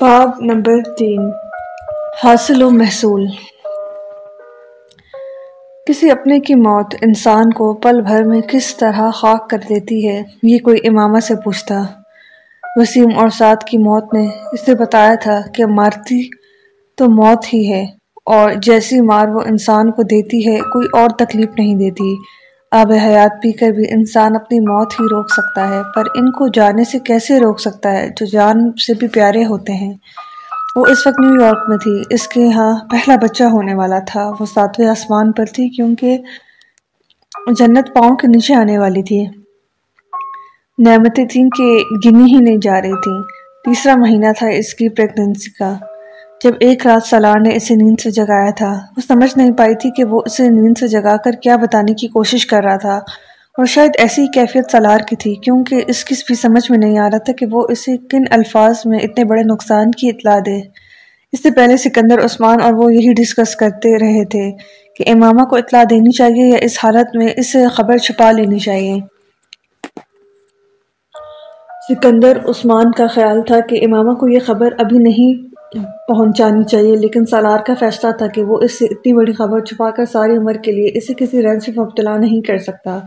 باب نمبر تین۔ حاصل و محصول۔ کسی اپنے کی موت انسان کو پل بھر میں کس طرح خاک کر دیتی ہے، یہ کوئی امامہ سے پوچھتا۔ وسیم اور سعد کی موت نے اسے بتایا تھا کہ مارتی تو موت ہی ہے اور جیسی مار وہ انسان کو دیتی ہے، کوئی اور تکلیف نہیں دیتی۔ آب حیات پی کر بھی انسان اپنی موت ہی روک سکتا ہے، پر ان کو جانے سے کیسے روک سکتا ہے جو جان سے بھی پیارے ہوتے ہیں؟ وہ اس وقت نیو یارک میں تھی، اس کے ہاں پہلا بچہ ہونے والا تھا۔ وہ ساتویں آسمان پر تھی، کیونکہ جنت پاؤں کے نیچے آنے والی تھی۔ نعمتیں تھیں کہ گنی ہی نہیں جا رہی تھیں۔ تیسرا مہینہ تھا اس کی پریگننسی کا۔ جب ایک رات سالار نے اسے نیند سے جگایا تھا، وہ سمجھ نہیں پائی تھی کہ وہ اسے نیند سے جگا کر کیا بتانے کی کوشش کر رہا تھا۔ اور شاید ایسی کیفیت سالار کی تھی، کیونکہ اس کی بھی سمجھ میں نہیں آ رہا تھا کہ وہ اسے کن الفاظ میں اتنے بڑے نقصان کی اطلاع دے۔ اس سے پہلے سکندر عثمان اور وہ یہی ڈسکس کرتے رہے تھے کہ امامہ کو اطلاع دینی چاہیے یا اس حالت میں اسے خبر چھپا لینی چاہیے۔ سکندر عثمان کا خیال تھا کہ امامہ کو یہ خبر ابھی نہیں پہنچانی چاہیے، لیکن سالار کا فیصلہ تھا کہ وہ اس سے اتنی بڑی خبر چھپا کر ساری عمر کے لیے اسے کسی رنج سے مبتلا نہیں کر سکتا۔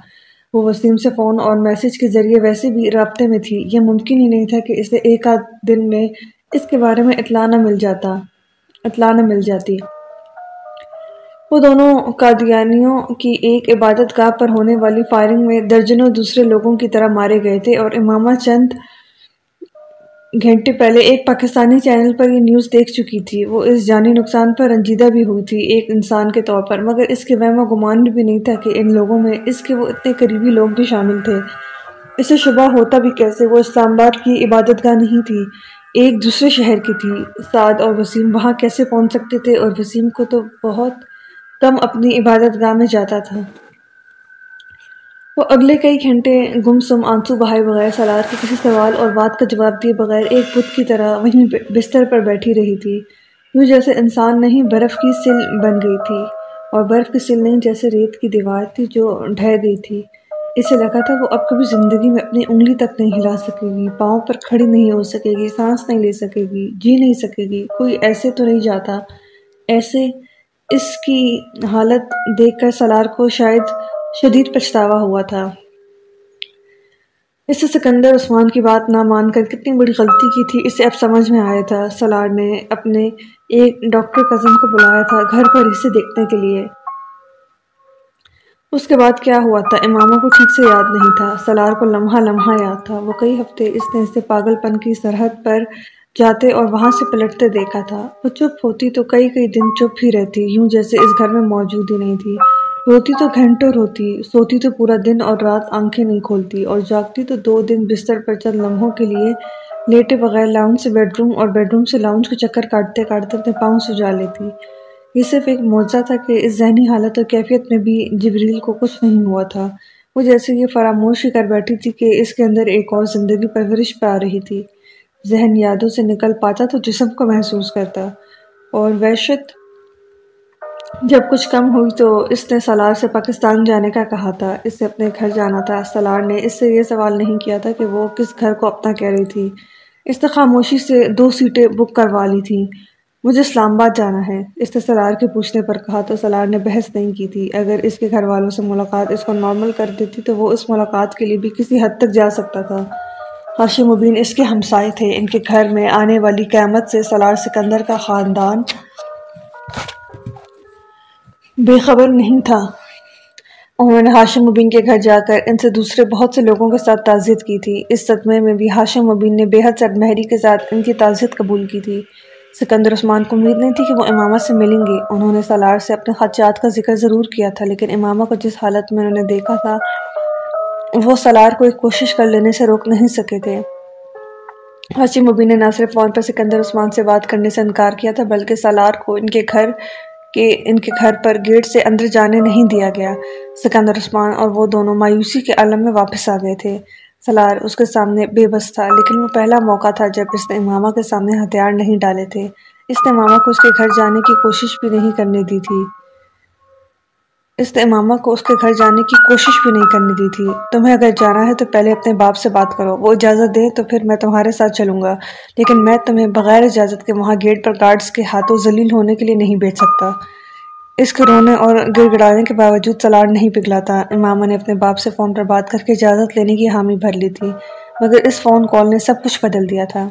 وہ وسیم سے فون اور میسج کے ذریعے ویسے بھی رابطے میں تھی۔ یہ ممکن ہی نہیں تھا کہ اسے ایک آدھ دن میں اس کے بارے میں اطلاع نہ مل جاتا، اطلاع نہ مل جاتی۔ وہ دونوں قادیانیوں کی ایک عبادت گاہ پر ہونے والی فائرنگ میں درجنوں دوسرے لوگوں کی طرح مارے گئے تھے اور امامہ چند گھنٹے پہلے ایک پاکستانی چینل پر یہ نیوز دیکھ چکی تھی۔ وہ اس جانی نقصان پر رنجیدہ بھی ہوئی تھی ایک انسان کے طور پر، مگر اس کے وہم و گمان بھی نہیں تھا کہ ان لوگوں میں اس کے وہ اتنے قریبی لوگ بھی شامل تھے۔ اسے شبہ ہوتا بھی کیسے، وہ اسلام آباد کی عبادت گاہ نہیں تھی، ایک دوسرے شہر کی تھی۔ سعد اور وسیم وہاں کیسے پہنچ سکتے تھے؟ اور وسیم کو تو بہت کم اپنی عبادت گاہ میں جاتا تھا۔ وہ اگلے کئی گھنٹے گم سم آنسو بہائے بغیر سالار کے کسی سوال اور بات کا جواب دیے بغیر ایک بت کی طرح وہیں بستر پر بیٹھی رہی تھی۔ یوں جیسے انسان نہیں، برف کی سل بن گئی تھی۔ اور برف کی سل نہیں جیسے ریت کی دیوار تھی جو ڈھہ گئی تھی۔ اسے لگا تھا وہ اب کبھی زندگی میں اپنی انگلی تک نہیں ہلا سکے گی۔ پاؤں پر کھڑی نہیں ہو سکے گی، سانس نہیں لے سکے گی جی نہیں سکے گی۔ کوئی ایسے تو نہیں جاتا۔ ایسے اس کی حالت دیکھ کر سالار کو شاید شدید پچھتاوا ہوا تھا۔ اس سے سکندر عثمان کی بات نہ مان کر کتنی بڑی غلطی کی تھی، اسے اب سمجھ میں آیا تھا۔ سلار نے اپنے ایک ڈاکٹر کزن کو بلایا تھا گھر پر اسے دیکھنے کے لیے۔ اس کے بعد کیا ہوا تھا؟ اماموں کو ٹھیک سے یاد نہیں تھا۔ سلار کو لمحہ لمحہ یاد تھا۔ وہ کئی ہفتے اس نے اسے پاگل پن کی سرحد پر جاتے اور وہاں سے پلٹتے دیکھا تھا۔ وہ چپ ہوتی تو کئی کئی دن چپ ہی رہتی، یوں جیسے اس گھر میں موجود ہی نہیں تھی۔ روتی تو گھنٹوں روتی، سوتی تو پورا دن اور رات آنکھیں نہیں کھولتی، اور جاگتی تو دو دن بستر پر چند لمحوں کے لیے لیٹے بغیر لاؤنج سے بیڈ روم اور بیڈ روم سے لاؤنج کے چکر کاٹتے کاٹتے اپنے پاؤں سجا لیتی۔ یہ صرف ایک معجزہ تھا کہ اس ذہنی حالت اور کیفیت میں بھی جبریل کو کچھ نہیں ہوا تھا۔ وہ جیسے یہ فراموش ہی کر بیٹھی تھی کہ اس کے اندر ایک اور زندگی پرورش پہ آ رہی تھی۔ ذہن یادوں سے نکل پاتا تو جسم کو محسوس کرتا، اور وحشت جب کچھ کم ہوئی تو اس نے سالار سے پاکستان جانے کا کہا تھا۔ اس سے اپنے گھر جانا تھا۔ سالار نے اس سے یہ سوال نہیں کیا تھا کہ وہ کس گھر کو اپنا کہہ رہی تھی۔ اس نے خاموشی سے دو سیٹیں بک کروا لی تھیں۔ مجھے اسلام آباد جانا ہے۔ اس نے سلار کے پوچھنے پر کہا تو سلار نے بحث نہیں کی تھی۔ اگر اس کے گھر والوں سے ملاقات اس کو نارمل کر دیتی تو وہ اس ملاقات کے لیے بھی کسی حد تک جا سکتا تھا۔ ہاشم مبین اس کے ہمسائے تھے۔ ان کے گھر میں آنے والی قیامت سے سلار سکندر کا خاندان بے خبر نہیں تھا۔ انہوں نے ہاشم مبین کے گھر جا کر ان سے دوسرے بہت سے لوگوں کے ساتھ تعزیت کی تھی۔ اس صدمے میں بھی ہاشم مبین نے بے حد سرد مہری کے ساتھ ان کی تعزیت قبول کی تھی۔ سکندر عثمان کو امید نہیں تھی کہ وہ امامہ سے ملیں گے۔ انہوں نے سالار سے اپنے خدشات کا ذکر ضرور کیا تھا، لیکن امامہ کو جس حالت میں انہوں نے دیکھا تھا، وہ سالار کو ایک کوشش کر لینے سے روک نہیں سکے تھے۔ ہاشم مبین نے نہ صرف فون پر سکندر عثمان سے بات کرنے سے انکار کیا تھا، بلکہ سالار کو ان کے گھر کہ ان کے گھر پر گیٹ سے اندر جانے نہیں دیا گیا۔ سکندر عثمان اور وہ دونوں مایوسی کے عالم میں واپس آ گئے تھے۔ سلار اس کے سامنے بے بس تھا، لیکن وہ پہلا موقع تھا جب اس نے ماما کے سامنے ہتھیار نہیں ڈالے تھے۔ اس نے ماما کو اس کے گھر جانے کی کوشش بھی نہیں کرنے دی تھی۔ اس نے امامہ کو اس کے گھر جانے کی کوشش بھی نہیں کرنے دی تھی۔ تمہیں اگر جانا ہے تو پہلے اپنے باپ سے بات کرو۔ وہ اجازت دیں تو پھر میں تمہارے ساتھ چلوں گا۔ لیکن میں تمہیں بغیر اجازت کے وہاں گیٹ پر گارڈز کے ہاتھوں ذلیل ہونے کے لیے نہیں بیچ سکتا۔ اس کے رونے اور گر گڑانے کے باوجود سلاڈ نہیں پگھلاتا۔ امامہ نے اپنے باپ سے فون پر بات کر کے اجازت لینے کی حامی بھر لی تھی، مگر اس فون کال نے سب کچھ بدل دیا تھا۔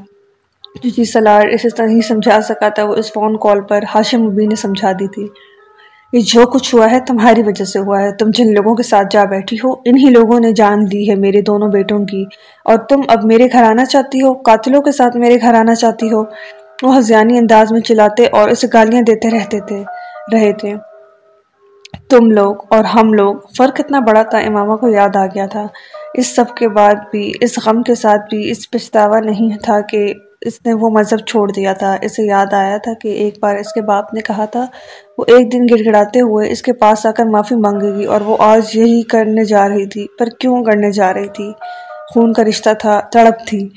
جو چیز سلاڈ اسے نہیں سمجھا سکا تھا، وہ اس فون کال پر ہاشم مبی نے سمجھا دی تھی۔ یہ جو کچھ ہوا ہے تمہاری وجہ سے ہوا ہے۔ تم جن لوگوں کے ساتھ جا بیٹھی ہو، انہی لوگوں نے جان لی ہے میرے دونوں بیٹوں کی۔ اور تم اب میرے گھر آنا چاہتی ہو، قاتلوں کے ساتھ میرے گھر آنا چاہتی ہو۔ وہ ہزیانی انداز میں چلاتے اور اسے گالیاں دیتے رہتے تھے، رہے تھے۔ تم لوگ اور ہم لوگ، فرق اتنا بڑا تھا، امامہ کو یاد آ گیا تھا۔ اس سب کے بعد بھی، اس غم کے ساتھ بھی، اس پچھتاوا نہیں تھا کہ اس نے وہ مذہب چھوڑ دیا تھا۔ اسے یاد آیا تھا کہ ایک بار اس کے باپ نے کہا تھا، وہ ایک دن گڑ گڑاتے ہوئے اس کے پاس آ کر معافی مانگے گی اور وہ آج یہی کرنے جا رہی تھی۔ پر کیوں کرنے جا رہی تھی؟ خون کا رشتہ تھا، تڑپ تھی۔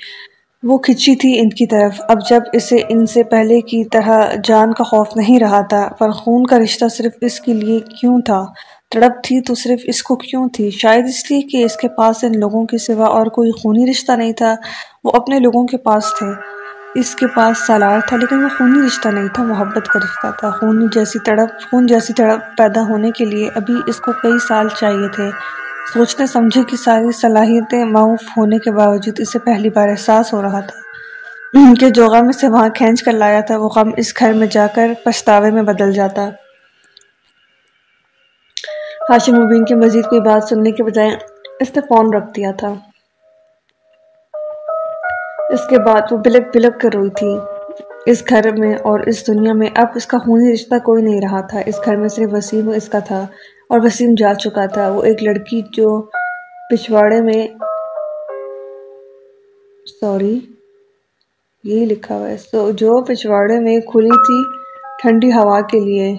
وہ کھچی تھی ان کی طرف۔ اب جب اسے ان سے پہلے کی طرح جان کا خوف نہیں رہا تھا، پر خون کا رشتہ صرف اس کے لیے کیوں تھا؟ تڑپ تھی تو صرف اس کو کیوں تھی؟ شاید اس لیے کہ اس کے پاس ان لوگوں کے سوا اور کوئی خونی رشتہ نہیں تھا۔ وہ اپنے لوگوں کے پاس تھے۔ اس کے پاس سالار تھا، لیکن وہ خونی رشتہ نہیں تھا، محبت کا رشتہ تھا۔ خونی جیسی تڑپ، خون جیسی تڑپ پیدا ہونے کے لیے ابھی اس کو کئی سال چاہیے تھے۔ سوچنے سمجھے کی ساری صلاحیتیں معاف ہونے کے باوجود اسے پہلی بار احساس ہو رہا تھا۔ کہ جو غم اسے وہاں کھینچ کر لایا تھا، وہ غم اس گھر میں جا کر پچھتاوے میں بدل جاتا۔ ہاشم مبین کے مزید کوئی بات سننے کے بجائے اس نے فون رکھ دیا تھا۔ اس کے بعد وہ بلک بلک کر روئی تھی۔ اس گھر میں اور اس دنیا میں اب اس کا خونی رشتہ کوئی نہیں رہا تھا۔ اس گھر میں صرف وسیم اس کا تھا اور وسیم جا چکا تھا۔ وہ ایک لڑکی جو پچھواڑے میں سوری، یہی لکھا ہوا ہے۔ جو پچھواڑے میں کھلی تھی ٹھنڈی ہوا کے لیے۔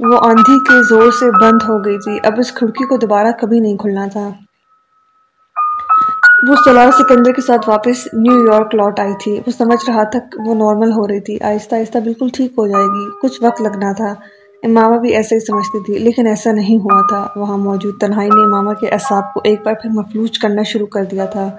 وہ آندھی کے زور سے بند ہو گئی تھی۔ اب اس کھڑکی کو دوبارہ کبھی نہیں کھلنا تھا۔ وہ سولار سکندر کے ساتھ واپس نیو یارک لوٹ آئی تھی۔ وہ سمجھ رہا تھا وہ نارمل ہو رہی تھی۔ آہستہ آہستہ بالکل ٹھیک ہو جائے گی۔ کچھ وقت لگنا تھا۔ امامہ بھی ایسا ہی سمجھتی تھی، لیکن ایسا نہیں ہوا تھا۔ وہاں موجود تنہائی نے امامہ کے اعصاب کو ایک بار پھر مفلوج کرنا شروع کر دیا تھا۔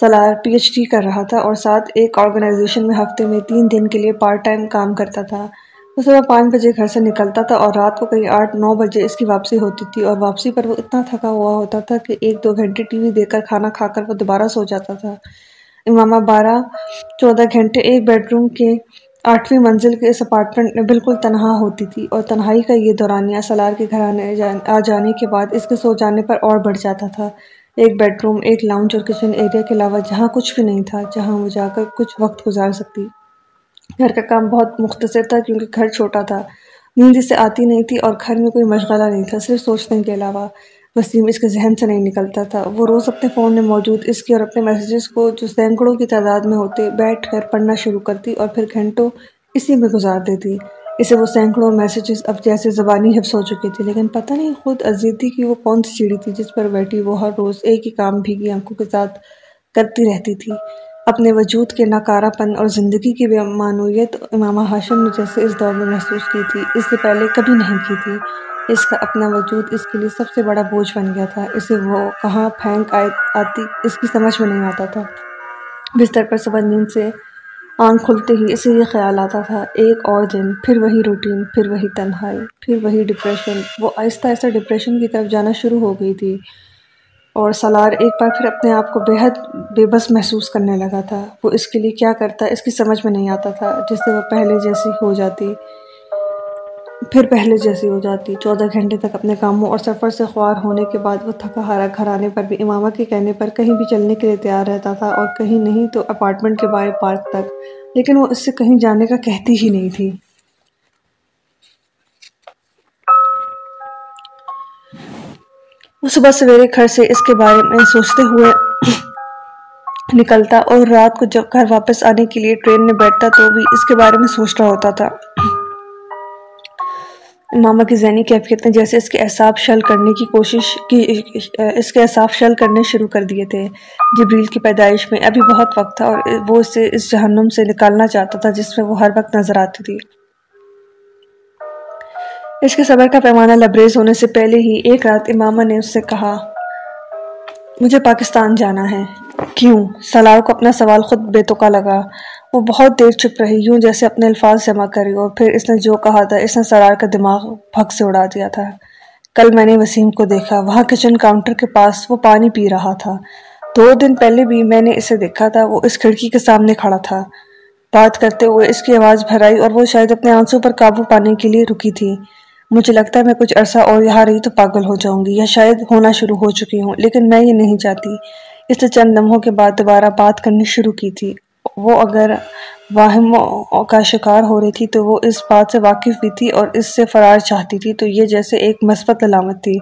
سلار پی ایچ ڈی کر رہا تھا اور ساتھ ایک آرگنائزیشن میں ہفتے میں تین دن کے لیے پارٹ ٹائم کام کرتا تھا۔ وہ صبح پانچ بجے گھر سے نکلتا تھا اور رات کو کئی آٹھ نو بجے اس کی واپسی ہوتی تھی اور واپسی پر وہ اتنا تھکا ہوا ہوتا تھا کہ ایک دو گھنٹے ٹی وی دیکھ کر کھانا کھا کر وہ دوبارہ سو جاتا تھا۔ امامہ بارہ، چودہ گھنٹے ایک بیڈ روم کے آٹھویں منزل کے اس اپارٹمنٹ میں بالکل تنہا ہوتی تھی اور تنہائی کا یہ دورانیہ سلار کے گھر آنے آ جانے کے بعد اس کے سو جانے پر اور بڑھ جاتا تھا۔ ایک بیڈ روم، ایک لاؤنج اور کچن ایریا کے علاوہ جہاں کچھ بھی نہیں تھا، جہاں وہ جا کر کچھ وقت گزار سکتی۔ گھر کا کام بہت مختصر تھا کیونکہ گھر چھوٹا تھا۔ نیند اسے آتی نہیں تھی اور گھر میں کوئی مشغلہ نہیں تھا، صرف سوچنے کے علاوہ۔ وسیم اس کے ذہن سے نہیں نکلتا تھا۔ وہ روز اپنے فون میں موجود اس کی اور اپنے میسیجز کو جو سینکڑوں کی تعداد میں ہوتے بیٹھ کر پڑھنا شروع کرتی اور پھر گھنٹوں اسی میں گزار دیتی۔ اسے وہ سینکڑوں میسیجز اب جیسے زبانی حفظ ہو چکی تھی، لیکن پتہ نہیں خود عزیتی کی وہ کون سی چیڑی تھی جس پر بیٹھی وہ ہر روز ایک ہی کام بھیگی آنکھوں کے ساتھ کرتی رہتی تھی۔ اپنے وجود کے ناکارہ پن اور زندگی کی بے معنویت امامہ ہاشم نے جیسے اس دور میں محسوس کی تھی، اس سے پہلے کبھی نہیں کی تھی۔ اس کا اپنا وجود اس کے لیے سب سے بڑا بوجھ بن گیا تھا۔ اسے وہ کہاں پھینک آتی، اس کی سمجھ میں نہیں آتا تھا۔ بستر پر صبح نیند سے آنکھ کھلتے ہی اسے یہ خیال آتا تھا، ایک اور دن، پھر وہی روٹین، پھر وہی تنہائی، پھر وہی ڈپریشن وہ آہستہ آہستہ ڈپریشن کی طرف جانا شروع ہو گئی تھی۔ اور سالار ایک بار پھر اپنے آپ کو بےحد بے بس محسوس کرنے لگا تھا۔ وہ اس کے لیے کیا کرتا، اس کی سمجھ میں نہیں آتا تھا۔ جس سے وہ پہلے جیسی ہو جاتی، پھر پہلے جیسی ہو جاتی۔ چودہ گھنٹے تک اپنے کاموں اور سفر سے خوار ہونے کے بعد وہ تھکا ہارا گھر آنے پر بھی، امامہ کے کہنے پر کہیں بھی چلنے کے لیے تیار رہتا تھا اور کہیں نہیں تو اپارٹمنٹ کے بائے پارک تک۔ لیکن وہ اس سے کہیں جانے کا کہتی ہی نہیں تھی۔ وہ صبح سویرے گھر سے اس کے بارے میں سوچتے ہوئے نکلتا اور رات کو جب گھر واپس آنے کے لیے ٹرین میں بیٹھتا تو بھی اس کے بارے میں سوچ رہا ہوتا تھا۔ ماما کی ذہنی کیفیت نے جیسے اس کے احساب شل کرنے کی کوشش کی، اس کے احساب شل کرنے شروع کر دیے تھے۔ جبریل کی پیدائش میں ابھی بہت وقت تھا اور وہ اسے اس جہنم سے نکالنا چاہتا تھا جس میں وہ ہر وقت نظر آتی تھی۔ اس کے صبر کا پیمانہ لبریز ہونے سے پہلے ہی ایک رات امامہ نے اس سے کہا، مجھے پاکستان جانا ہے۔ کیوں؟ سلار کو اپنا سوال خود بے توقع لگا۔ وہ بہت دیر چپ رہی، یوں جیسے اپنے الفاظ جمع کری اور پھر اس نے جو کہا تھا، اس نے سلار کا دماغ بھگ سے اڑا دیا تھا۔ کل میں نے وسیم کو دیکھا، وہاں کچن کاؤنٹر کے پاس وہ پانی پی رہا تھا۔ دو دن پہلے بھی میں نے اسے دیکھا تھا، وہ اس کھڑکی کے سامنے کھڑا تھا۔ بات کرتے ہوئے اس کی آواز بھرائی اور وہ شاید اپنے آنسوں پر قابو پانے کے لیے رکی تھی۔ مجھے لگتا ہے میں کچھ عرصہ اور یہاں رہی تو پاگل ہو جاؤں گی یا شاید ہونا شروع ہو چکی ہوں، لیکن میں یہ نہیں چاہتی۔ اس نے چند لمحوں کے بعد دوبارہ بات کرنی شروع کی تھی۔ وہ اگر واہم کا شکار ہو رہی تھی تو وہ اس بات سے واقف بھی تھی اور اس سے فرار چاہتی تھی۔ تو یہ جیسے ایک مثبت علامت تھی۔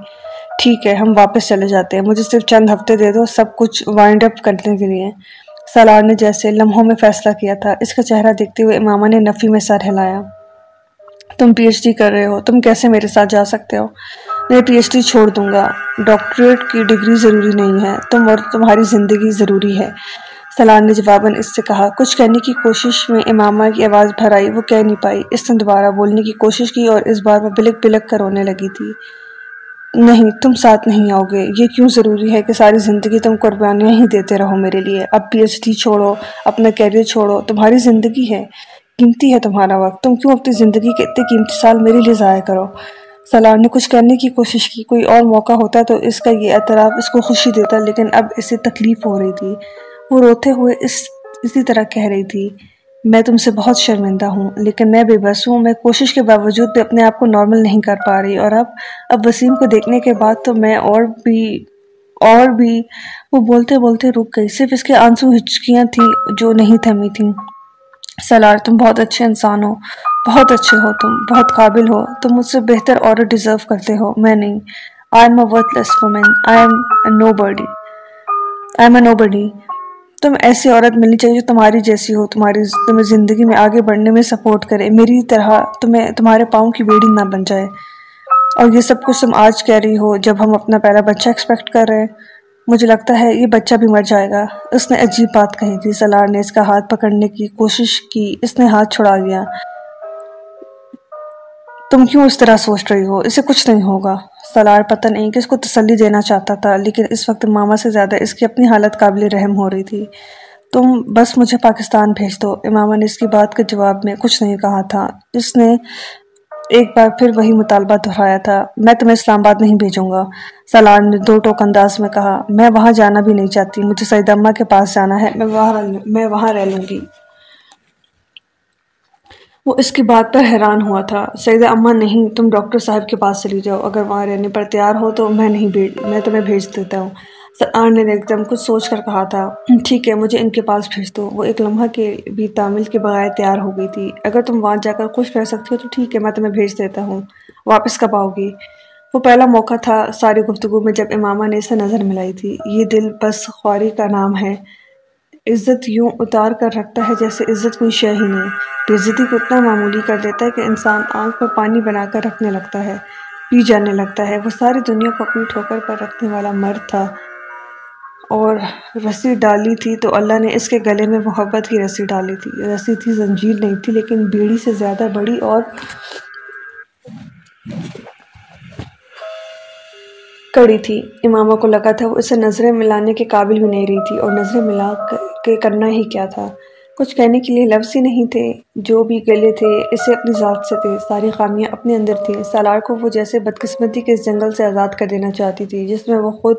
ٹھیک ہے، ہم واپس چلے جاتے ہیں۔ مجھے صرف چند ہفتے دے دو، سب کچھ وائنڈ اپ کرنے کے لیے۔ سالار نے جیسے لمحوں میں فیصلہ کیا تھا۔ اس کا چہرہ دیکھتے ہوئے امامہ نے نفی میں سر ہلایا۔ تم پی ایچ ڈی کر رہے ہو، تم کیسے میرے ساتھ جا سکتے ہو؟ میں پی ایچ ڈی چھوڑ دوں گا۔ ڈاکٹریٹ کی ڈگری ضروری نہیں ہے، تم اور تمہاری زندگی ضروری ہے۔ سلان نے جواباً اس سے کہا، کچھ کہنے کی کوشش میں امامہ کی آواز بھر آئی، وہ کہہ نہیں پائی۔ اس نے دوبارہ بولنے کی کوشش کی اور اس بار وہ بلک بلک کر رونے لگی تھی۔ نہیں، تم ساتھ نہیں آؤ گے۔ یہ کیوں ضروری ہے کہ ساری زندگی تم قربانیاں ہی دیتے رہو میرے لیے؟ اب پی ایچ ڈی چھوڑو، اپنا کیریئر چھوڑو، تمہاری زندگی ہے۔ قیمتی ہے تمہارا وقت۔ تم کیوں اپنی زندگی کے اتنے قیمتی سال میرے لیے ضائع کرو؟ سلار نے کچھ کرنے کی کوشش کی، کوئی اور موقع ہوتا تو اس کا یہ اعتراف اس کو خوشی دیتا، لیکن اب اسے تکلیف ہو رہی تھی۔ وہ روتے ہوئے اس، اسی طرح کہہ رہی تھی، میں تم سے بہت شرمندہ ہوں، لیکن میں بے بس ہوں، میں کوشش کے باوجود بھی اپنے آپ کو نارمل نہیں کر پا رہی۔ اور اب اب وسیم کو دیکھنے کے بعد تو میں اور بھی اور بھی وہ بولتے بولتے رک گئی۔ صرف اس کے آنسو ہچکیاں تھیں جو نہیں تھمی تھیں۔ سلار، تم بہت اچھے انسان ہو، بہت اچھے ہو تم، بہت قابل ہو، تم مجھ سے بہتر عورت ڈیزرو کرتے ہو، میں نہیں۔ I am a worthless woman I am nobody I am a nobody تم ایسی عورت ملنی چاہیے جو تمہاری جیسی ہو، تمہاری تمہیں زندگی میں آگے بڑھنے میں سپورٹ کرے۔ میری طرح تمہیں، تمہارے پاؤں کی بیڑی نہ بن جائے۔ اور یہ سب کچھ تم آج کہہ رہی ہو، جب ہم اپنا پہلا بچہ ایکسپیکٹ کر رہے ہیں۔ مجھے لگتا ہے یہ بچہ بھی مر جائے گا۔ اس نے عجیب بات کہی تھی۔ سلار نے اس کا ہاتھ پکڑنے کی کوشش کی۔ اس نے ہاتھ چھڑا دیا تم کیوں اس طرح سوچ رہی ہو؟ اسے کچھ نہیں ہوگا۔ سلار پتہ نہیں کہ اس کو تسلی دینا چاہتا تھا، لیکن اس وقت ماما سے زیادہ اس کی اپنی حالت قابل رحم ہو رہی تھی۔ تم بس مجھے پاکستان بھیج دو۔ امامہ نے اس کی بات کے جواب میں کچھ نہیں کہا تھا۔ اس نے ایک بار پھر وہی مطالبہ دہرایا تھا، میں تمہیں اسلام آباد نہیں بھیجوں گا۔ سلار نے دو ٹوک انداز میں کہا، میں وہاں جانا بھی نہیں چاہتی، مجھے سعید امہ کے پاس جانا ہے، میں وہاں میں وہاں رہ لوں گی۔ وہ اس کی بات پر حیران ہوا تھا۔ سیدہ اماں نہیں، تم ڈاکٹر صاحب کے پاس چلی جاؤ، اگر وہاں رہنے پر تیار ہو تو میں نہیں میں تمہیں بھیج دیتا ہوں۔ نے ایک دم کچھ سوچ کر کہا تھا، ٹھیک ہے، مجھے ان کے پاس بھیج دو۔ وہ ایک لمحہ کے بھی تعمیل کے بغیر تیار ہو گئی تھی۔ اگر تم وہاں جا کر خوش رہ سکتی ہو تو ٹھیک ہے، میں تمہیں بھیج دیتا ہوں۔ واپس کب آؤ گی؟ وہ پہلا موقع تھا ساری گفتگو میں جب امامہ نے اسے نظر ملائی تھی۔ یہ دل بس خواری کا نام ہے۔ عزت یوں اتار کر رکھتا ہے جیسے عزت کوئی شے ہی نہیں۔ بےزتی کو اتنا معمولی کر دیتا ہے کہ انسان آنکھ پر پانی بنا کر رکھنے لگتا ہے، پی جانے لگتا ہے۔ وہ ساری دنیا کو اپنی ٹھوکر پر رکھنے والا مرد تھا۔ اور رسی ڈالی تھی تو اللہ نے اس کے گلے میں محبت کی رسی ڈالی تھی۔ رسی تھی زنجیر نہیں تھی لیکن بیڑی سے زیادہ بڑی اور کڑی تھی۔ امامہ کو لگا تھا وہ اسے نظریں ملانے کے قابل بھی نہیں رہی تھی اور نظریں ملا کے کرنا ہی کیا تھا۔ کچھ کہنے کے لیے لفظ ہی نہیں تھے۔ جو بھی گلے تھے، اسے اپنی ذات سے تھے۔ ساری خامیاں اپنے اندر تھیں۔ سالار کو وہ جیسے بدقسمتی کے اس جنگل سے آزاد کر دینا چاہتی تھی، جس میں وہ خود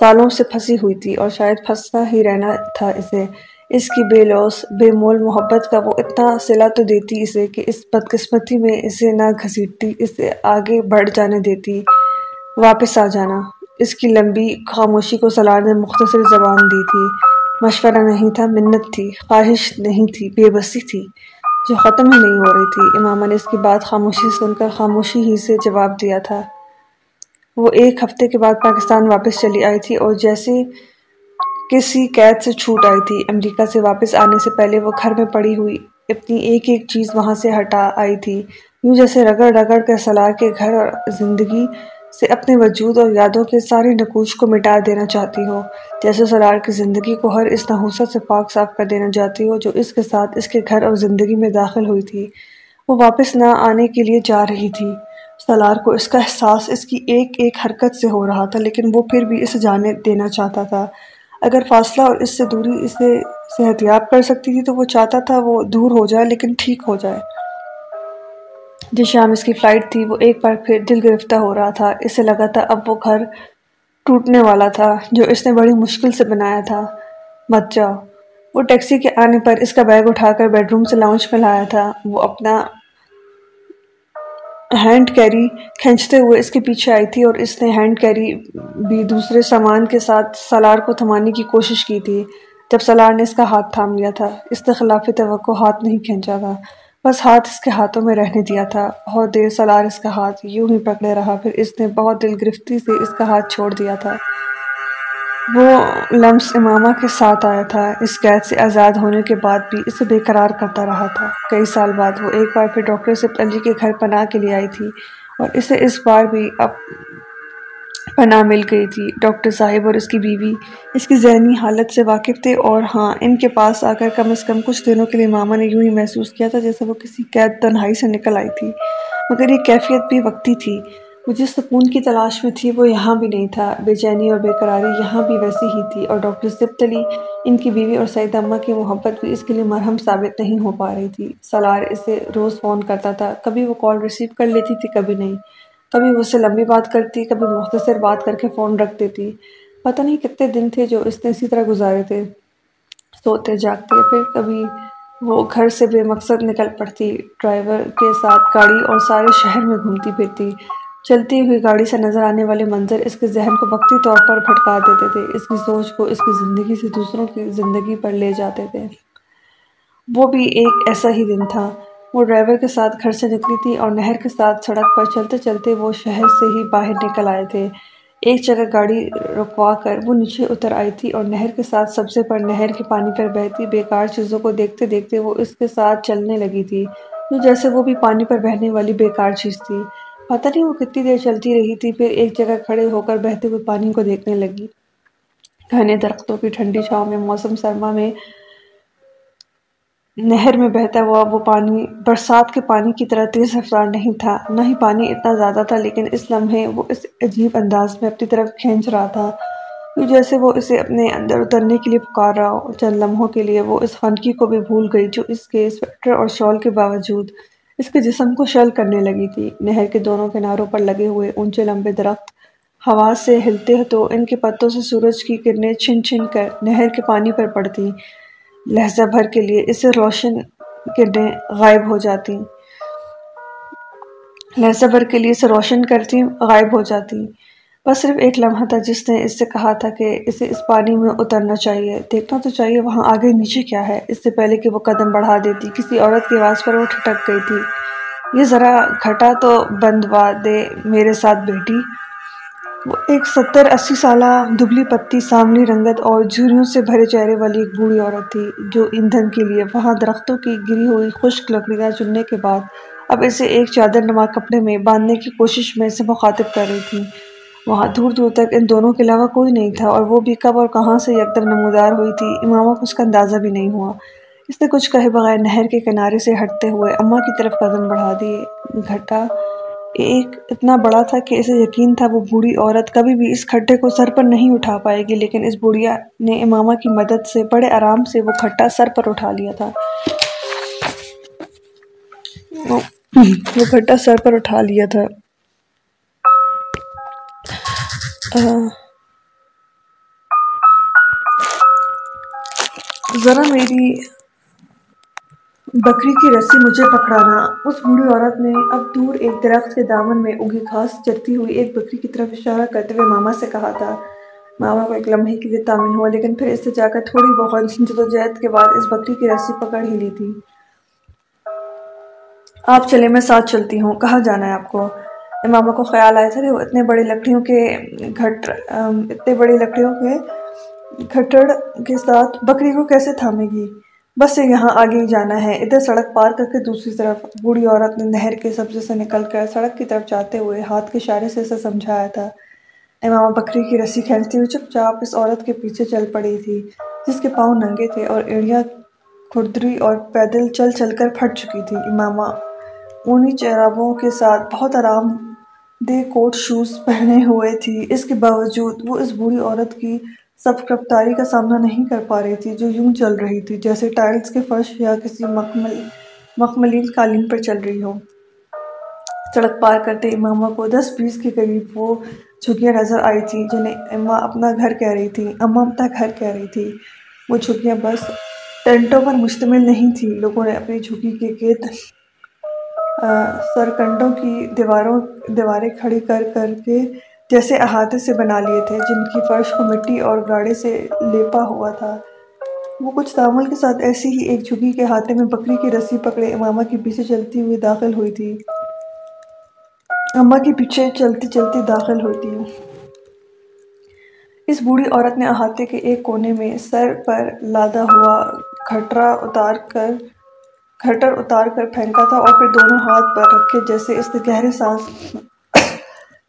سالوں سے پھنسی ہوئی تھی اور شاید پھنسا ہی رہنا تھا اسے۔ اس کی بے لوس بے مول محبت کا وہ اتنا صلہ تو دیتی اسے کہ اس بدقسمتی میں اسے نہ گھسیٹتی، اسے آگے بڑھ جانے دیتی، واپس آ جانا۔ اس کی لمبی خاموشی کو سلار نے مختصر زبان دی تھی۔ مشورہ نہیں تھا، منت تھی، خواہش نہیں تھی، بے بسی تھی، جو ختم ہی نہیں ہو رہی تھی۔ امامہ نے اس کی بات خاموشی سن کر خاموشی ہی سے جواب دیا تھا۔ وہ ایک ہفتے کے بعد پاکستان واپس چلی آئی تھی اور جیسے کسی قید سے چھوٹ آئی تھی۔ امریکہ سے واپس آنے سے پہلے وہ گھر میں پڑی ہوئی اپنی ایک ایک چیز وہاں سے ہٹا آئی تھی۔ یوں جیسے رگڑ رگڑ کر سلار کے گھر اور زندگی سے اپنے وجود اور یادوں کے سارے نقوش کو مٹا دینا چاہتی ہو۔ جیسے سرار کی زندگی کو ہر اس نحوست سے پاک صاف کر دینا چاہتی ہو جو اس کے ساتھ اس کے گھر اور زندگی میں داخل ہوئی تھی۔ وہ واپس نہ آنے کے لیے جا رہی تھی۔ سالار کو اس کا احساس اس کی ایک ایک حرکت سے ہو رہا تھا، لیکن وہ پھر بھی اسے جانے دینا چاہتا تھا۔ اگر فاصلہ اور اس سے دوری اسے صحت یاب کر سکتی تھی تو وہ چاہتا تھا وہ دور ہو جائے، لیکن ٹھیک ہو جائے۔ جس شام اس کی فلائٹ تھی، وہ ایک بار پھر دل گرفتہ ہو رہا تھا۔ اسے لگا تھا اب وہ گھر ٹوٹنے والا تھا، جو اس نے بڑی مشکل سے بنایا تھا۔ مت جاؤ۔ وہ ٹیکسی کے آنے پر اس کا بیگ اٹھا کر بیڈ روم سے لاؤنچ میں لایا تھا۔ وہ اپنا ہینڈ کیری کھینچتے ہوئے اس کے پیچھے آئی تھی اور اس نے ہینڈ کیری بھی دوسرے سامان کے ساتھ سالار کو تھمانے کی کوشش کی تھی۔ جب سالار نے اس کا ہاتھ تھام لیا تھا، اس نے خلاف توقع ہاتھ نہیں کھینچا تھا۔ بس ہاتھ اس کے ہاتھوں میں رہنے دیا تھا بہت دیر سالار اس کا ہاتھ یوں ہی پکڑے رہا، پھر اس نے بہت دل گرفتی سے اس کا ہاتھ چھوڑ دیا تھا۔ وہ لمس امامہ کے ساتھ آیا تھا۔ اس قید سے آزاد ہونے کے بعد بھی اسے بے قرار کرتا رہا تھا۔ کئی سال بعد وہ ایک بار پھر ڈاکٹر سبت علی کے گھر پناہ کے لیے آئی تھی اور اسے اس بار بھی اب پناہ مل گئی تھی، ڈاکٹر صاحب اور اس کی بیوی۔ اس کی ذہنی حالت سے واقف تھے اور ہاں ان کے پاس آ کر کم از کم کچھ دنوں کے لیے ماما نے یوں ہی محسوس کیا تھا جیسے وہ کسی قید تنہائی سے نکل آئی تھی۔ مگر یہ کیفیت بھی وقتی تھی۔ وہ جس سکون کی تلاش میں تھی، وہ یہاں بھی نہیں تھا۔ بے چینی اور بے قراری یہاں بھی ویسی ہی تھی اور ڈاکٹر سبت علی، ان کی بیوی اور سعید امہ کی محبت بھی اس کے لیے مرہم ثابت نہیں ہو پا رہی تھی۔ سالار اسے روز فون کرتا تھا، کبھی وہ کال ریسیو کر لیتی تھی، کبھی نہیں۔ کبھی وہ اسے لمبی بات کرتی، کبھی مختصر بات کر کے فون رکھ دیتی۔ پتہ نہیں کتنے دن تھے جو اس نے اسی طرح گزارے تھے۔ سوتے، جاگتے، پھر کبھی وہ گھر سے بے مقصد نکل پڑتی۔ ڈرائیور کے ساتھ گاڑی اور سارے شہر میں گھومتی پھرتی۔ چلتی ہوئی گاڑی سے نظر آنے والے منظر اس کے ذہن کو وقتی طور پر بھٹکا دیتے تھے۔ اس کی سوچ کو اس کی زندگی سے دوسروں کی زندگی پر لے جاتے تھے۔ وہ بھی ایک ایسا ہی دن تھا۔ وہ ڈرائیور کے ساتھ گھر سے نکلی تھی اور نہر کے ساتھ سڑک پر چلتے چلتے وہ شہر سے ہی باہر نکل آئے تھے۔ ایک جگہ گاڑی رکوا کر وہ نیچے اتر آئی تھی اور نہر کے ساتھ سبزے پر نہر کے پانی پر بہتی بیکار چیزوں کو دیکھتے دیکھتے وہ اس کے ساتھ چلنے لگی تھی۔ جیسے وہ بھی پانی پر بہنے والی بیکار چیز تھی۔ پتہ نہیں وہ کتنی دیر چلتی رہی تھی، پھر ایک جگہ کھڑے ہو کر بہتے ہوئے پانی کو دیکھنے لگی۔ گھنے درختوں کی ٹھنڈی چھاؤں میں، موسم سرما میں نہر میں بہتا ہوا وہ پانی، برسات کے پانی کی طرح تیز رفتار نہیں تھا، نہ ہی پانی اتنا زیادہ تھا، لیکن اس لمحے وہ اس عجیب انداز میں اپنی طرف کھینچ رہا تھا۔ جیسے وہ اسے اپنے اندر اترنے کے لیے پکار رہا ہو۔ چند لمحوں کے لیے وہ اس خنکی کو بھی بھول گئی جو اس کے سویٹر اور شال کے باوجود اس کے جسم کو شل کرنے لگی تھی۔ نہر کے دونوں کناروں پر لگے ہوئے اونچے لمبے درخت ہوا سے ہلتے تو ان کے پتوں سے سورج کی کرنیں چھن چھن کر نہر کے پانی پر پڑتی۔ لہجہ بھر کے لیے اسے روشن کرنیں غائب ہو جاتی۔ لہجہ بھر کے لیے اسے روشن کرتی، غائب ہو جاتی۔ بس صرف ایک لمحہ تھا جس نے اس سے کہا تھا کہ اسے اس پانی میں اترنا چاہیے۔ دیکھنا تو چاہیے وہاں آگے نیچے کیا ہے۔ اس سے پہلے کہ وہ قدم بڑھا دیتی، کسی عورت کی آواز پر وہ ٹھٹک گئی تھی۔ یہ ذرا گھٹا تو بندوا دے میرے ساتھ بیٹی وہ ایک ستر اسی سالہ دبلی پتی ساملی رنگت اور جھوریوں سے بھرے چہرے والی ایک بوڑھی عورت تھی جو ایندھن کے لیے وہاں درختوں کی گری ہوئی خشک لکڑیاں چننے کے بعد اب اسے ایک چادر نما کپڑے میں باندھنے کی کوشش میں اسے مخاطب کر رہی تھی۔ وہاں دور دور تک ان دونوں کے علاوہ کوئی نہیں تھا اور وہ بھی کب اور کہاں سے یکدم نمودار ہوئی تھی امامہ کو اس کا اندازہ بھی نہیں ہوا۔ اس نے کچھ کہے بغیر نہر کے کنارے سے ہٹتے ہوئے اماں کی طرف قدم بڑھا دیے گھٹا ایک اتنا بڑا تھا کہ اسے یقین تھا وہ بوڑھی عورت کبھی بھی اس کھٹے کو سر پر نہیں اٹھا پائے گی، لیکن اس بوڑھیا نے امامہ کی مدد سے بڑے آرام سے وہ کھٹا سر پر اٹھا لیا تھا۔ وہ کھٹا سر پر اٹھا لیا تھا۔ ذرا میری بکری کی رسی مجھے پکڑانا۔ اس بوڑھی عورت نے اب دور ایک درخت کے دامن میں اگی گھاس چرتی ہوئی ایک بکری کی طرف اشارہ کرتے ہوئے ماما سے کہا تھا۔ ماما کو ایک لمحے کے لیے تعمین ہوا، لیکن پھر اس سے جا کر تھوڑی بہت جدوجہد کے بعد اس بکری کی رسی پکڑ ہی لی تھی۔ آپ چلے میں ساتھ چلتی ہوں، کہاں جانا ہے آپ کو؟ امامہ کو خیال آیا تھا کہ وہ اتنے بڑے لکڑیوں کے گھٹ اتنے بڑی لکڑیوں کے گھٹڑ کے ساتھ بکری کو کیسے تھامے گی؟ بس یہاں آگے ہی جانا ہے۔ ادھر سڑک پار کر کے دوسری طرف بوڑھی عورت نے نہر کے سبزے سے نکل کر سڑک کی طرف جاتے ہوئے ہاتھ کے اشارے سے اسے سمجھایا تھا۔ امامہ بکری کی رسی کھینچتی ہوئی چپ چاپ اس عورت کے پیچھے چل پڑی تھی، جس کے پاؤں ننگے تھے اور ایڑیاں کھردری اور پیدل چل چل کر پھٹ چکی تھی۔ امامہ، اونی چرابوں کے ساتھ بہت آرام دے کوٹ شوز پہنے ہوئے تھی۔ اس کے باوجود وہ اس بوڑھی عورت کی سب رفتاری کا سامنا نہیں کر پا رہی تھی، جو یوں چل رہی تھی، جیسے ٹائلز کے فرش یا کسی مخملین قالین پر چل رہی ہو سڑک پار کرتے امامہ کو دس بیس کے قریب وہ جھگیاں نظر آئی تھی، جنہیں اماں اپنا گھر کہہ رہی تھی، اماں اپنا گھر کہہ رہی تھی۔ وہ جھگیاں بس ٹینٹوں پر مشتمل نہیں تھی۔ لوگوں نے اپنی جھگی کے گرد سرکنڈوں کی دیواروں، دیواریں کھڑی کر کر کے جیسے احاطے سے بنا لیے تھے، جن کی فرش کو مٹی اور گاڑے سے لیپا ہوا تھا۔ وہ کچھ تعمل کے ساتھ ایسی ہی ایک جھگی کے ہاتھے میں بکری کی رسی پکڑے، امامہ کے پیچھے چلتی ہوئی داخل ہوئی تھی۔ اماں کے پیچھے چلتی چلتی داخل ہوتی اس بوڑھی عورت نے احاطے کے ایک کونے میں سر پر لادا ہوا گھٹرا اتار کر، گھٹر اتار کر پھینکا تھا اور پھر دونوں ہاتھ پر رکھے، جیسے اس نے گہرے سانس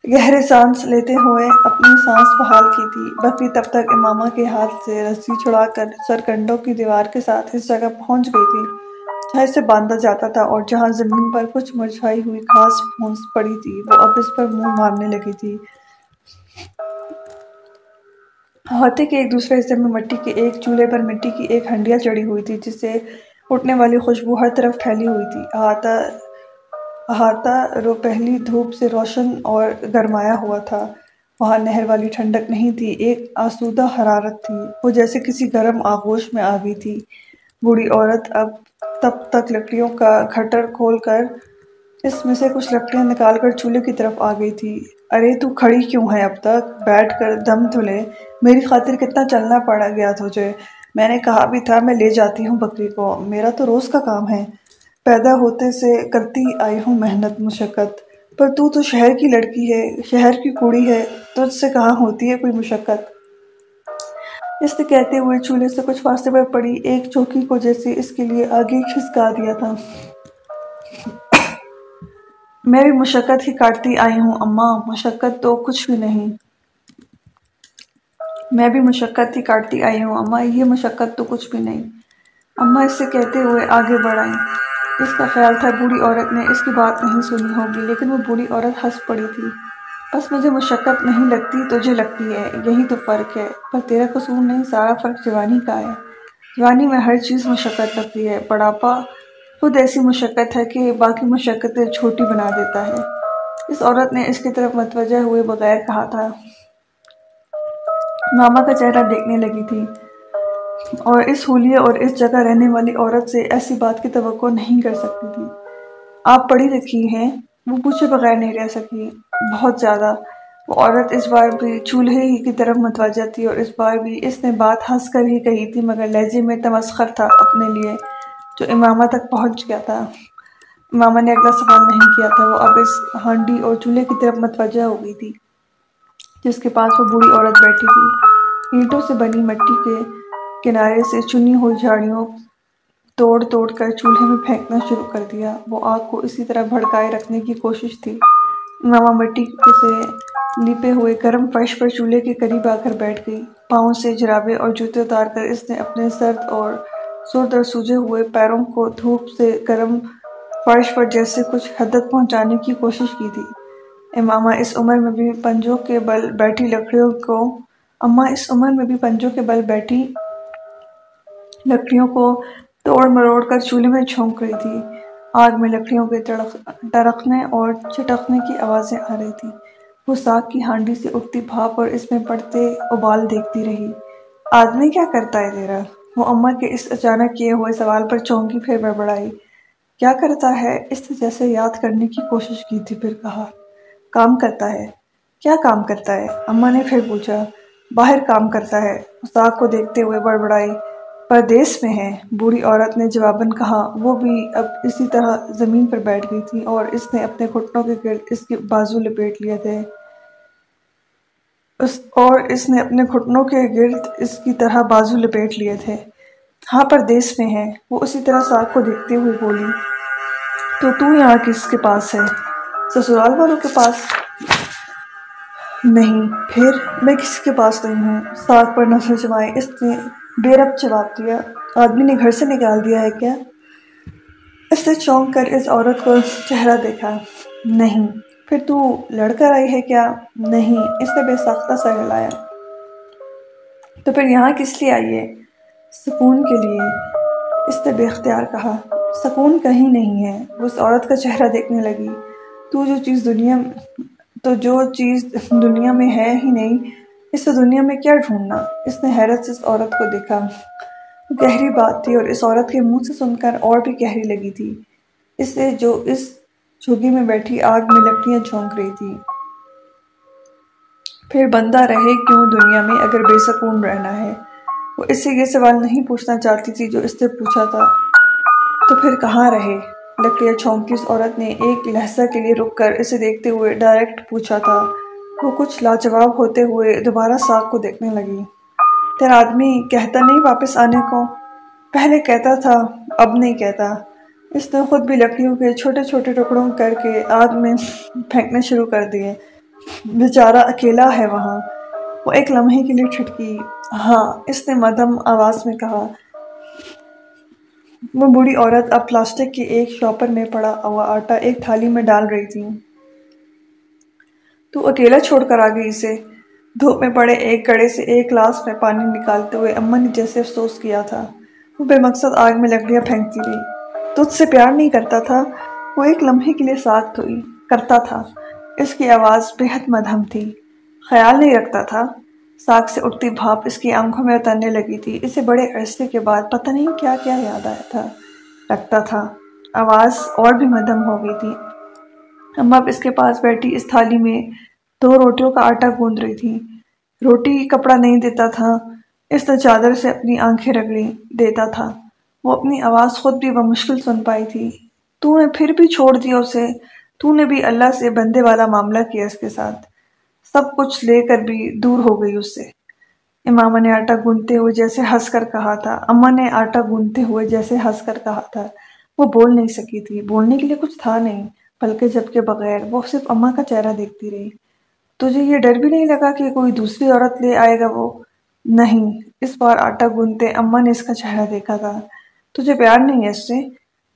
گہرے سانس لیتے ہوئے اپنی سانس بحال کی تھی۔ بکری تب تک امامہ کے ہاتھ سے رسی چھڑا کر سرکنڈوں کی دیوار کے ساتھ اس جگہ پہنچ گئی تھی جہاں اسے باندھا جاتا تھا اور جہاں زمین پر کچھ مرجھائی ہوئی گھاس پھونس پڑی تھی۔ وہ اب اس پر منہ مارنے لگی تھی۔ ہاتھے کے ایک دوسرے حصے میں مٹی کے ایک چولہے پر مٹی کی ایک ہنڈیا چڑی ہوئی تھی جس سے اٹھنے والی خوشبو ہر طرف پھیلی ہوئی تھی۔ احاطہ احاطہ رو پہلی دھوپ سے روشن اور گرمایا ہوا تھا۔ وہاں نہر والی ٹھنڈک نہیں تھی، ایک آسودہ حرارت تھی، وہ جیسے کسی گرم آغوش میں آگئی تھی۔ بوڑھی عورت اب تب تک لکڑیوں کا گھٹر کھول کر اس میں سے کچھ لکڑیاں نکال کر چولہے کی طرف آ گئی تھی۔ ارے، تو کھڑی کیوں ہے اب تک؟ بیٹھ کر دم دھلے۔ میری خاطر کتنا چلنا پڑا گیا تجھے۔ میں نے کہا بھی تھا میں لے جاتی ہوں بکری کو۔ میرا تو روز کا کام ہے۔ پیدا ہوتے سے کرتی آئی ہوں محنت، مشقت۔ پر تو تو شہر کی لڑکی ہے، شہر کی کوڑی ہے، تجھ سے کہاں ہوتی ہے کوئی مشقت؟ اس نے کہتے ہوئے چولہے سے کچھ فاصلے پر پڑی، ایک چوکی کو جیسے اس کے لیے آگے کھسکا دیا تھا۔ میں بھی مشقت ہی کاٹتی آئی ہوں، اماں، مشقت تو کچھ بھی نہیں۔ میں بھی مشقت ہی کاٹتی آئی ہوں، اماں، یہ مشقت تو کچھ بھی نہیں۔ اماں اس سے کہتے ہوئے آگے بڑھائیں۔ اس کا خیال تھا بوڑھی عورت نے اس کی بات نہیں سنی ہوگی، لیکن وہ بوڑھی عورت ہنس پڑی تھی۔ بس مجھے مشقت نہیں لگتی، تجھے لگتی ہے، یہی تو فرق ہے۔ پر تیرا قصور نہیں، سارا فرق جوانی کا ہے۔ جوانی میں ہر چیز مشقت لگتی ہے، بڑھاپا خود ایسی مشقت ہے کہ باقی مشقتیں چھوٹی بنا دیتا ہے۔ اس عورت نے اس کی طرف متوجہ ہوئے بغیر کہا تھا۔ ماما کا چہرہ دیکھنے لگی تھی۔ اور اس حولیے اور اس جگہ رہنے والی عورت سے ایسی بات کی توقع نہیں کر سکتی تھی۔ آپ پڑھی لکھی ہیں، وہ پوچھے بغیر نہیں رہ سکی۔ بہت زیادہ۔ وہ عورت اس بار بھی چولہے ہی کی طرف متوجہ تھی اور اس بار بھی اس نے بات ہنس کر ہی کہی تھی، مگر لہجے میں تمسخر تھا اپنے لیے، جو امامہ تک پہنچ گیا تھا۔ امامہ نے اگلا سوال نہیں کیا تھا، وہ اب اس ہانڈی اور چولہے کی طرف متوجہ ہو گئی تھی، جس کے پاس وہ بوڑھی عورت بیٹھی تھی۔ اینٹوں سے بنی مٹی کے کنارے سے چنی ہوئی جھاڑیوں توڑ توڑ کر چولہے میں پھینکنا شروع کر دیا۔ وہ آگ کو اسی طرح بھڑکائے رکھنے کی کوشش تھی۔ ماما مٹی سے لیپے ہوئے گرم فرش پر چولہے کے قریب آ کر بیٹھ گئی۔ پاؤں سے جرابے اور جوتے اتار کر اس نے اپنے سرد اور سر سوجے ہوئے پیروں کو دھوپ سے گرم فرش پر جیسے کچھ حدت پہنچانے کی کوشش کی تھی۔ امامہ اس عمر میں بھی پنجوں کے بل بیٹھی لکڑیوں کو اماں اس عمر میں بھی پنجوں کے بل بیٹھی لکڑیوں کو توڑ مروڑ کر چولہے میں چھونک رہی تھی۔ آگ میں لکڑیوں کے ٹرکنے اور چٹکنے کی آوازیں آ رہی تھی وہ ساگ کی ہانڈی سے اٹھتی بھاپ اور اس میں پڑتے ابال دیکھتی رہی۔ آدمی کیا کرتا ہے تیرا؟ وہ اماں کے اس اچانک کیے ہوئے سوال پر چونکی پھر بڑبڑائی۔ کیا کرتا ہے؟ اس نے جیسے یاد کرنے کی کوشش کی تھی پھر کہا۔ کام کرتا ہے۔ کیا کام کرتا ہے؟ اماں نے پھر پوچھا۔ باہر کام کرتا ہے۔ ساگ کو دیکھتے ہوئے بڑبڑائی۔ پردیس میں ہے۔ بوڑھی عورت نے جواباً کہا، وہ بھی اب اسی طرح زمین پر بیٹھ گئی تھی اور اس نے اپنے گھٹنوں کے گرد اس کے بازو لپیٹ لیے تھے۔ اس اور اس نے اپنے گھٹنوں کے گرد اس کی طرح بازو لپیٹ لیے تھے۔ ہاں پردیس میں ہے۔ وہ اسی طرح ساگ کو دیکھتے ہوئے بولی، تو تو یہاں کس کے پاس ہے؟ سسرال والوں کے پاس؟ نہیں، پھر میں کسی کے پاس نہیں ہوں؟ ساگ پر نظر جمائے اس نے بے رب جواب دیا آدمی نے گھر سے نکال دیا ہے کیا؟ اس نے چونک کر اس عورت کو چہرہ دیکھا، نہیں۔ پھر تو لڑ کر آئی ہے کیا؟ نہیں، اس نے بے ساختہ سا ہلایا۔ تو پھر یہاں کس لیے آئی ہے؟ سکون کے لیے۔ اس نے بے اختیار کہا، سکون کہیں نہیں ہے۔ وہ اس عورت کا چہرہ دیکھنے لگی۔ تو جو چیز دنیا، تو جو چیز دنیا میں ہے ہی نہیں اس سے دنیا میں کیا ڈھونڈنا؟ اس نے حیرت سے اس عورت کو دیکھا۔ گہری بات تھی اور اس عورت کے منہ سے سن کر اور بھی گہری لگی تھی۔ اس سے جو اس جھوگی میں بیٹھی آگ میں لکڑیاں جھونک رہی تھی۔ پھر بندہ رہے کیوں دنیا میں اگر بے سکون رہنا ہے؟ وہ اس سے یہ سوال نہیں پوچھنا چاہتی تھی جو اس سے پوچھا تھا۔ تو پھر کہاں رہے؟ لکڑیاں چھونکی اس عورت نے۔ ایک لہجہ کے لیے رک کر اسے دیکھتے ہوئے ڈائریکٹ پوچھا تھا۔ وہ کچھ لاجواب ہوتے ہوئے دوبارہ ساگ کو دیکھنے لگی۔ تیرا آدمی کہتا نہیں واپس آنے کو۔ پہلے کہتا تھا، اب نہیں کہتا۔ اس نے خود بھی لکڑیوں کے چھوٹے چھوٹے ٹکڑوں کر کے آگ میں پھینکنے شروع کر دیے۔ بیچارہ اکیلا ہے وہاں۔ وہ ایک لمحے کے لیے چھٹکی۔ ہاں اس نے مدم آواز میں کہا۔ وہ بوڑھی عورت اب پلاسٹک کے ایک شاپر میں پڑا ہوا آٹا ایک تھالی میں ڈال رہی تھی تو اکیلا چھوڑ کر آ گئی اسے۔ دھوپ میں پڑے ایک گڑے سے ایک گلاس میں پانی نکالتے ہوئے اماں نے جیسے افسوس کیا تھا، وہ بے مقصد آگ میں لکڑیاں پھینکتی رہی۔ تجھ سے پیار نہیں کرتا تھا، وہ ایک لمحے کے لیے ساتھ دھوئی کرتا تھا۔ اس کی آواز بے حد مدھم تھی۔ خیال نہیں رکھتا تھا۔ ساگ سے اٹھتی بھاپ اس کی آنکھوں میں اترنے لگی تھی۔ اسے بڑے عرصے کے بعد پتہ نہیں کیا کیا یاد آیا تھا۔ لگتا تھا، آواز اور بھی مدھم ہو گئی تھی۔ اماں اب اس کے پاس بیٹھی اس تھالی میں دو روٹیوں کا آٹا گوند رہی تھی۔ روٹی کپڑا نہیں دیتا تھا، اس نے چادر سے اپنی آنکھیں رگڑی دیتا تھا۔ وہ اپنی آواز خود بھی بمشکل سن پائی تھی۔ تو نے پھر بھی چھوڑ دیا اسے۔ تو نے بھی اللہ سے بندے والا معاملہ کیا اس کے ساتھ۔ سب کچھ لے کر بھی دور ہو گئی اس سے۔ امامہ نے آٹا گونتے ہوئے جیسے ہنس کر کہا تھا۔ اماں نے آٹا گونتے ہوئے جیسے ہنس کر کہا تھا۔ وہ بول نہیں سکی تھی۔ بولنے کے لیے کچھ تھا نہیں۔ بلکہ جب کے بغیر وہ صرف اماں کا چہرہ دیکھتی رہی۔ تجھے یہ ڈر بھی نہیں لگا کہ کوئی دوسری عورت لے آئے گا وہ؟ نہیں، اس بار آٹا گونتے اماں نے اس کا چہرہ دیکھا تھا۔ تجھے پیار نہیں ہے اس سے؟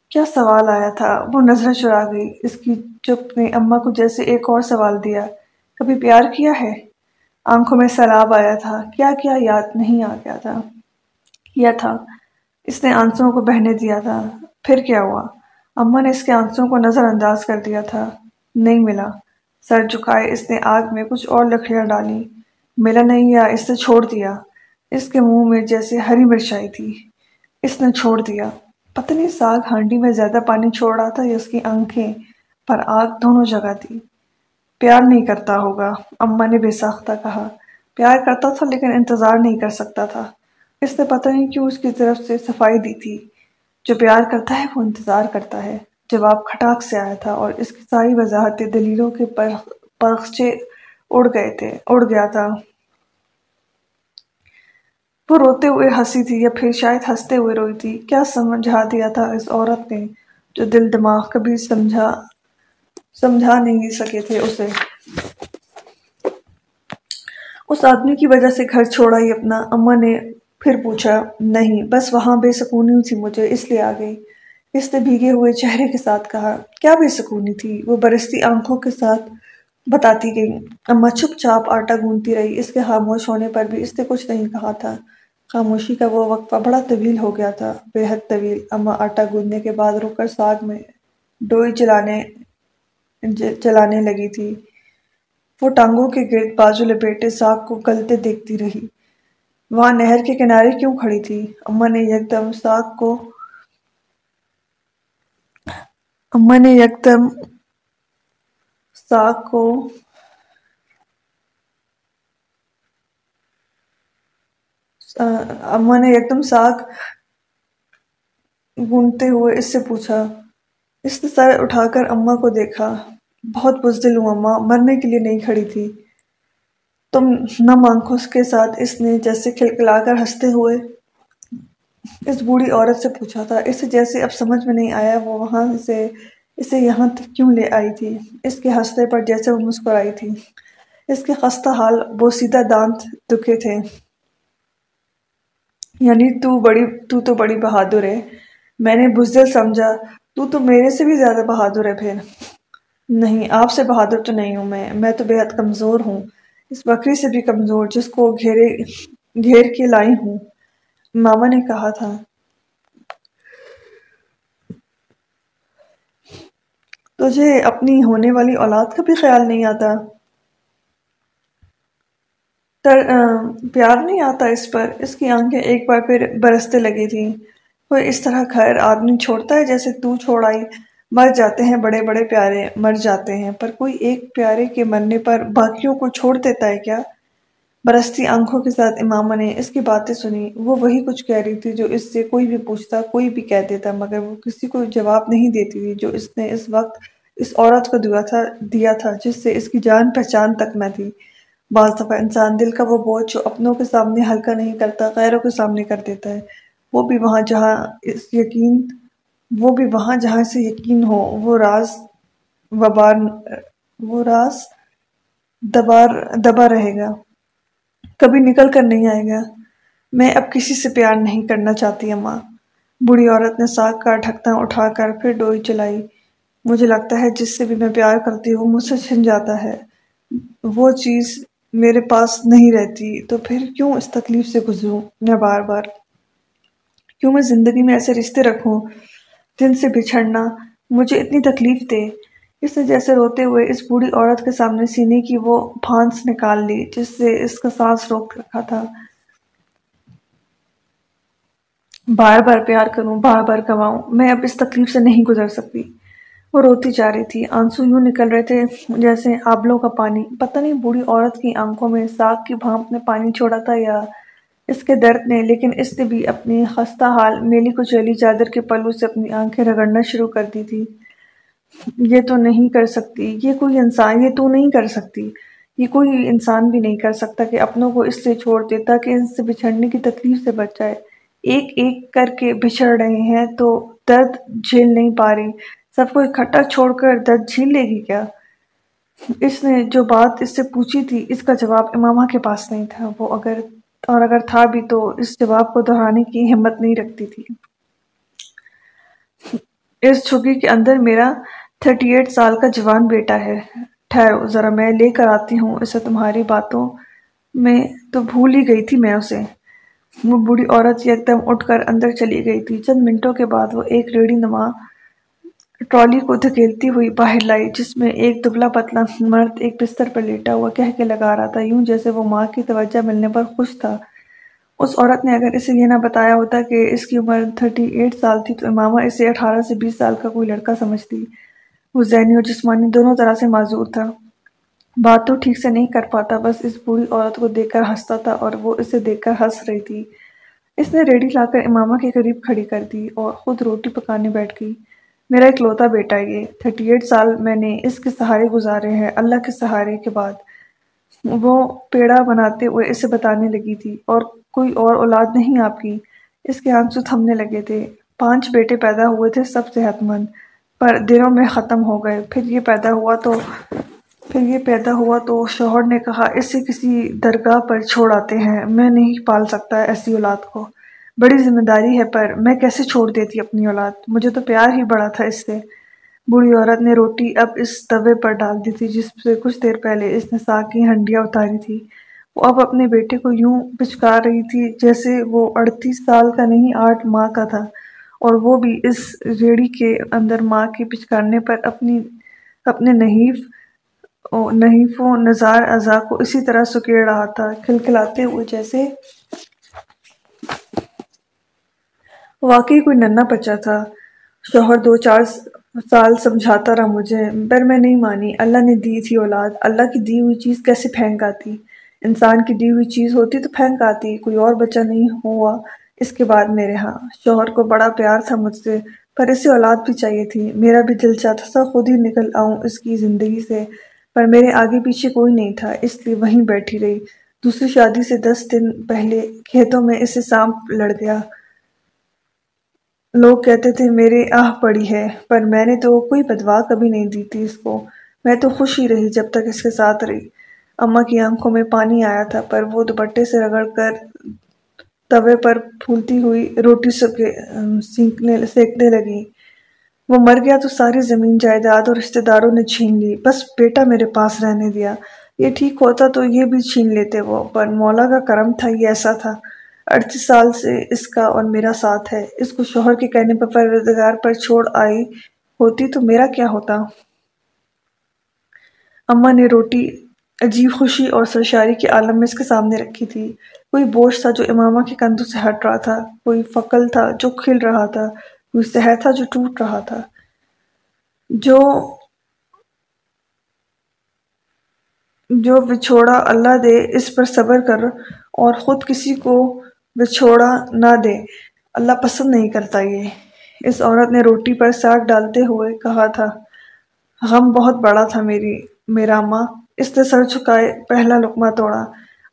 کیا سوال آیا تھا؟ وہ نظر چرا گئی۔ اس کی چپ نے اماں کو جیسے ایک اور سوال دیا۔ کبھی پیار کیا ہے؟ آنکھوں میں سیلاب آیا تھا۔ کیا کیا یاد نہیں آ گیا تھا؟ کیا تھا؟ اس نے آنسوں کو بہنے دیا تھا۔ پھر کیا ہوا؟ اماں نے اس کے آنسوں کو نظر انداز کر دیا تھا۔ نہیں ملا۔ سر جھکائے اس نے آگ میں کچھ اور لکڑیاں ڈالی۔ ملا نہیں یا اس نے چھوڑ دیا؟ اس کے منہ میں جیسے ہری مرچائی تھی۔ اس نے چھوڑ دیا۔ پتہ نہیں ساگ ہانڈی میں زیادہ پانی چھوڑ رہا تھا یا اس کی آنکھیں پر آگ دونوں جگہ تھی۔ پیار نہیں کرتا ہوگا، اماں نے بے ساختہ کہا۔ پیار کرتا تھا لیکن انتظار نہیں کر سکتا تھا۔ اس نے پتہ نہیں کیوں اس کی طرف سے صفائی دی تھی۔ جو پیار کرتا ہے وہ انتظار کرتا ہے۔ جواب کھٹاک سے آیا تھا اور اس کی ساری وضاحت دلیلوں کے پرخچے اڑ گئے تھے، اڑ گیا تھا۔ وہ روتے ہوئے ہنسی تھی یا پھر شاید ہنستے ہوئے روئی تھی۔ کیا سمجھا دیا تھا اس عورت نے جو دل دماغ کبھی سمجھا سمجھا نہیں سکے تھے اسے؟ اس آدمی کی وجہ سے گھر چھوڑا ہی اپنا۔ اماں نے پھر پوچھا، نہیں، بس وہاں بے سکونی تھی مجھے، اس لیے آ گئی۔ اس نے بھیگے ہوئے چہرے کے ساتھ کہا، کیا بے سکونی تھی؟ وہ برستی آنکھوں کے ساتھ بتاتی گئی۔ اما چھپ چاپ آٹا گونتی رہی۔ اس کے خاموش ہونے پر بھی اس نے کچھ نہیں کہا تھا۔ خاموشی کا وہ وقفہ بڑا طویل ہو گیا تھا۔ بے حد طویل۔ اما آٹا گوندنے کے بعد رک کر ساگ میں ڈوئی چلانے چلانے لگی تھی۔ وہ ٹانگوں کے گرد بازو لپیٹے ساگ کو گلتے دیکھتی رہی۔ وہاں نہر کے کنارے کیوں کھڑی تھی؟ اما نے یک دم ساگ کو اما نے یکدم ساگ کو اما نے یکدم ساگ گونتے ہوئے اس سے پوچھا، اس نے سر اٹھا کر اما کو دیکھا، بہت بزدل ہوں اما مرنے کے لیے نہیں کھڑی تھی۔ تم نم آنکھوں کے ساتھ اس نے جیسے کھلکلا کر ہنستے ہوئے اس بوڑھی عورت سے پوچھا تھا۔ اسے جیسے اب سمجھ میں نہیں آیا، وہ وہاں سے اسے یہاں تک کیوں لے آئی تھی؟ اس کے ہنستے پر جیسے وہ مسکرائی تھی۔ اس کے خستہ حال بوسیدہ دانت دکھے تھے۔ یعنی تو بڑی، تو تو بڑی بہادر ہے۔ میں نے بزدل سمجھا، تو تو میرے سے بھی زیادہ بہادر ہے پھر۔ نہیں، آپ سے بہادر تو نہیں ہوں میں میں تو بے حد کمزور ہوں۔ اس بکری سے بھی کمزور، جس کو گھیرے، گھیر کے لائی ہوں۔ ماما نے کہا تھا۔ تجھے اپنی ہونے والی اولاد کا بھی خیال نہیں آتا؟ تر پیار نہیں آتا اس پر۔ اس کی آنکھیں ایک بار پھر برستے لگی تھی کوئی اس طرح گھر آدمی چھوڑتا ہے جیسے تو چھوڑ آئی۔ مر جاتے ہیں، بڑے بڑے پیارے مر جاتے ہیں۔ پر کوئی ایک پیارے کے مرنے پر باقیوں کو چھوڑ دیتا ہے کیا؟ برستی آنکھوں کے ساتھ امامہ نے اس کی باتیں سنی۔ وہ وہی کچھ کہہ رہی تھی جو اس سے کوئی بھی پوچھتا، کوئی بھی کہہ دیتا، مگر وہ کسی کو جواب نہیں دیتی تھی جو اس نے اس وقت اس عورت کو دیا تھا دیا تھا، جس سے اس کی جان پہچان تک نہ تھی۔ بعض دفعہ انسان دل کا وہ بوجھ جو اپنوں کے سامنے ہلکا نہیں کرتا، غیروں کے سامنے کر دیتا ہے۔ وہ بھی وہاں جہاں اس یقین وہ بھی وہاں جہاں سے یقین ہو، وہ راز وبار، وہ راز دبار، دبا رہے گا۔ کبھی نکل کر نہیں آئے گا۔ میں اب کسی سے پیار نہیں کرنا چاہتی، اماں۔ بڑی عورت نے ساگ کا ڈھکنا اٹھا کر پھر ڈوئی چلائی۔ مجھے لگتا ہے جس سے بھی میں پیار کرتی ہوں، مجھ سے چھن جاتا ہے۔ وہ چیز میرے پاس نہیں رہتی، تو پھر کیوں اس تکلیف سے گزروں؟ میں بار بار کیوں میں زندگی میں ایسے رشتے رکھوں؟ جن سے بچھڑنا مجھے اتنی تکلیف دے۔ اس نے جیسے روتے ہوئے اس بوڑھی عورت کے سامنے سینے کی وہ پھانس نکال لی، جس سے اس کا سانس روک رکھا تھا۔ بار بار پیار کروں، بار بار کماؤں، میں اب اس تکلیف سے نہیں گزر سکتی۔ وہ روتی جا رہی تھی، آنسو یوں نکل رہے تھے جیسے آبلوں کا پانی۔ پتہ نہیں بوڑھی عورت کی آنکھوں میں ساگ کی بھانپ نے پانی چھوڑا تھا یا اس کے درد نے، لیکن اس نے بھی اپنی خستہ حال، میلی کو چلی چادر کے پلو سے اپنی آنکھیں رگڑنا شروع کر دی تھی۔ یہ تو نہیں کر سکتی، یہ کوئی انسان، یہ تو نہیں کر سکتی۔ یہ کوئی انسان بھی نہیں کر سکتا کہ اپنوں کو اس سے چھوڑ دیتا کہ ان سے بچھڑنے کی تکلیف سے بچ جائے۔ ایک ایک کر کے بچھڑ رہے ہیں تو درد جھیل نہیں پا رہی۔ سب کو اکٹھا چھوڑ کر درد جھیل لے گی کیا؟ اس نے جو بات اس سے پوچھی تھی، اس کا جواب امامہ کے پاس نہیں تھا۔ وہ اگر اور اگر تھا بھی تو اس جواب کو دہرانے کی ہمت نہیں رکھتی تھی۔ اس چھگی کے اندر میرا تھرٹی ایٹ سال کا جوان بیٹا ہے۔ ٹھہرو ذرا میں لے کر آتی ہوں۔ اسے تمہاری باتوں میں تو بھول ہی گئی تھی میں اسے۔ وہ بوڑھی عورت ایک دم اٹھ کر اندر چلی گئی تھی۔ چند منٹوں کے بعد وہ ایک ریڑی نما ٹرالی کو دھکیلتی ہوئی باہر لائی، جس میں ایک دبلا پتلا مرد ایک بستر پر لیٹا ہوا کہہ کے لگا رہا تھا، یوں جیسے وہ ماں کی توجہ ملنے پر خوش تھا۔ اس عورت نے اگر اسے یہ نہ بتایا ہوتا کہ اس کی عمر تھرٹی ایٹ سال تھی، تو امامہ اسے اٹھارہ سے بیس سال کا کوئی لڑکا سمجھتی۔ وہ ذہنی اور جسمانی دونوں طرح سے معذور تھا۔ بات تو ٹھیک سے نہیں کر پاتا، بس اس بوڑھی عورت کو دیکھ کر ہنستا تھا اور وہ اسے دیکھ کر ہنس رہی تھی۔ اس نے ریڈی لا کر امامہ کے قریب کھڑی کر دی اور خود روٹی پکانے بیٹھ گئی۔ میرا ایک لوتا بیٹا یہ تھرٹی ایٹ سال میں نے اس کے سہارے گزارے ہیں، اللہ کے سہارے کے بعد۔ وہ پیڑا بناتے ہوئے اسے بتانے لگی تھی اور کوئی اور اولاد نہیں آپ کی۔ اس کے آنسو تھمنے لگے تھے۔ پانچ بیٹے پیدا ہوئے تھے، سب صحت مند۔ پر دنوں میں ختم ہو گئے۔ پھر یہ پیدا ہوا تو، پھر یہ پیدا ہوا تو شوہر نے کہا، اسے کسی درگاہ پر چھوڑ آتے ہیں، میں نہیں پال سکتا ایسی اولاد کو۔ بڑی ذمہ داری ہے، پر میں کیسے چھوڑ دیتی اپنی اولاد؟ مجھے تو پیار ہی بڑا تھا اس سے۔ بوڑھی عورت نے روٹی اب اس توے پر ڈال دی تھی، جس سے کچھ دیر پہلے اس نے ساگ کی ہنڈیاں اتاری تھی۔ وہ اب اپنے بیٹے کو یوں پچکار رہی تھی جیسے وہ اڑتیس سال کا نہیں، آٹھ ماہ کا تھا۔ اور وہ بھی اس ریڑی کے اندر ماں کے پچکارنے پر اپنی، اپنے نحیف نحیف و نظار ازا کو اسی طرح سکیڑ رہا تھا، کھلکھلاتے ہوئے جیسے واقعی کوئی ننا بچہ تھا۔ شوہر دو چار سال سمجھاتا رہا مجھے، پر میں نہیں مانی۔ اللہ نے دی تھی اولاد۔ اللہ کی دی ہوئی چیز کیسے پھینک آتی؟ انسان کی دی ہوئی چیز ہوتی تو پھینک آتی، کوئی اور بچہ نہیں ہوا۔ اس کے بعد میرے ہاں شوہر کو بڑا پیار تھا مجھ سے، پر اسے اولاد بھی چاہیے تھی۔ میرا بھی دل چاہتا تھا خود ہی نکل آؤں اس کی زندگی سے، پر میرے آگے پیچھے کوئی نہیں تھا، اس لیے وہیں بیٹھی رہی۔ دوسری شادی سے دس دن پہلے کھیتوں میں اسے سانپ لڑ گیا۔ لوگ کہتے تھے، میرے آہ پڑی ہے، پر میں نے تو کوئی بدوا کبھی نہیں دی تھی اس کو۔ میں تو خوش ہی رہی جب تک اس کے ساتھ رہی۔ اماں کی آنکھوں میں پانی آیا تھا، پر وہ دوپٹے سے رگڑ کر توے پر پھولتی ہوئی روٹی سیکنے لگی۔ وہ مر گیا تو ساری زمین جائیداد اور رشتہ داروں نے چھین لی۔ بس بیٹا میرے پاس رہنے دیا۔ یہ ٹھیک ہوتا تو یہ بھی چھین لیتے وہ، پر مولا کا کرم تھا، یہ ایسا تھا۔ اڑتیس سال سے اس کا اور میرا ساتھ ہے۔ اس کو شوہر کے کہنے پر پروردگار پر چھوڑ آئی ہوتی تو میرا کیا ہوتا؟ اماں نے روٹی عجیب خوشی اور سرشاری کے عالم میں اس کے سامنے رکھی تھی۔ کوئی بوجھ تھا جو امامہ کے کندھوں سے ہٹ رہا تھا، کوئی فقل تھا جو کھل رہا تھا، کوئی سہ تھا جو ٹوٹ رہا تھا۔ جو جو بچھوڑا اللہ دے، اس پر صبر کر اور خود کسی کو بچھوڑا نہ دے۔ اللہ پسند نہیں کرتا یہ۔ اس عورت نے روٹی پر ساگ ڈالتے ہوئے کہا تھا، غم بہت بڑا تھا میری، میرا ماں۔ اس نے سر چکائے پہلا لقمہ توڑا۔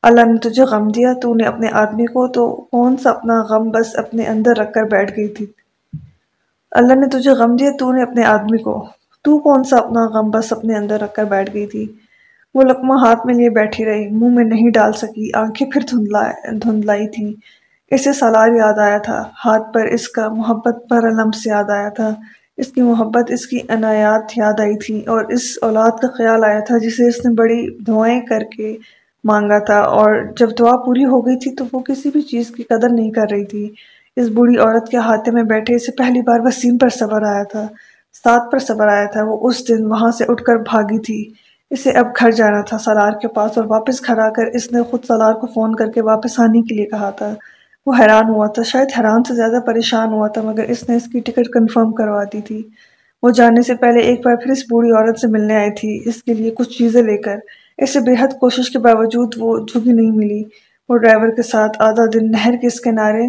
اللہ نے تجھے غم دیا، تو نے اپنے آدمی کو، تو کون سا اپنا غم بس اپنے اندر رکھ کر بیٹھ گئی تھی؟ اللہ نے تجھے غم دیا، تو نے اپنے آدمی کو۔ تو کون سا اپنا غم بس اپنے اندر رکھ کر بیٹھ گئی تھی؟ وہ لقمہ ہاتھ میں لیے بیٹھی رہی، منہ میں نہیں ڈال سکی، آنکھیں پھر دھندلائی تھی اسے سالار یاد آیا تھا، ہاتھ پر اس کا محبت پر لمس یاد آیا تھا۔ اس کی محبت، اس کی عنایات یاد آئی تھی اور اس اولاد کا خیال آیا تھا جسے اس نے بڑی دعائیں کر کے مانگا تھا۔ اور جب دعا پوری ہو گئی تھی تو وہ کسی بھی چیز کی قدر نہیں کر رہی تھی۔ اس بوڑھی عورت کے ہاتھے میں بیٹھے اسے پہلی بار وسیم پر صبر آیا تھا، ساتھ پر صبر آیا تھا۔ وہ اس دن وہاں سے اٹھ کر بھاگی تھی۔ اسے اب گھر جانا تھا سالار کے پاس اور واپس گھر آ کر اس نے خود سالار کو فون کر کے واپس آنے کے لیے کہا تھا۔ وہ حیران ہوا تھا، شاید حیران سے زیادہ پریشان ہوا تھا، مگر اس نے اس کی ٹکٹ کنفرم کروا دی تھی۔ وہ جانے سے پہلے ایک بار پھر اس بوڑھی عورت سے ملنے آئی تھی، اس کے لیے کچھ چیزیں لے کر۔ اسے بے حد کوشش کے باوجود وہ جھگی نہیں ملی۔ وہ ڈرائیور کے ساتھ آدھا دن نہر کے اس کنارے،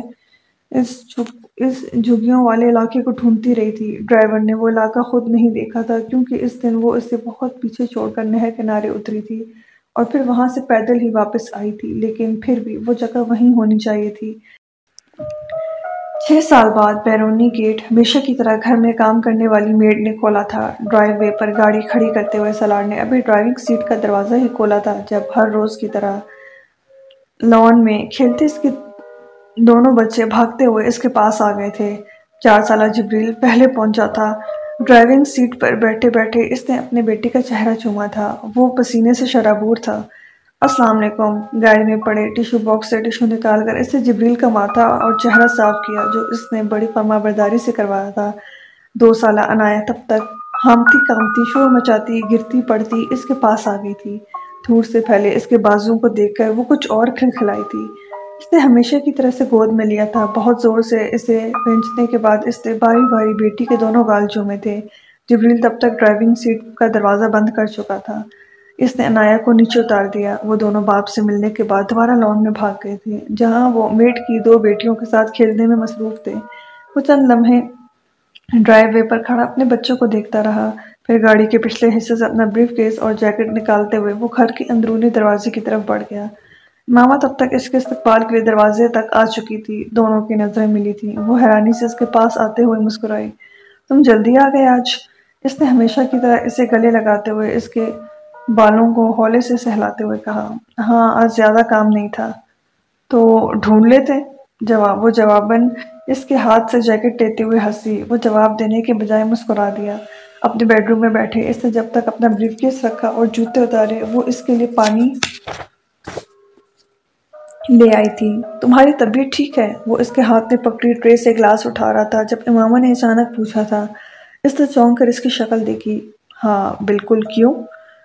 اس اس جھگیوں والے علاقے کو ڈھونڈتی رہی تھی۔ ڈرائیور نے وہ علاقہ خود نہیں دیکھا تھا، کیونکہ اس دن وہ اسے بہت پیچھے چھوڑ کر نہر کنارے اتری تھی اور پھر وہاں سے پیدل ہی واپس آئی تھی، لیکن پھر بھی وہ جگہ وہیں ہونی چاہیے تھی۔ چھ سال بعد بیرونی گیٹ ہمیشہ کی طرح گھر میں کام کرنے والی میڈ نے کھولا تھا۔ ڈرائیو وے پر گاڑی کھڑی کرتے ہوئے سلار نے ابھی ڈرائیونگ سیٹ کا دروازہ ہی کھولا تھا، جب ہر روز کی طرح لان میں کھیلتے اس کی دونوں بچے بھاگتے ہوئے اس کے پاس آ گئے تھے۔ چار سالہ جبریل پہلے پہنچا تھا۔ ڈرائیونگ سیٹ پر بیٹھے بیٹھے اس نے اپنے بیٹی کا چہرہ چوما تھا۔ وہ پسینے سے شرابور تھا۔ السلام علیکم۔ گاڑی میں پڑے ٹیشو باکس سے ٹیشو نکال کر اسے جبریل کا ماتھا اور چہرہ صاف کیا جو اس نے بڑی فرما برداری سے کروایا تھا۔ دو سالہ انایا تب تک ہامتی کامتی شور مچاتی گرتی پڑتی اس کے پاس آ گئی تھی۔ دھور سے پھیلے اس کے بازوں کو دیکھ کر وہ کچھ اور کھلکھلائی تھی۔ اس نے ہمیشہ کی طرح سے گود میں لیا تھا۔ بہت زور سے اسے پینچنے کے بعد اس نے باری باری بیٹی کے دونوں گال چومے تھے۔ جبریل تب تک ڈرائیونگ سیٹ کا دروازہ بند کر چکا تھا۔ اس نے انایا کو نیچے اتار دیا۔ وہ دونوں باپ سے ملنے کے بعد دوبارہ لون میں بھاگ گئے تھے، جہاں وہ میٹ کی دو بیٹیوں کے ساتھ کھیلنے میں مصروف تھے۔ وہ چند لمحے ڈرائیو وے پر کھڑا اپنے بچوں کو دیکھتا رہا۔ پھر گاڑی کے پچھلے حصے سے اپنا بریف کیس اور جیکٹ نکالتے ہوئے وہ گھر کے اندرونی دروازے کی طرف بڑھ گیا۔ ماما تب تک اس کے استقبال کے لیے دروازے تک آ چکی تھی، دونوں کی نظریں ملی تھی وہ حیرانی سے اس کے پاس آتے ہوئے مسکرائی تم جلدی آ گئے آج؟ اس نے ہمیشہ کی طرح اسے گلے لگاتے ہوئے اس کے بالوں کو ہولے سے سہلاتے ہوئے کہا ہاں آج زیادہ کام نہیں تھا۔ تو ڈھونڈ لیتے؟ جواب، وہ جواباً اس کے ہاتھ سے جیکٹ لیتے ہوئے ہنسی، وہ جواب دینے کے بجائے مسکرا دیا۔ اپنے بیڈ روم میں بیٹھے، اس نے جب تک اپنا بریف کیس رکھا اور جوتے اتارے، وہ اس کے لیے پانی لے آئی تھی۔ تمہاری طبیعت ٹھیک ہے؟ وہ اس کے ہاتھ میں پکڑی ٹرے سے گلاس اٹھا رہا تھا جب امامہ نے اچانک پوچھا تھا، اس نے چونک کر اس کی شکل دیکھی۔ ہاں بالکل۔ کیوں؟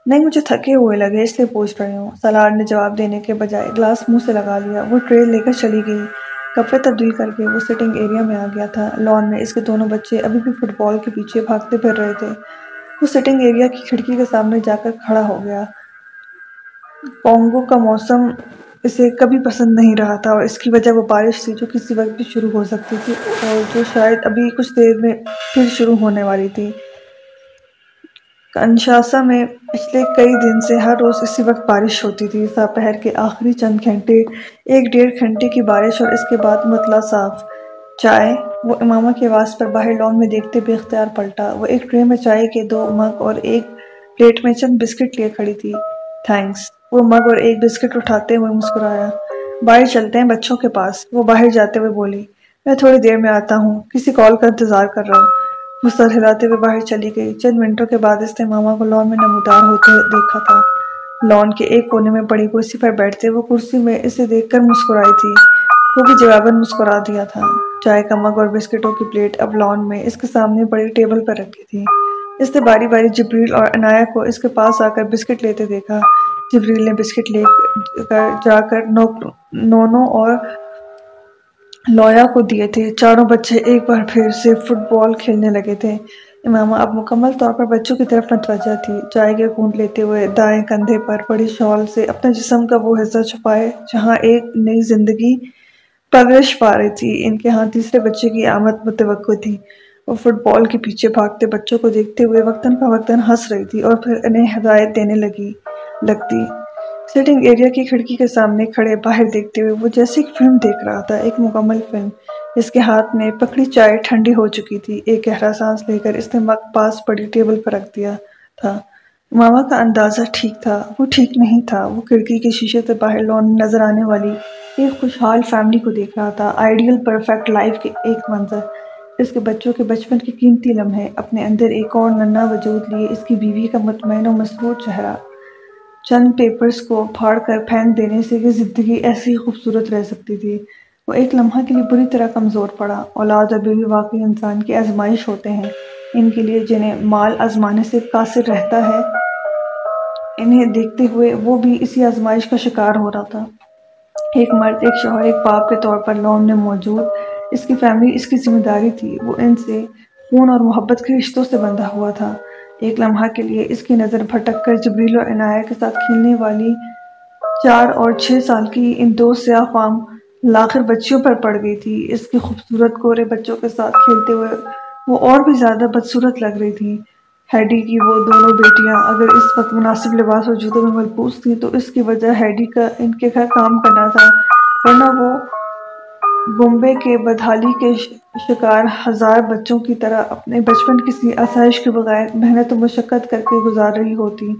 نہیں، مجھے تھکے ہوئے لگے، اس لیے پوچھ رہے ہوں۔ سلار نے جواب دینے کے بجائے گلاس منہ سے لگا لیا۔ وہ ٹرے لے کر چلی گئی۔ کپڑے تبدیل کر کے وہ سٹنگ ایریا میں آ گیا تھا۔ لان میں اس کے دونوں بچے ابھی بھی فٹ بال کے پیچھے بھاگتے پھر رہے تھے۔ وہ سٹنگ ایریا کی کھڑکی کے سامنے جا کر کھڑا ہو گیا۔ کونگو کا موسم اسے کبھی پسند نہیں رہا تھا اور اس کی وجہ وہ بارش تھی جو کسی وقت بھی شروع ہو سکتی تھی اور جو شاید ابھی کچھ دیر میں پھر شروع ہونے والی تھی۔ کنشاسا میں پچھلے کئی دن سے ہر روز اسی وقت بارش ہوتی تھی۔ دوپہر کے آخری چند گھنٹے، ایک ڈیڑھ گھنٹے کی بارش اور اس کے بعد مطلع صاف۔ چائے، وہ امامہ کے آواز پر باہر لون میں دیکھتے بے اختیار پلٹا۔ وہ ایک ٹرے میں چائے کے دو مگ اور ایک پلیٹ میں چند بسکٹ لیے کھڑی تھی۔ تھینکس۔ وہ مگ اور ایک بسکٹ اٹھاتے ہوئے مسکرایا۔ باہر چلتے ہیں بچوں کے پاس۔ وہ باہر جاتے ہوئے بولی، میں تھوڑی دیر میں آتا ہوں، کسی کال کا انتظار کر رہا ہوں۔ وہ سر ہلاتے ہوئے باہر چلی گئی۔ چند منٹوں کے بعد اس نے ماما کو لون میں نمودار ہوتے دیکھا تھا۔ لون کے ایک کونے میں پڑی کرسی پر بیٹھتے وہ کرسی میں اسے دیکھ کر مسکرائی تھی۔ وہ بھی جواباً مسکرا دیا تھا۔ چائے کا مگ اور بسکٹوں کی پلیٹ اب لون میں اس کے سامنے بڑی ٹیبل پر رکھی تھی۔ اس نے باری باری جبریل اور انایا کو اس کے پاس آ کر بسکٹ لیتے دیکھا۔ جبریل نے بسکٹ لے کر جا کر نونو اور لویا کو دیے تھے۔ چاروں بچے ایک بار پھر سے فٹ بال کھیلنے لگے تھے۔ امامہ اب مکمل طور پر بچوں کی طرف متوجہ تھی۔ چائے کے گھونٹ لیتے ہوئے دائیں کندھے پر بڑی شال سے اپنے جسم کا وہ حصہ چھپائے جہاں ایک نئی زندگی پرورش پا رہی تھی۔ ان کے ہاں تیسرے بچے کی آمد متوقع تھی۔ وہ فٹ بال کے پیچھے بھاگتے بچوں کو دیکھتے ہوئے وقتاً فوقتاً ہنس رہی تھی اور پھر انہیں ہدایت دینے لگی۔ لگتی۔ سیٹنگ ایریا کی کھڑکی کے سامنے کھڑے باہر دیکھتے ہوئے وہ جیسے ایک فلم دیکھ رہا تھا، ایک مکمل فلم اس کے ہاتھ میں پکڑی چائے ٹھنڈی ہو چکی تھی۔ ایک گہرا سانس لے کر اس نے مگ پاس پڑی ٹیبل پر رکھ دیا تھا۔ ماما کا اندازہ ٹھیک تھا، وہ ٹھیک نہیں تھا۔ وہ کھڑکی کے شیشے سے باہر لون نظر آنے والی ایک خوشحال فیملی کو دیکھ رہا تھا۔ آئیڈیل پرفیکٹ لائف کے ایک منظر۔ اس کے بچوں کے بچپن کی قیمتی لمحے۔ اپنے اندر ایک اور ننا وجود لیے اس کی بیوی کا مطمئن و مسرور چہرہ۔ چند پیپرز کو پھاڑ کر پھینک دینے سے کہ زندگی ایسی خوبصورت رہ سکتی تھی۔ وہ ایک لمحہ کے لیے بری طرح کمزور پڑا۔ اولاد اور بیوی واقعی انسان کی آزمائش ہوتے ہیں۔ ان کے لیے جنہیں مال آزمانے سے قاصر رہتا ہے، انہیں دیکھتے ہوئے وہ بھی اسی آزمائش کا شکار ہو رہا تھا۔ ایک مرد، ایک شوہر، ایک باپ کے طور پر لون میں موجود۔ اس کی فیملی اس کی ذمہ داری تھی۔ وہ ان سے خون اور محبت کے رشتوں سے بندھا ہوا تھا۔ ایک لمحہ کے لیے اس کی نظر بھٹک کر جبریل اور عنایہ کے ساتھ کھیلنے والی چار اور چھ سال کی ان دو سیاہ فام لاخر بچیوں پر پڑ گئی تھی۔ اس کی خوبصورت گورے بچوں کے ساتھ کھیلتے ہوئے وہ اور بھی زیادہ بدصورت لگ رہی تھی۔ ہیڈی کی وہ دونوں بیٹیاں اگر اس وقت مناسب لباس اور جوتوں میں ملبوس تھیں تو اس کی وجہ ہیڈی کا ان کے گھر کام کرنا تھا، ورنہ وہ بمبے کے بدحالی کے شکار ہزار بچوں کی طرح اپنے بچپن کسی آسائش کے بغیر محنت و مشقت کر کے گزار رہی ہوتی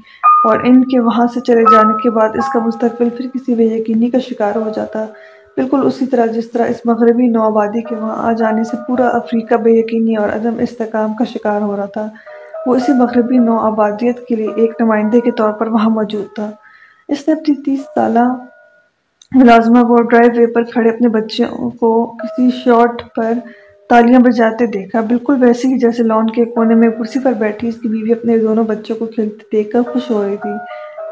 اور ان کے وہاں سے چلے جانے کے بعد اس کا مستقبل پھر کسی بے یقینی کا شکار ہو جاتا۔ بالکل اسی طرح جس طرح اس مغربی نو آبادی کے وہاں آ جانے سے پورا افریقہ بے یقینی اور عدم استحکام کا شکار ہو رہا تھا، وہ اسی مغربی نو آبادیت کے لیے ایک نمائندے کے طور پر وہاں موجود تھا۔ اس نے اپنی تیس سالہ ملازمہ وہ ڈرائیو وے پر کھڑے اپنے بچوں کو کسی شارٹ پر تالیاں بجاتے دیکھا۔ بالکل ویسے ہی جیسے لون کے کونے میں کرسی پر بیٹھی اس کی بیوی اپنے دونوں بچوں کو کھیلتے دیکھ کر خوش ہو رہی تھی۔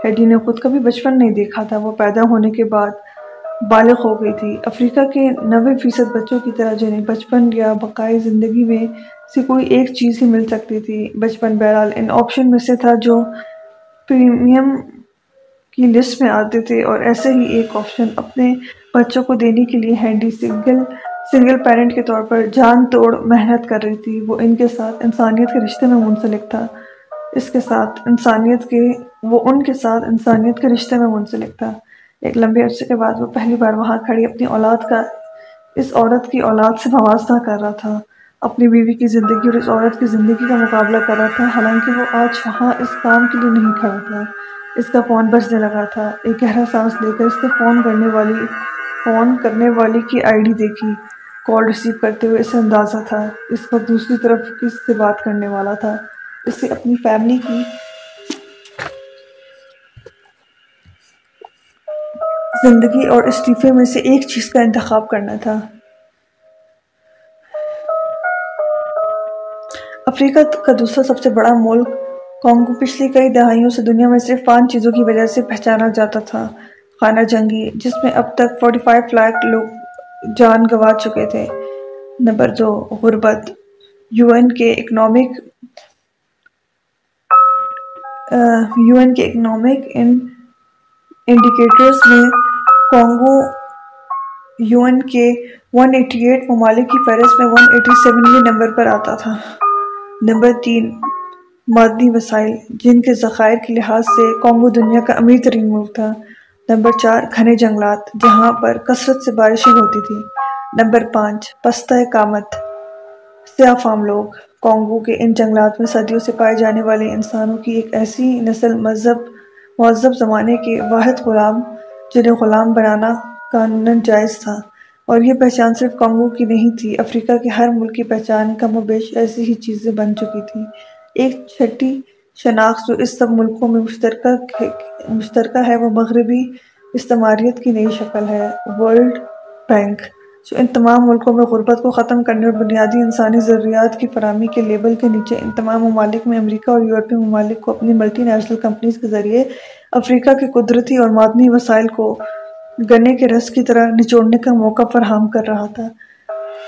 ہیڈی نے خود کبھی بچپن نہیں دیکھا تھا۔ وہ پیدا ہونے کے بعد بالغ ہو گئی تھی۔ افریقہ کے نوے فیصد بچوں کی طرح جنہیں بچپن یا بقائی زندگی میں سے کوئی ایک چیز ہی مل سکتی تھی۔ بچپن بہرحال ان آپشن میں سے تھا جو پریمیم کی لسٹ میں آتے تھے اور ایسے ہی ایک آپشن اپنے بچوں کو دینے کے لیے ہینڈی سنگل سنگل پیرنٹ کے طور پر جان توڑ محنت کر رہی تھی۔ وہ ان کے ساتھ انسانیت کے رشتے میں منسلک تھا۔ اس کے ساتھ انسانیت کے، وہ ان کے ساتھ انسانیت کے رشتے میں منسلک تھا۔ ایک لمبے عرصے کے بعد وہ پہلی بار وہاں کھڑی اپنی اولاد کا، اس عورت کی اولاد سے موازنہ کر رہا تھا۔ اپنی بیوی کی زندگی اور اس عورت کی زندگی کا مقابلہ کر رہا تھا۔ حالانکہ وہ آج وہاں اس کام کے لیے نہیں کھڑا تھا۔ اس کا فون بجنے لگا تھا۔ ایک گہرا سانس لے کر اس نے فون کرنے والی، فون کرنے والی کی آئی ڈی دیکھی۔ کال ریسیو کرتے ہوئے اسے اندازہ تھا۔ اس وقت دوسری طرف کس سے بات کرنے والا تھا۔ اسے اپنی فیملی کی زندگی اور استعفے میں سے ایک چیز کا انتخاب کرنا تھا۔ افریقہ کا دوسرا سب سے بڑا ملک کانگو پچھلی کئی دہائیوں سے دنیا میں صرف پانچ چیزوں کی وجہ سے پہچانا جاتا تھا، خانہ جنگی، جس میں اب تک فورٹی فائیو لاکھ لوگ جان گوا چکے تھے۔ نمبر دو، غربت۔ یو این کے اکنامک یو این کے اکنامک انڈیکیٹرز میں کانگو یو این کے ون ایٹی ایٹ ممالک کی فہرست میں ون ایٹی سیونویں نمبر پر آتا تھا۔ نمبر تین معدنی وسائل، جن کے ذخائر کے لحاظ سے کانگو دنیا کا امیر ترین ملک تھا۔ نمبر چار، گھنے جنگلات، جہاں پر کثرت سے بارشیں ہوتی تھی نمبر پانچ، پستہ کامت سیاہ فام لوگ کانگو کے ان جنگلات میں صدیوں سے پائے جانے والے انسانوں کی ایک ایسی نسل مذہب، مہذب زمانے کے واحد غلام، جنہیں غلام بنانا قانون جائز تھا۔ اور یہ پہچان صرف کانگو کی نہیں تھی، افریقہ کے ہر ملک کی پہچان کم و بیش ایسی ہی چیزیں بن چکی تھیں۔ ایک چھٹی شناخت جو اس سب ملکوں میں مشترکہ مشترکہ ہے، وہ مغربی استعماریت کی نئی شکل ہے۔ ورلڈ بینک جو ان تمام ملکوں میں غربت کو ختم کرنے اور بنیادی انسانی ضروریات کی فراہمی کے لیبل کے نیچے ان تمام ممالک میں امریکہ اور یورپی ممالک کو اپنی ملٹی نیشنل کمپنیز کے ذریعے افریقہ کے قدرتی اور معدنی وسائل کو گنے کے رس کی طرح نچوڑنے کا موقع فراہم کر رہا تھا۔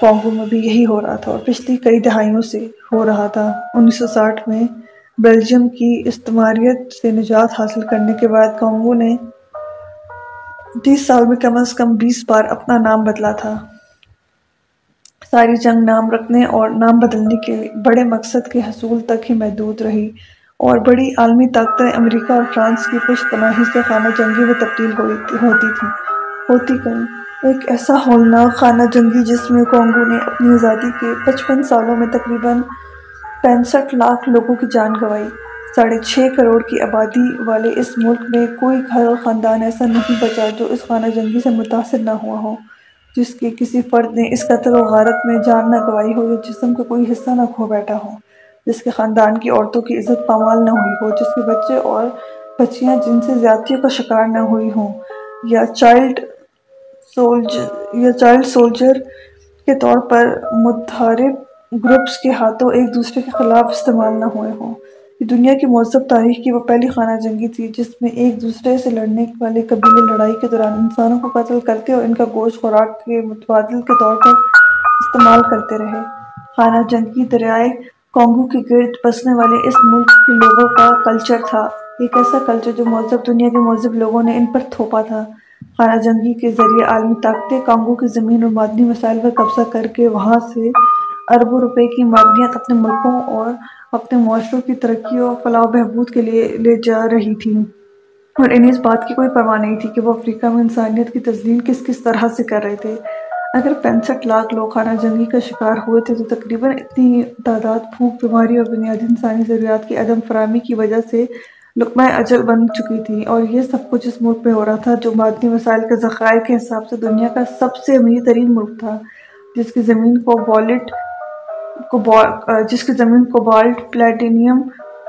کانگو میں بھی یہی ہو رہا تھا اور پچھلی کئی دہائیوں سے ہو رہا تھا۔ انیس سو ساٹھ میں بیلجیم کی استعماریت سے نجات حاصل کرنے کے بعد کانگو نے تیس سال میں کم از کم بیس بار اپنا نام بدلا تھا۔ ساری جنگ نام رکھنے اور نام بدلنے کے بڑے مقصد کے حصول تک ہی محدود رہی اور بڑی عالمی طاقتیں امریکہ اور فرانس کی پشت پناہی سے خانہ جنگی میں تبدیل ہوتی تھی ہوتی گئیں ایک ایسا ہولناک خانہ جنگی جس میں کانگو نے اپنی آزادی کے پچپن سالوں میں تقریباً پینسٹھ لاکھ لوگوں کی جان گوائی۔ ساڑھے چھ کروڑ کی آبادی والے اس ملک میں کوئی گھر اور خاندان ایسا نہیں بچا جو اس خانہ جنگی سے متاثر نہ ہوا ہو، جس کے کسی فرد نے اس قتل و غارت میں جان نہ گوائی ہو یا جسم کا کوئی حصہ نہ کھو بیٹھا ہو، جس کے خاندان کی عورتوں کی عزت پامال نہ ہوئی ہو، جس کے بچے اور بچیاں جن سے زیادتیوں کا شکار نہ ہوئی ہوں، یا چائلڈ سولجر یا چائلڈ سولجر کے طور پر متحرب گروپس کے ہاتھوں ایک دوسرے کے خلاف استعمال نہ ہوئے ہوں۔ یہ دنیا کی مہذب تاریخ کی وہ پہلی خانہ جنگی تھی جس میں ایک دوسرے سے لڑنے والے قبیلے لڑائی کے دوران انسانوں کو قتل کرتے اور ان کا گوشت خوراک کے متبادل کے طور پر استعمال کرتے رہے۔ خانہ جنگی دریائے کانگو کے گرد بسنے والے اس ملک کے لوگوں کا کلچر تھا۔ ایک ایسا کلچر جو مہذب دنیا کے مہذب لوگوں نے ان پر تھوپا تھا۔ خانہ جنگی کے ذریعے عالمی طاقتیں کانگو کی زمین اور معدنی مسائل پر قبضہ کر کے وہاں سے اربوں روپے کی معدنیات اپنے ملکوں اور اپنے معاشروں کی ترقی اور فلاح و بہبود کے لیے لے جا رہی تھی۔ اور انہیں اس بات کی کوئی پرواہ نہیں تھی کہ وہ افریقہ میں انسانیت کی تزلیل کس کس طرح سے کر رہے تھے۔ اگر پینسٹھ لاکھ لوگ خانہ جنگی کا شکار ہوئے تھے تو تقریباً اتنی تعداد بھوک بیماری اور بنیادی انسانی ضروریات کی عدم فراہمی کی وجہ سے لقمہ اجل بن چکی تھی اور یہ سب کچھ اس ملک میں ہو رہا تھا جو معدنی وسائل کے ذخائر کے حساب سے دنیا کا سب سے امیر ترین ملک تھا، جس کی زمین کو بالٹ کو جس کی زمین کوبالٹ پلیٹینیم،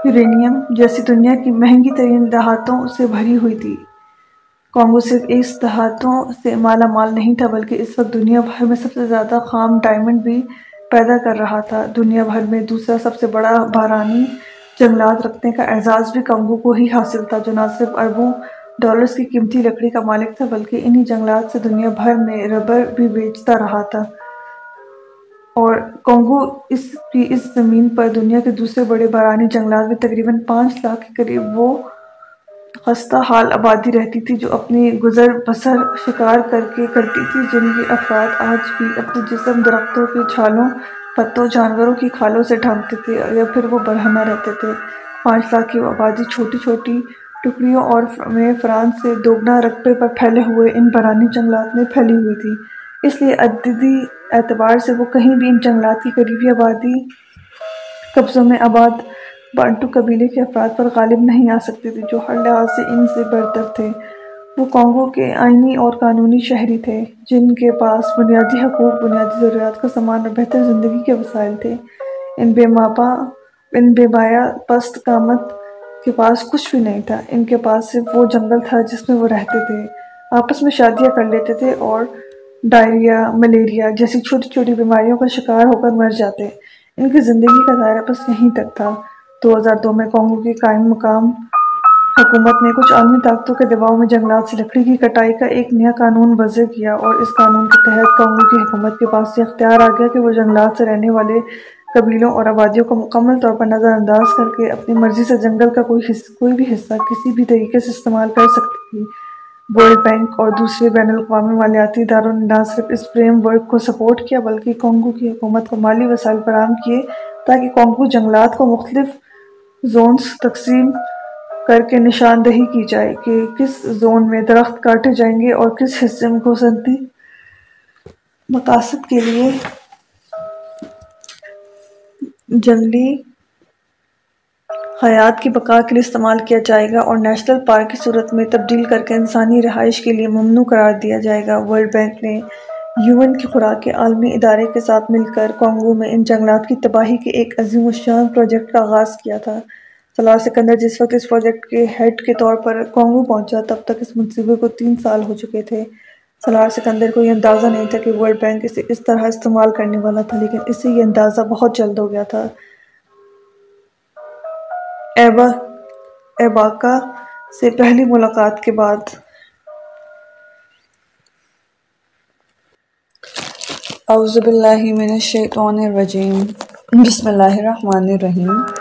یورینیم جیسی دنیا کی مہنگی ترین دہاتوں سے بھری ہوئی تھی۔ کانگو صرف اس دہاتوں سے مالا مال نہیں تھا، بلکہ اس وقت دنیا بھر میں سب سے زیادہ خام ڈائمنڈ بھی پیدا کر رہا تھا۔ دنیا بھر میں دوسرا سب سے بڑا بارانی جنگلات رکھنے کا اعزاز بھی کانگو کو ہی حاصل تھا، جو نہ صرف اربوں ڈالرز کی قیمتی لکڑی کا مالک تھا، بلکہ انہی جنگلات سے دنیا بھر میں ربر بھی بیچتا رہا تھا۔ اور کانگو اس کی اس زمین پر دنیا کے دوسرے بڑے بارانی جنگلات میں تقریباً پانچ لاکھ کے قریب وہ خستہ حال آبادی رہتی تھی، جو اپنی گزر بسر شکار کر کے کرتی تھی، جن کے افراد آج بھی اپنے جسم درختوں کے چھالوں پتوں جانوروں کی کھالوں سے ڈھانکتے تھے یا پھر وہ برہنہ رہتے تھے۔ پانچ لاکھ کی آبادی چھوٹی چھوٹی ٹکڑیوں اور میں فرانس سے دوگنا رقبے پر پھیلے ہوئے ان برانی جنگلات میں پھیلی ہوئی تھی۔ اس لیے عددی اعتبار سے وہ کہیں بھی ان جنگلات کی قریبی آبادی قبضوں میں آباد بانٹو قبیلے کے افراد پر غالب نہیں آ سکتے تھے، جو ہر لحاظ سے ان سے برتر تھے۔ وہ کانگو کے آئینی اور قانونی شہری تھے، جن کے پاس بنیادی حقوق، بنیادی ضروریات کا سامان اور بہتر زندگی کے وسائل تھے۔ ان بے ماپا، ان بے بایا پست قامت کے پاس کچھ بھی نہیں تھا۔ ان کے پاس صرف وہ جنگل تھا جس میں وہ رہتے تھے۔ آپس میں شادیاں کر لیتے تھے اور ڈائریا، ملیریا جیسی چھوٹی چھوٹی بیماریوں کا شکار ہو کر مر جاتے۔ ان کی زندگی کا دائرہ بس یہیں تک تھا۔ دو ہزار دو میں کانگو کی قائم مقام حکومت نے کچھ عالمی طاقتوں کے دباؤ میں جنگلات سے لکڑی کی کٹائی کا ایک نیا قانون وضع کیا اور اس قانون کے تحت کانگو کی حکومت کے پاس یہ اختیار آ گیا کہ وہ جنگلات سے رہنے والے قبیلوں اور آبادیوں کو مکمل طور پر نظر انداز کر کے اپنی مرضی سے جنگل کا کوئی کوئی بھی حصہ کسی بھی طریقے سے استعمال کر سکتی تھی۔ ورلڈ بینک اور دوسرے بین الاقوامی مالیاتی اداروں نے نہ صرف اس فریم ورک کو سپورٹ کیا بلکہ کانگو کی حکومت کو مالی وسائل فراہم کیے تاکہ کانگو جنگلات کو مختلف زونز تقسیم کر کے نشاندہی کی جائے کہ کس زون میں درخت کاٹے جائیں گے اور کس حصے میں گھسنتی۔ مقاصد کے لیے جنگلی حیات کی بقا کے لیے استعمال کیا جائے گا اور نیشنل پارک کی صورت میں تبدیل کر کے انسانی رہائش کے لیے ممنوع قرار دیا جائے گا۔ ورلڈ بینک نے یون کی خوراک کے عالمی ادارے کے ساتھ مل کر کانگو میں ان جنگلات کی تباہی کے ایک عظیم الشان پروجیکٹ کا آغاز کیا تھا۔ سالار سکندر جس وقت اس پروجیکٹ کے ہیڈ کے طور پر کانگو پہنچا، تب تک اس منصوبے کو تین سال ہو چکے تھے۔ سالار سکندر کو یہ اندازہ نہیں تھا کہ ورلڈ بینک اسے اس طرح استعمال کرنے والا تھا، لیکن اسے یہ اندازہ بہت جلد ہو گیا تھا۔ ایباکا سے پہلی ملاقات کے بعد۔ اعوذ باللہ من الشیطان الرجیم۔ بسم اللہ الرحمن الرحیم۔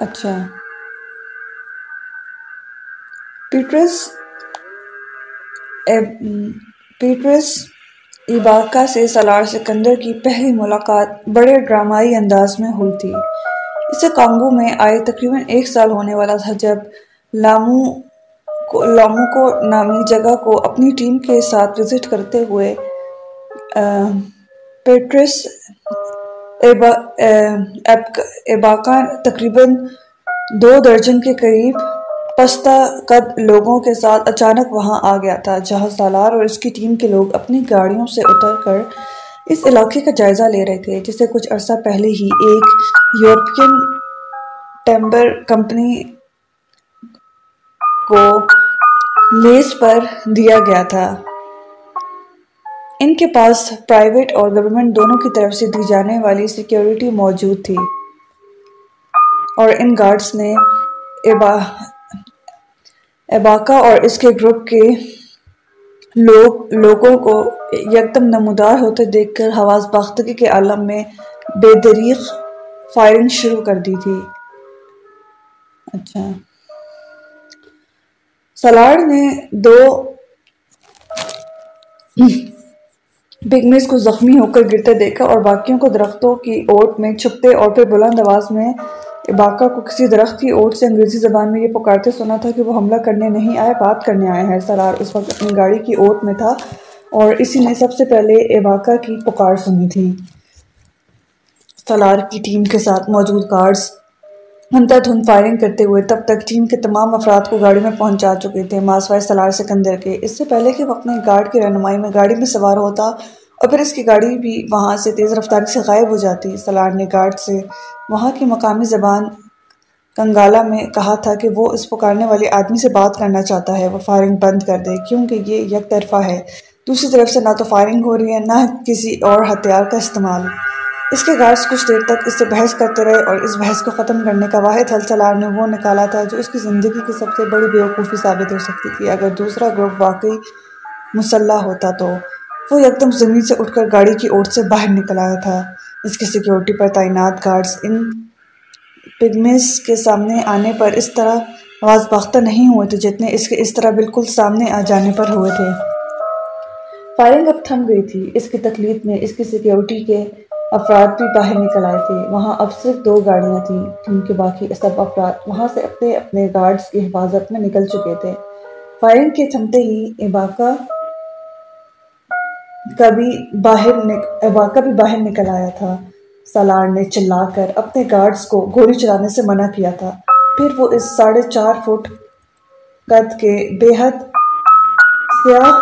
اچھا۔ پیٹرس پیٹرس ایباکا سے سالار سکندر کی پہلی ملاقات بڑے ڈرامائی انداز میں ہوئی تھی۔ اسے کانگو میں آئے تقریباً ایک سال ہونے والا تھا جب لامو کو نامی جگہ کو اپنی ٹیم کے ساتھ وزٹ کرتے ہوئے پیٹرس ایباکا تقریباً دو درجن کے قریب پستہ قد لوگوں کے ساتھ اچانک وہاں آ گیا تھا، جہاں سالار اور اس کی ٹیم کے لوگ اپنی گاڑیوں سے اتر کر اس علاقے کا جائزہ لے رہے تھے، جسے کچھ عرصہ پہلے ہی ایک یورپین ٹیمبر کمپنی کو لیز پر دیا گیا تھا۔ ان کے پاس پرائیویٹ اور گورنمنٹ دونوں کی طرف سے دی جانے والی سیکیورٹی موجود تھی۔ اور ان گارڈز نے ایباکا اور اس کے گروپ کے لوگ، لوگوں کو یکدم نمودار ہوتے دیکھ کر حواس باختگی کے عالم میں بے دریغ فائرنگ شروع کر دی تھی۔ اچھا۔ سالار نے دو پگمیز کو زخمی ہو کر گرتے دیکھا اور باقیوں کو درختوں کی اوٹ میں چھپتے اور پھر بلند آواز میں اباکا کو کسی درخت کی اوٹ سے انگریزی زبان میں یہ پکارتے سنا تھا کہ وہ حملہ کرنے نہیں آئے، بات کرنے آئے ہیں۔ سالار اس وقت اپنی گاڑی کی اوٹ میں تھا اور اسی نے سب سے پہلے اباکا کی پکار سنی تھی۔ سالار کی ٹیم کے ساتھ موجود کارز ہنتا دھن فائرنگ کرتے ہوئے تب تک ٹیم کے تمام افراد کو گاڑی میں پہنچا چکے تھے ماسوائے سالار سکندر کے۔ اس سے پہلے کہ وہ اپنے گارڈ کی رہنمائی میں گاڑی میں سوار ہوتا اور پھر اس کی گاڑی بھی وہاں سے تیز رفتاری سے غائب ہو جاتی۔ سالار نے گارڈ سے وہاں کی مقامی زبان کنگالا میں کہا تھا کہ وہ اس پکارنے والے آدمی سے بات کرنا چاہتا ہے، وہ فائرنگ بند کر دے، کیونکہ یہ یک طرفہ ہے۔ دوسری طرف سے نہ تو فائرنگ ہو رہی ہے، نہ کسی اور ہتھیار کا استعمال۔ اس کے گارڈز کچھ دیر تک اس سے بحث کرتے رہے اور اس بحث کو ختم کرنے کا واحد حل سالار نے وہ نکالا تھا جو اس کی زندگی کی سب سے بڑی بیوقوفی ثابت ہو سکتی تھی۔ اگر دوسرا گروپ واقعی مسلح ہوتا تو وہ یکدم زمین سے اٹھ کر گاڑی کی اوٹ سے باہر نکل آیا تھا۔ اس کی سیکیورٹی پر تعینات گارڈز ان پگمیز کے سامنے آنے پر اس طرح آواز باختہ نہیں ہوئے تھے جتنے اس کے اس طرح بالکل سامنے آ جانے پر ہوئے تھے۔ فائرنگ اب تھم گئی تھی۔ اس کی تکلیف میں اس کی سیکیورٹی کے افراد بھی باہر نکل آئے تھے۔ وہاں اب صرف دو گاڑیاں تھیں کیونکہ باقی سب افراد وہاں سے اپنے اپنے گارڈز کی حفاظت میں نکل چکے تھے۔ فائرنگ کے تھمتے ہی عباقہ کبھی باہر عباقہ بھی باہر نکل آیا تھا۔ سالار نے چلا کر اپنے گارڈز کو گولی چلانے سے منع کیا تھا۔ پھر وہ اس ساڑھے چار فٹ قد کے بے حد سیاہ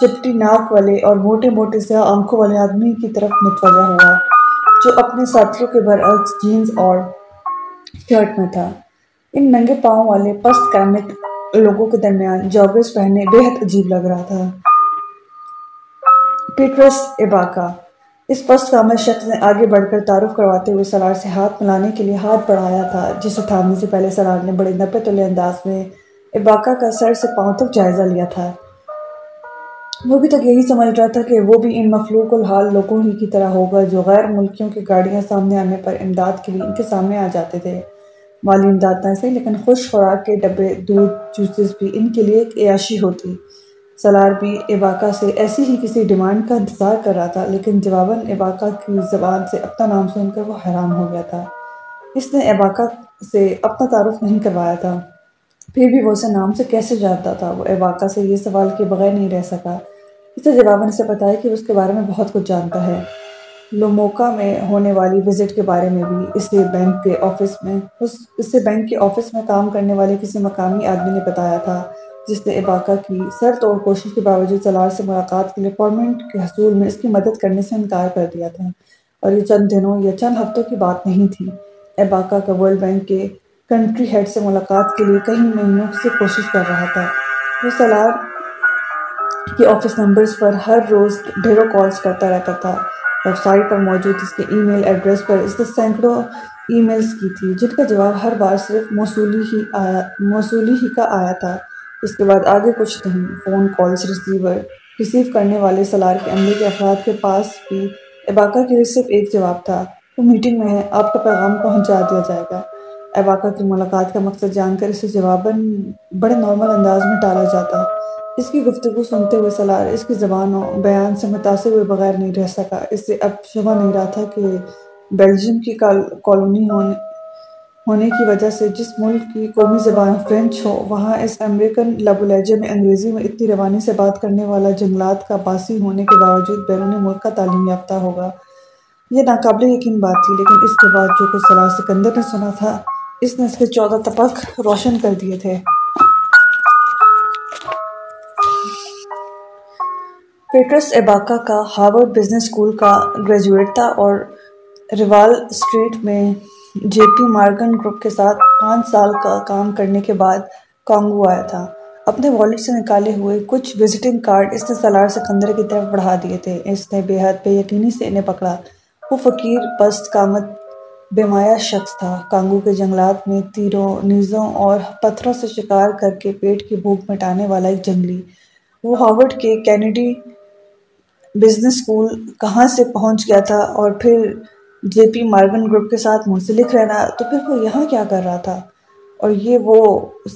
چپٹی ناک والے اور موٹے موٹے سیاہ آنکھوں والے آدمی کی طرف متوجہ ہوا، جو اپنے ساتھیوں کے برعکس جینز اور شرٹ میں تھا۔ ان ننگے پاؤں والے پست کیمک لوگوں کے درمیان جاگرز پہنے بے حد عجیب لگ رہا تھا۔ پیٹرس اباکا اس پست کامل شخص نے آگے بڑھ کر تعارف کرواتے ہوئے سلار سے ہاتھ ملانے کے لیے ہاتھ بڑھایا تھا، جسے تھامنے سے پہلے سلار نے بڑے نپے تلے انداز میں اباکا کا سر سے پاؤں تک جائزہ لیا تھا۔ وہ بھی تک یہی سمجھ رہا تھا کہ وہ بھی ان مخلوق الحال لوگوں ہی کی طرح ہوگا جو غیر ملکیوں کی گاڑیاں سامنے آنے پر امداد کے لیے ان کے سامنے آ جاتے تھے۔ مالی امداد نہ سے لیکن خوش خوراک کے ڈبے، دودھ، جوسز بھی ان کے لیے ایک عیاشی ہوتی۔ سالار بھی ایباکا سے ایسی ہی کسی ڈیمانڈ کا انتظار کر رہا تھا، لیکن جواباً ایباکا کی زبان سے اپنا نام سن کر وہ حیران ہو گیا تھا۔ اس نے ایباکا سے اپنا تعارف نہیں کروایا تھا۔ پھر بھی وہ اسے نام سے کیسے جانتا تھا؟ وہ ایباکا سے یہ سوال کے بغیر نہیں رہ سکا۔ اسے جواباً اسے پتا ہے کہ اس کے بارے میں بہت کچھ جانتا ہے۔ لوموکا میں ہونے والی وزٹ کے بارے میں بھی اسے بینک کے آفس میں، اس اسے بینک کے آفس میں کام کرنے والے کسی مقامی آدمی نے بتایا تھا، جس نے اباکا کی سر توڑ کوشش کے باوجود سلار سے ملاقات کے لیے اپوائنٹمنٹ کے حصول میں اس کی مدد کرنے سے انکار کر دیا تھا۔ اور یہ چند دنوں یا چند ہفتوں کی بات نہیں تھی۔ اباکا کا ورلڈ بینک کے کنٹری ہیڈ سے ملاقات کے لیے کئی مہینوں سے کوشش کر رہا تھا۔ وہ سلار کے آفس نمبرز پر ہر روز ڈھیروں کالز کرتا رہتا تھا۔ ویب سائٹ پر موجود اس کے ای میل ایڈریس پر اس نے سینکڑوں ای میلز کی تھی، جن کا جواب ہر بار صرف موصولی ہی آیا موصولی ہی کا آیا تھا۔ اس کے بعد آگے کچھ نہیں فون کالز ریسیور ریسیو کرنے والے سلار کے عملے کے افراد کے پاس بھی اباکا کے لیے صرف ایک جواب تھا۔ وہ میٹنگ میں ہے آپ کا پیغام پہنچا دیا جائے گا۔ اباکا کی ملاقات کا مقصد جان کر اسے جواباً بڑے نارمل انداز میں ٹالا جاتا۔ اس کی گفتگو سنتے ہوئے سلار اس کی زبان و بیان سے متاثر ہوئے بغیر نہیں رہ سکا۔ اس سے اب شبہ نہیں رہا تھا کہ بیلجیم کی کالونی ہونے ہونے کی وجہ سے جس ملک کی قومی زبان فرینچ ہو، وہاں اس امریکن لب لہجے میں انگریزی میں اتنی روانی سے بات کرنے والا جنگلات کا باسی ہونے کے باوجود بیرون ملک کا تعلیم یافتہ ہوگا۔ یہ ناقابل یقین بات تھی، لیکن اس کے بعد جو کچھ صلاح سکندر نے سنا تھا، اس نے اس کے چودہ تپک روشن کر دیے تھے۔ پیٹرس ایباکا کا ہارورڈ بزنس اسکول کا گریجویٹ تھا اور ریوال اسٹریٹ میں جے پی مارگن گروپ کے ساتھ پانچ سال کا کام کرنے کے بعد کانگو آیا تھا۔ اپنے والٹ سے نکالے ہوئے کچھ وزٹنگ کارڈ اس نے سلار سکندر کی طرف بڑھا دیے تھے۔ اس نے بے حد بے یقینی سے انہیں پکڑا۔ وہ فقیر پست قامت بیمایا شخص تھا۔ کانگو کے جنگلات میں تیروں نیزوں اور پتھروں سے شکار کر کے پیٹ کی بھوک مٹانے والا ایک جنگلی۔ وہ ہارورڈ کے کینیڈی بزنس اسکول کہاں سے پہنچ گیا تھا اور پھر جے پی مارگن گروپ کے ساتھ منسلک رہنا، تو پھر وہ یہاں کیا کر رہا تھا؟ اور یہ وہ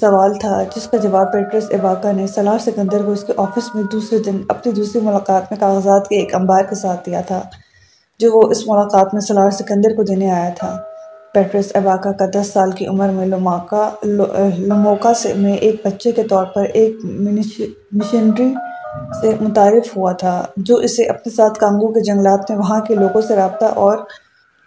سوال تھا جس کا جواب پیٹرس ایباکا نے سلار سکندر کو اس کے آفس میں دوسرے دن اپنی دوسری ملاقات میں کاغذات کے ایک انبار کے ساتھ دیا تھا، جو وہ اس ملاقات میں سلار سکندر کو دینے آیا تھا۔ پیٹرس ایباکا کا دس سال کی عمر میں لوماکا لوموکا سے میں ایک بچے کے طور پر ایک مشنری سے متعارف ہوا تھا، جو اسے اپنے ساتھ کانگو کے جنگلات میں وہاں کے لوگوں سے رابطہ اور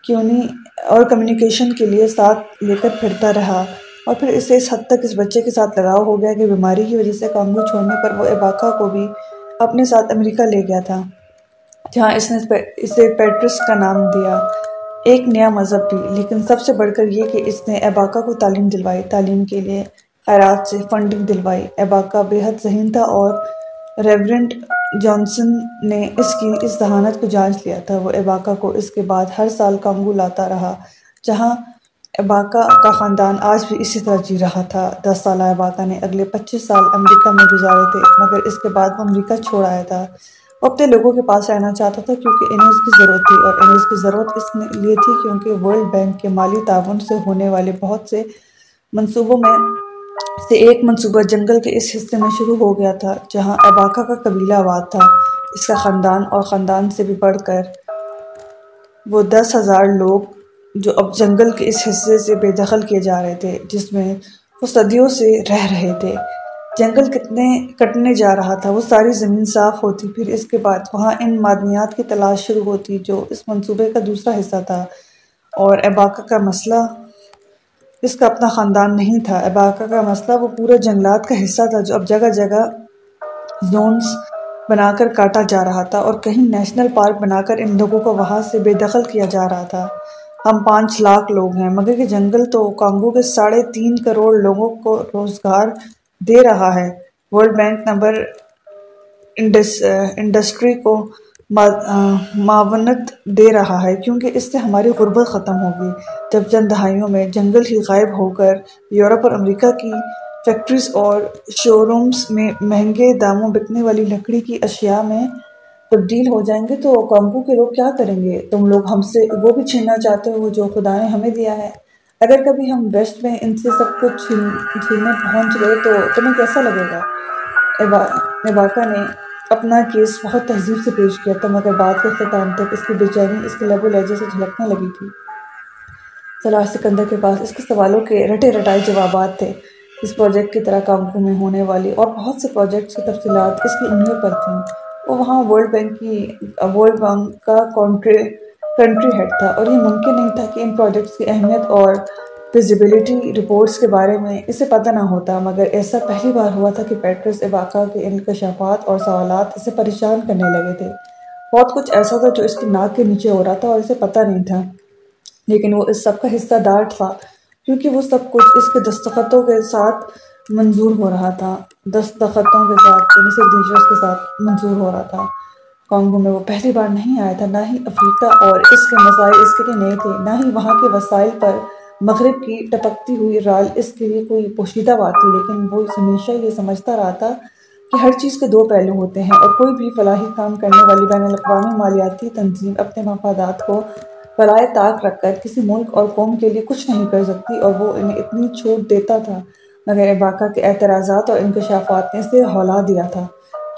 کیونی اور کمیونیکیشن کے لیے ساتھ لے کر پھرتا رہا۔ اور پھر اسے اس حد تک اس بچے کے ساتھ لگاؤ ہو گیا کہ بیماری کی وجہ سے کانگو چھوڑنے پر وہ اباکا کو بھی اپنے ساتھ امریکہ لے گیا تھا، جہاں اس نے اسے پیٹرس کا نام دیا۔ ایک نیا مذہب بھی، لیکن سب سے بڑھ کر یہ کہ اس نے اباکا کو تعلیم دلوائی۔ تعلیم کے لیے خیرات سے فنڈنگ دلوائی۔ اباکا بے حد ذہین تھا اور ریورنٹ جانسن نے اس کی، اس ذہانت کو جانچ لیا تھا۔ وہ اباکا کو اس کے بعد ہر سال کانگو لاتا رہا، جہاں اباکا کا خاندان آج بھی اسی طرح جی رہا تھا۔ دس سالہ اباکا نے اگلے پچیس سال امریکہ میں گزارے تھے، مگر اس کے بعد وہ امریکہ چھوڑ آیا تھا۔ وہ اپنے لوگوں کے پاس رہنا چاہتا تھا کیونکہ انہیں اس کی ضرورت تھی، اور انہیں اس کی ضرورت اس لیے تھی کیونکہ ورلڈ بینک کے مالی تعاون سے ہونے والے بہت سے منصوبوں میں سے ایک منصوبہ جنگل کے اس حصے میں شروع ہو گیا تھا، جہاں اباکا کا قبیلہ آباد تھا۔ اس کا خاندان اور خاندان سے بھی بڑھ کر وہ دس ہزار لوگ جو اب جنگل کے اس حصے سے بے دخل کیے جا رہے تھے، جس میں وہ صدیوں سے رہ رہے تھے۔ جنگل کتنے کٹنے جا رہا تھا، وہ ساری زمین صاف ہوتی، پھر اس کے بعد وہاں ان معدنیات کی تلاش شروع ہوتی جو اس منصوبے کا دوسرا حصہ تھا۔ اور اباکا کا مسئلہ اس کا اپنا خاندان نہیں تھا۔ اباکا کا مسئلہ وہ پورا جنگلات کا حصہ تھا جو اب جگہ جگہ زونز بنا کر کاٹا جا رہا تھا اور کہیں نیشنل پارک بنا کر ان لوگوں کو وہاں سے بے دخل کیا جا رہا تھا۔ ہم پانچ لاکھ لوگ ہیں، مگر یہ جنگل تو کانگو کے ساڑھے تین کروڑ لوگوں کو روزگار دے رہا ہے۔ ورلڈ بینک نمبر انڈسٹری کو معاونت دے رہا ہے کیونکہ اس سے ہماری غربت ختم ہوگی۔ جب چند دہائیوں میں جنگل ہی غائب ہو کر یورپ اور امریکہ کی فیکٹریز اور شورومز میں مہنگے داموں بکنے والی لکڑی کی اشیاء میں تبدیل ہو جائیں گے تو کانگو کے لوگ کیا کریں گے؟ تم لوگ ہم سے وہ بھی چھیننا چاہتے ہو جو خدا نے ہمیں دیا ہے۔ اگر کبھی ہم ویسٹ میں ان سے سب کچھ چھیننے پہنچ گئے تو تمہیں کیسا لگے گا؟ اباکا نے اپنا کیس بہت تہذیب سے پیش کیا تھا مگر بات کے ختم تک اس کی بے چینی اس کے لب و لہجے سے جھلکنے لگی تھی۔ سلاح سکندر کے پاس اس کے سوالوں کے رٹے رٹائے جوابات تھے۔ اس پروجیکٹ کی طرح کامکوں میں ہونے والی اور بہت سے پروجیکٹس کی تفصیلات اس کی انگلیوں پر تھیں۔ وہ وہاں ورلڈ بینک کی ورلڈ بینک کا کنٹری ہیڈ تھا اور یہ ممکن نہیں تھا کہ ان پروجیکٹس کی اہمیت اور فیزیبلٹی رپورٹس کے بارے میں اسے پتہ نہ ہوتا، مگر ایسا پہلی بار ہوا تھا کہ پیٹرس اباقہ کے انکشافات اور سوالات اسے پریشان کرنے لگے تھے۔ بہت کچھ ایسا تھا جو اس کی ناک کے نیچے ہو رہا تھا اور اسے پتہ نہیں تھا۔ لیکن وہ اس سب کا حصہ دار تھا، کیونکہ وہ سب کچھ اس کے دستخطوں کے ساتھ منظور ہو رہا تھا۔ دستخطوں کے ساتھ یعنی کے ساتھ منظور ہو رہا تھا۔ کانگو میں وہ پہلی بار نہیں آیا تھا، نہ ہی افریقہ اور اس کے مسائل اس کے لیے نئے تھے، نہ ہی وہاں کے وسائل پر مغرب کی ٹپکتی ہوئی رال اس کے لیے کوئی پوشیدہ بات تھی، لیکن وہ ہمیشہ یہ سمجھتا رہا تھا کہ ہر چیز کے دو پہلو ہوتے ہیں اور کوئی بھی فلاحی کام کرنے والی بین الاقوامی مالیاتی تنظیم اپنے مفادات کو برائے طاق رکھ کر کسی ملک اور قوم کے لیے کچھ نہیں کر سکتی اور وہ انہیں اتنی چھوٹ دیتا تھا، مگر اباقہ کے اعتراضات اور انکشافات نے اسے ہولا دیا تھا۔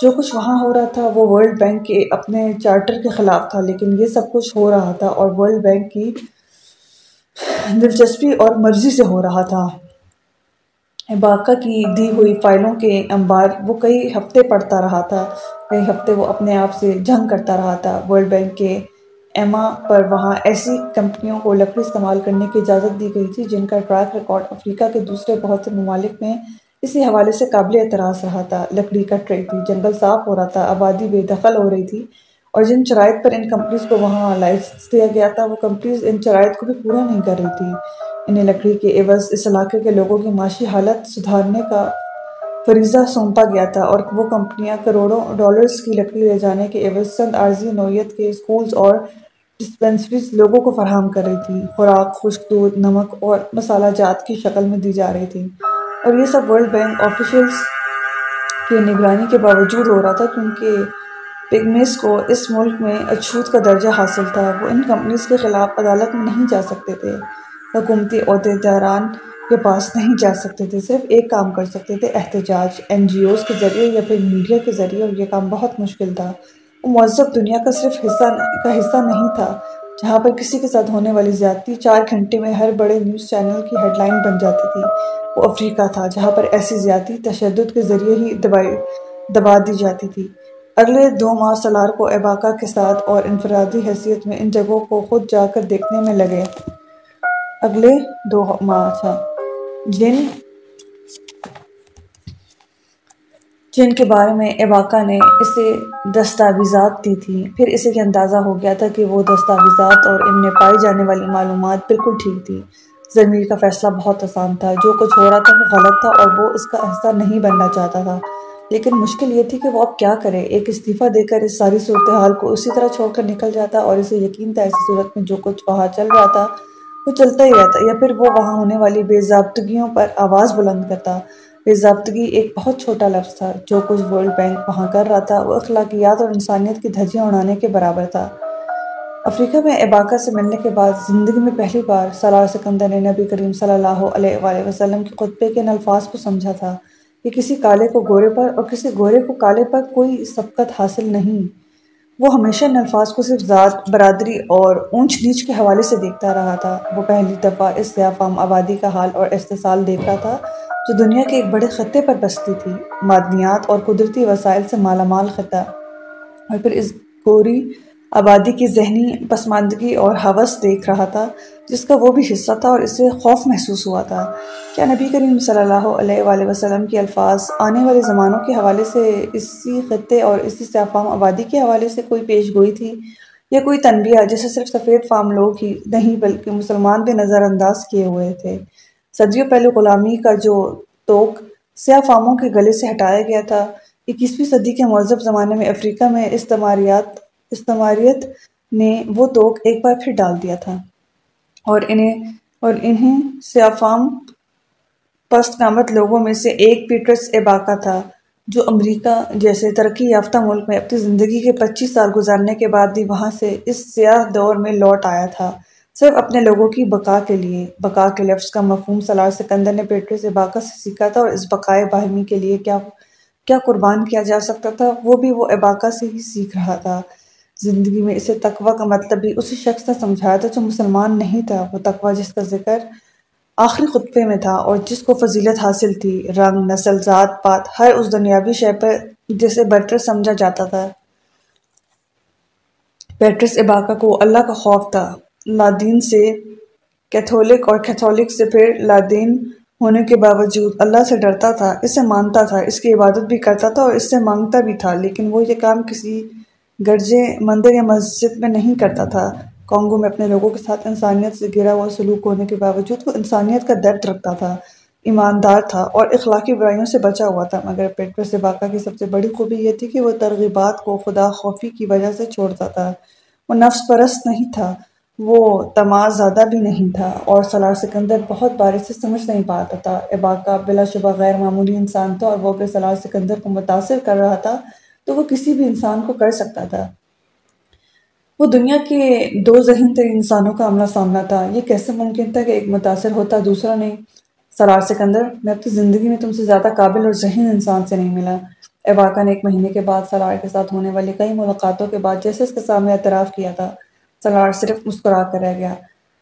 جو کچھ وہاں ہو رہا تھا وہ ورلڈ بینک کے اپنے چارٹر کے خلاف تھا، لیکن یہ سب کچھ ہو رہا تھا اور ورلڈ بینک کی دلچسپی اور مرضی سے ہو رہا تھا۔ باقا کی دی ہوئی فائلوں کے انبار وہ کئی ہفتے پڑھتا رہا تھا۔ کئی ہفتے وہ اپنے آپ سے جنگ کرتا رہا تھا۔ ورلڈ بینک کے ایما پر وہاں ایسی کمپنیوں کو لکڑی استعمال کرنے کی اجازت دی گئی تھی جن کا ٹریک ریکارڈ افریقہ کے دوسرے بہت سے ممالک میں اسی حوالے سے قابل اعتراض رہا تھا۔ لکڑی کا ٹریک تھی جنگل صاف ہو رہا تھا، آبادی بے دخل ہو رہی تھی۔ اور جن شرائط پر ان کمپنیز کو وہاں لائسنس دیا گیا تھا، وہ کمپنیز ان شرائط کو بھی پورا نہیں کر رہی تھی انہیں لکڑی کے عوض، اس علاقے کے لوگوں کی معاشی حالت سدھارنے کا فریضہ سونپا گیا تھا اور وہ کمپنیاں کروڑوں ڈالرز کی لکڑی لے جانے کے عوض چند عارضی نوعیت کے اسکولز اور ڈسپنسریز لوگوں کو فراہم کر رہی تھی خوراک، خشک دودھ، نمک اور مسالہ جات کی شکل میں دی جا رہی تھی اور یہ سب ورلڈ بینک آفیشلز کی نگرانی کے باوجود ہو رہا تھا کیونکہ پگمیز کو اس ملک میں اچھوت کا درجہ حاصل تھا۔ وہ ان کمپنیز کے خلاف عدالت میں نہیں جا سکتے تھے۔ حکومتی عہدے داران کے پاس نہیں جا سکتے تھے۔ صرف ایک کام کر سکتے تھے، احتجاج۔ این جی اوز کے ذریعے یا پھر میڈیا کے ذریعے، اور یہ کام بہت مشکل تھا۔ وہ مہذب دنیا کا صرف حصہ کا حصہ نہیں تھا، جہاں پر کسی کے ساتھ ہونے والی زیادتی چار گھنٹے میں ہر بڑے نیوز چینل کی ہیڈ لائن بن جاتی تھی۔ وہ افریقہ تھا، جہاں پر ایسی زیادتی تشدد کے ذریعے ہی دبائی، دبا دی جاتی تھی۔ اگلے دو ماہ سلار کو ایباکا کے ساتھ اور انفرادی حیثیت میں ان جگہوں کو خود جا کر دیکھنے میں لگے۔ اگلے دو ماہ تھا۔ جن جن کے بارے میں ایباکا نے اسے دستاویزات دی تھی۔ پھر اسے یہ اندازہ ہو گیا تھا کہ وہ دستاویزات اور ان میں پائی جانے والی معلومات بالکل ٹھیک تھی۔ ضمیر کا فیصلہ بہت آسان تھا۔ جو کچھ ہو رہا تھا وہ غلط تھا اور وہ اس کا حصہ نہیں بننا چاہتا تھا۔ لیکن مشکل یہ تھی کہ وہ اب کیا کرے؟ ایک استعفیٰ دے کر اس ساری صورتحال کو اسی طرح چھوڑ کر نکل جاتا اور اسے یقین تھا ایسی صورت میں جو کچھ وہاں چل رہا تھا وہ چلتا ہی رہتا یا پھر وہ وہاں ہونے والی بے ضابطگیوں پر آواز بلند کرتا۔ بے ضابطگی ایک بہت چھوٹا لفظ تھا جو کچھ ورلڈ بینک وہاں کر رہا تھا، وہ اخلاقیات اور انسانیت کی دھجیاں اڑانے کے برابر تھا۔ افریقہ میں اباقہ سے ملنے کے بعد زندگی میں پہلی بار سلار سکندر نے نبی کریم صلی اللہ علیہ وآلہ وسلم کے خطبے کے ان الفاظ کو سمجھا تھا۔ کہ کسی کالے کو گورے پر اور کسی گورے کو کالے پر کوئی سبقت حاصل نہیں۔ وہ ہمیشہ ان الفاظ کو صرف ذات، برادری اور اونچ نیچ کے حوالے سے دیکھتا رہا تھا۔ وہ پہلی دفعہ اس فام آبادی کا حال اور استحصال دیکھ رہا تھا جو دنیا کے ایک بڑے خطے پر بستی تھی۔ معدنیات اور قدرتی وسائل سے مالا مال خطہ۔ اور پھر اس گوری آبادی کی ذہنی پسماندگی اور حوث دیکھ رہا تھا، جس کا وہ بھی حصہ تھا اور اسے خوف محسوس ہوا تھا۔ کیا نبی کریم صلی اللہ علیہ وآلہ وسلم کے الفاظ آنے والے زمانوں کے حوالے سے اسی خطے اور اسی سیافام آبادی کے حوالے سے کوئی پیش گوئی تھی؟ یا کوئی تنبیہ جسے صرف سفید فام لوگ ہی نہیں بلکہ مسلمان بھی نظر انداز کیے ہوئے تھے؟ صدیوں پہلے غلامی کا جو توک سیاہ فاموں کے گلے سے ہٹایا گیا تھا۔ اکیسویں صدی کے مہذب زمانے میں افریقہ میں استعماریات استعماریت نے وہ توک ایک بار پھر ڈال دیا تھا۔ اور انہیں اور انہیں سیافام پست قامت لوگوں میں سے ایک پیٹرس اباقہ تھا، جو امریکہ جیسے ترقی یافتہ ملک میں اپنی زندگی کے پچیس سال گزارنے کے بعد بھی وہاں سے اس سیاہ دور میں لوٹ آیا تھا۔ صرف اپنے لوگوں کی بقا کے لیے، بقا کے لفظ کا مفہوم سلار سکندر نے پیٹرس اباقہ سے سیکھا تھا، اور اس بقائے باہمی کے لیے کیا کیا قربان کیا جا سکتا تھا، وہ بھی وہ اباقہ سے ہی سیکھ رہا تھا۔ زندگی میں اسے تقوی کا مطلب بھی اسی شخص نے سمجھایا تھا جو مسلمان نہیں تھا۔ وہ تقوی جس کا ذکر آخری خطبے میں تھا اور جس کو فضیلت حاصل تھی۔ رنگ، نسل، ذات، پات، ہر اس دنیاوی شے پر جسے برتر سمجھا جاتا تھا۔ پیٹرس اباکا کو اللہ کا خوف تھا۔ لادین سے کیتھولک اور کیتھولک سے پھر لادین ہونے کے باوجود اللہ سے ڈرتا تھا، اسے مانتا تھا، اس کی عبادت بھی کرتا تھا اور اس سے مانگتا بھی تھا، لیکن وہ یہ کام کسی گرجے مندر یا مسجد میں نہیں کرتا تھا۔ کانگو میں اپنے لوگوں کے ساتھ انسانیت سے گرا ہوا سلوک ہونے کے باوجود وہ انسانیت کا درد رکھتا تھا۔ ایماندار تھا اور اخلاقی برائیوں سے بچا ہوا تھا، مگر پیٹر سے باقا کی سب سے بڑی خوبی یہ تھی کہ وہ ترغیبات کو خدا خوفی کی وجہ سے چھوڑتا تھا۔ وہ نفس پرست نہیں تھا، وہ تماز زیادہ بھی نہیں تھا اور سلار سکندر بہت بارے سے سمجھ نہیں پاتا تھا۔ اباقہ بلا شبہ غیر معمولی انسان تھا اور وہ اگر سلار سکندر کو متاثر کر رہا تھا۔ تو وہ کسی بھی انسان کو کر سکتا تھا۔ وہ دنیا کے دو ذہین ترین انسانوں کا عملہ سامنا تھا۔ یہ کیسے ممکن تھا کہ ایک متاثر ہوتا، دوسرا نہیں؟ سرار سکندر، میں اپنی زندگی میں تم سے زیادہ قابل اور ذہین انسان سے نہیں ملا۔ ایواکا نے ایک مہینے کے بعد سرار کے ساتھ ہونے والی کئی ملاقاتوں کے بعد جیسے اس کے سامنے اعتراف کیا تھا، سرار صرف مسکرا کر رہ گیا۔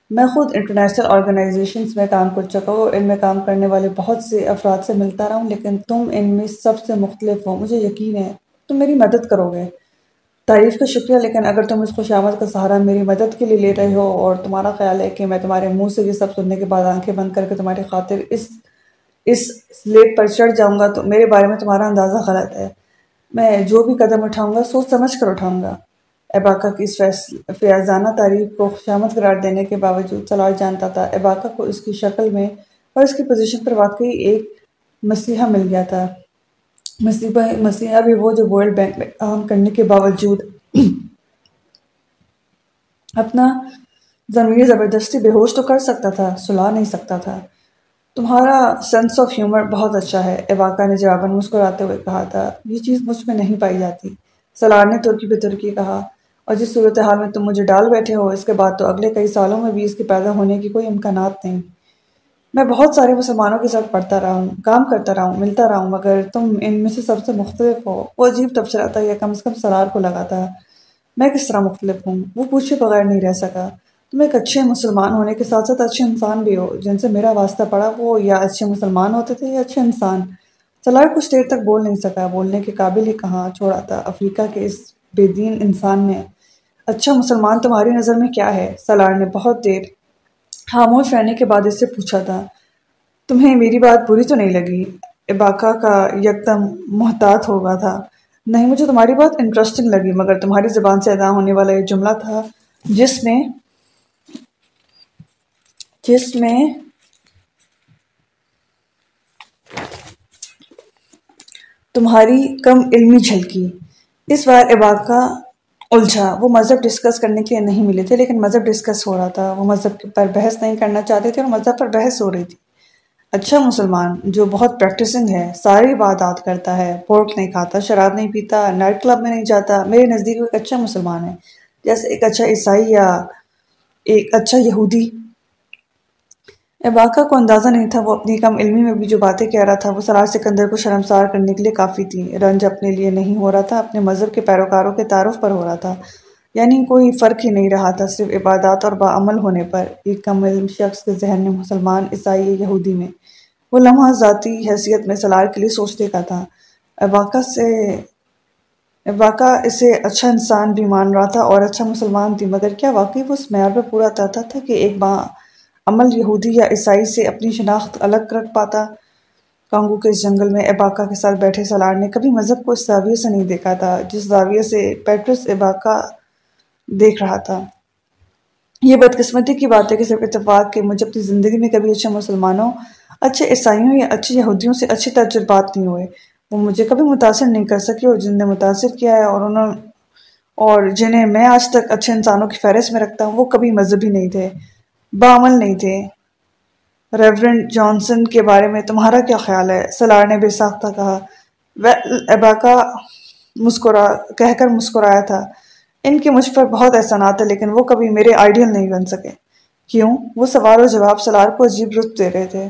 میں خود انٹرنیشنل آرگنائزیشنز میں کام کر چکا ہوں ان میں کام کرنے والے بہت سے افراد سے ملتا رہا ہوں، لیکن تم ان میں سب سے مختلف ہو، مجھے یقین ہے۔ تم میری مدد کرو گے۔ تعریف کا شکریہ، لیکن اگر تم اس خوش آمد کا سہارا میری مدد کے لیے لے رہے ہو اور تمہارا خیال ہے کہ میں تمہارے منہ سے یہ سب سننے کے بعد آنکھیں بند کر کے تمہاری خاطر اس اس سلیٹ پر چڑھ جاؤں گا تو میرے بارے میں تمہارا اندازہ غلط ہے۔ میں جو بھی قدم اٹھاؤں گا، سوچ سمجھ کر اٹھاؤں گا۔ اباکا کی اس فیاضانہ تعریف کو خوشامد قرار دینے کے باوجود سلار جانتا تھا۔ اباکا کو اس کی شکل میں اور اس کی پوزیشن پر واقعی ایک مسیحا مل گیا تھا۔ مسیحہ مسیحہ بھی وہ جو ورلڈ بینک میں کام کرنے کے باوجود اپنا ضمیر زبردستی بے ہوش تو کر سکتا تھا، سلا نہیں سکتا تھا۔ تمہارا سینس آف ہیومر بہت اچھا ہے ایواکا نے جواباً مسکراتے ہوئے کہا تھا۔ یہ چیز مجھ میں نہیں پائی جاتی۔ سلار نے ترکی پہ ترکی کہا۔ اور جس صورتحال میں تم مجھے ڈال بیٹھے ہو، اس کے بعد تو اگلے کئی سالوں میں بھی اس کے پیدا ہونے کی کوئی امکانات نہیں۔ میں بہت سارے مسلمانوں کے ساتھ پڑھتا رہا ہوں، کام کرتا رہا ہوں، ملتا رہا ہوں، مگر تم ان میں سے سب سے مختلف ہو۔ وہ عجیب تبصرہ تھا، یا کم از کم سرار کو لگا تھا۔ میں کس طرح مختلف ہوں؟ وہ پوچھے بغیر نہیں رہ سکا۔ تم ایک اچھے مسلمان ہونے کے ساتھ ساتھ اچھے انسان بھی ہو، جن سے میرا واسطہ پڑا، وہ یا اچھے مسلمان ہوتے تھے یا اچھے انسان۔ سلار کچھ دیر تک بول نہیں سکا، بولنے کے قابل ہی کہاں چھوڑا تھا۔ افریقہ کے اس بے دین انسان میں اچھا مسلمان تمہاری نظر میں کیا ہے؟ سلار نے بہت دیر خاموش رہنے کے بعد اس سے پوچھا تھا، تمہیں میری بات بری تو نہیں لگی؟ اباکا کا یکدم محتاط ہوگا تھا۔ نہیں، مجھے تمہاری بات انٹرسٹنگ لگی، مگر تمہاری زبان سے ادا ہونے والا یہ جملہ تھا جس میں جس میں تمہاری کم علمی جھلکی۔ اس بار اباکا الجھا، وہ مذہب ڈسکس کرنے کے لیے نہیں ملے تھے، لیکن مذہب ڈسکس ہو رہا تھا۔ وہ مذہب پر بحث نہیں کرنا چاہتے تھے اور مذہب پر بحث ہو رہی تھی۔ اچھا مسلمان جو بہت پریکٹسنگ ہے، ساری عبادات کرتا ہے، پورک نہیں کھاتا، شراب نہیں پیتا نائٹ کلب میں نہیں جاتا، میرے نزدیک وہ ایک اچھا مسلمان ہے۔ جیسے ایک اچھا عیسائی یا ایک اچھا یہودی اباکا کو اندازہ نہیں تھا، وہ اپنی کم علمی میں بھی جو باتیں کہہ رہا تھا، وہ سراج سکندر کو شرمسار کرنے کے لیے کافی تھی۔ رنج اپنے لیے نہیں ہو رہا تھا، اپنے مذہب کے پیروکاروں کے تعارف پر ہو رہا تھا۔ یعنی کوئی فرق ہی نہیں رہا تھا، صرف عبادات اور باعمل ہونے پر۔ ایک کم علم شخص کے ذہن میں مسلمان، عیسائی، یہودی میں۔ وہ لمحہ ذاتی حیثیت میں سلار کے لیے سوچنے کا تھا۔ اباکا سے اباکا اسے اچھا انسان بھی مان رہا تھا اور اچھا مسلمان تھی، مگر کیا واقعی وہ اس معیار پر پورا تھا تھا کہ ایک با عمل یہودی یا عیسائی سے اپنی شناخت الگ رکھ پاتا۔ کانگو کے اس جنگل میں اباکا کے ساتھ بیٹھے سلار نے کبھی مذہب کو اس زاویے سے نہیں دیکھا تھا، جس زاویے سے پیٹرس اباکا دیکھ رہا تھا۔ یہ بدقسمتی کی بات ہے کہ صرف اتفاق کہ مجھے اپنی زندگی میں کبھی اچھے مسلمانوں، اچھے عیسائیوں یا اچھے یہودیوں سے اچھی تجربات نہیں ہوئے۔ وہ مجھے کبھی متاثر نہیں کر سکے اور جن نے متاثر کیا ہے اور انہوں، اور جنہیں میں آج تک اچھے انسانوں کی فہرست میں رکھتا ہوں، وہ کبھی مذہبی نہیں تھے۔ بعمل نہیں تھے۔ ریورنڈ جانسن کے بارے میں تمہارا کیا خیال ہے؟ سلار نے بے ساختہ کہا اباکا مسکرا، کہہ کر مسکرایا تھا۔ ان کے مجھ پر بہت احسانات ہیں، لیکن وہ کبھی میرے آئیڈیل نہیں بن سکے۔ کیوں؟ وہ سوال و جواب سلار کو عجیب رخ دے رہے تھے۔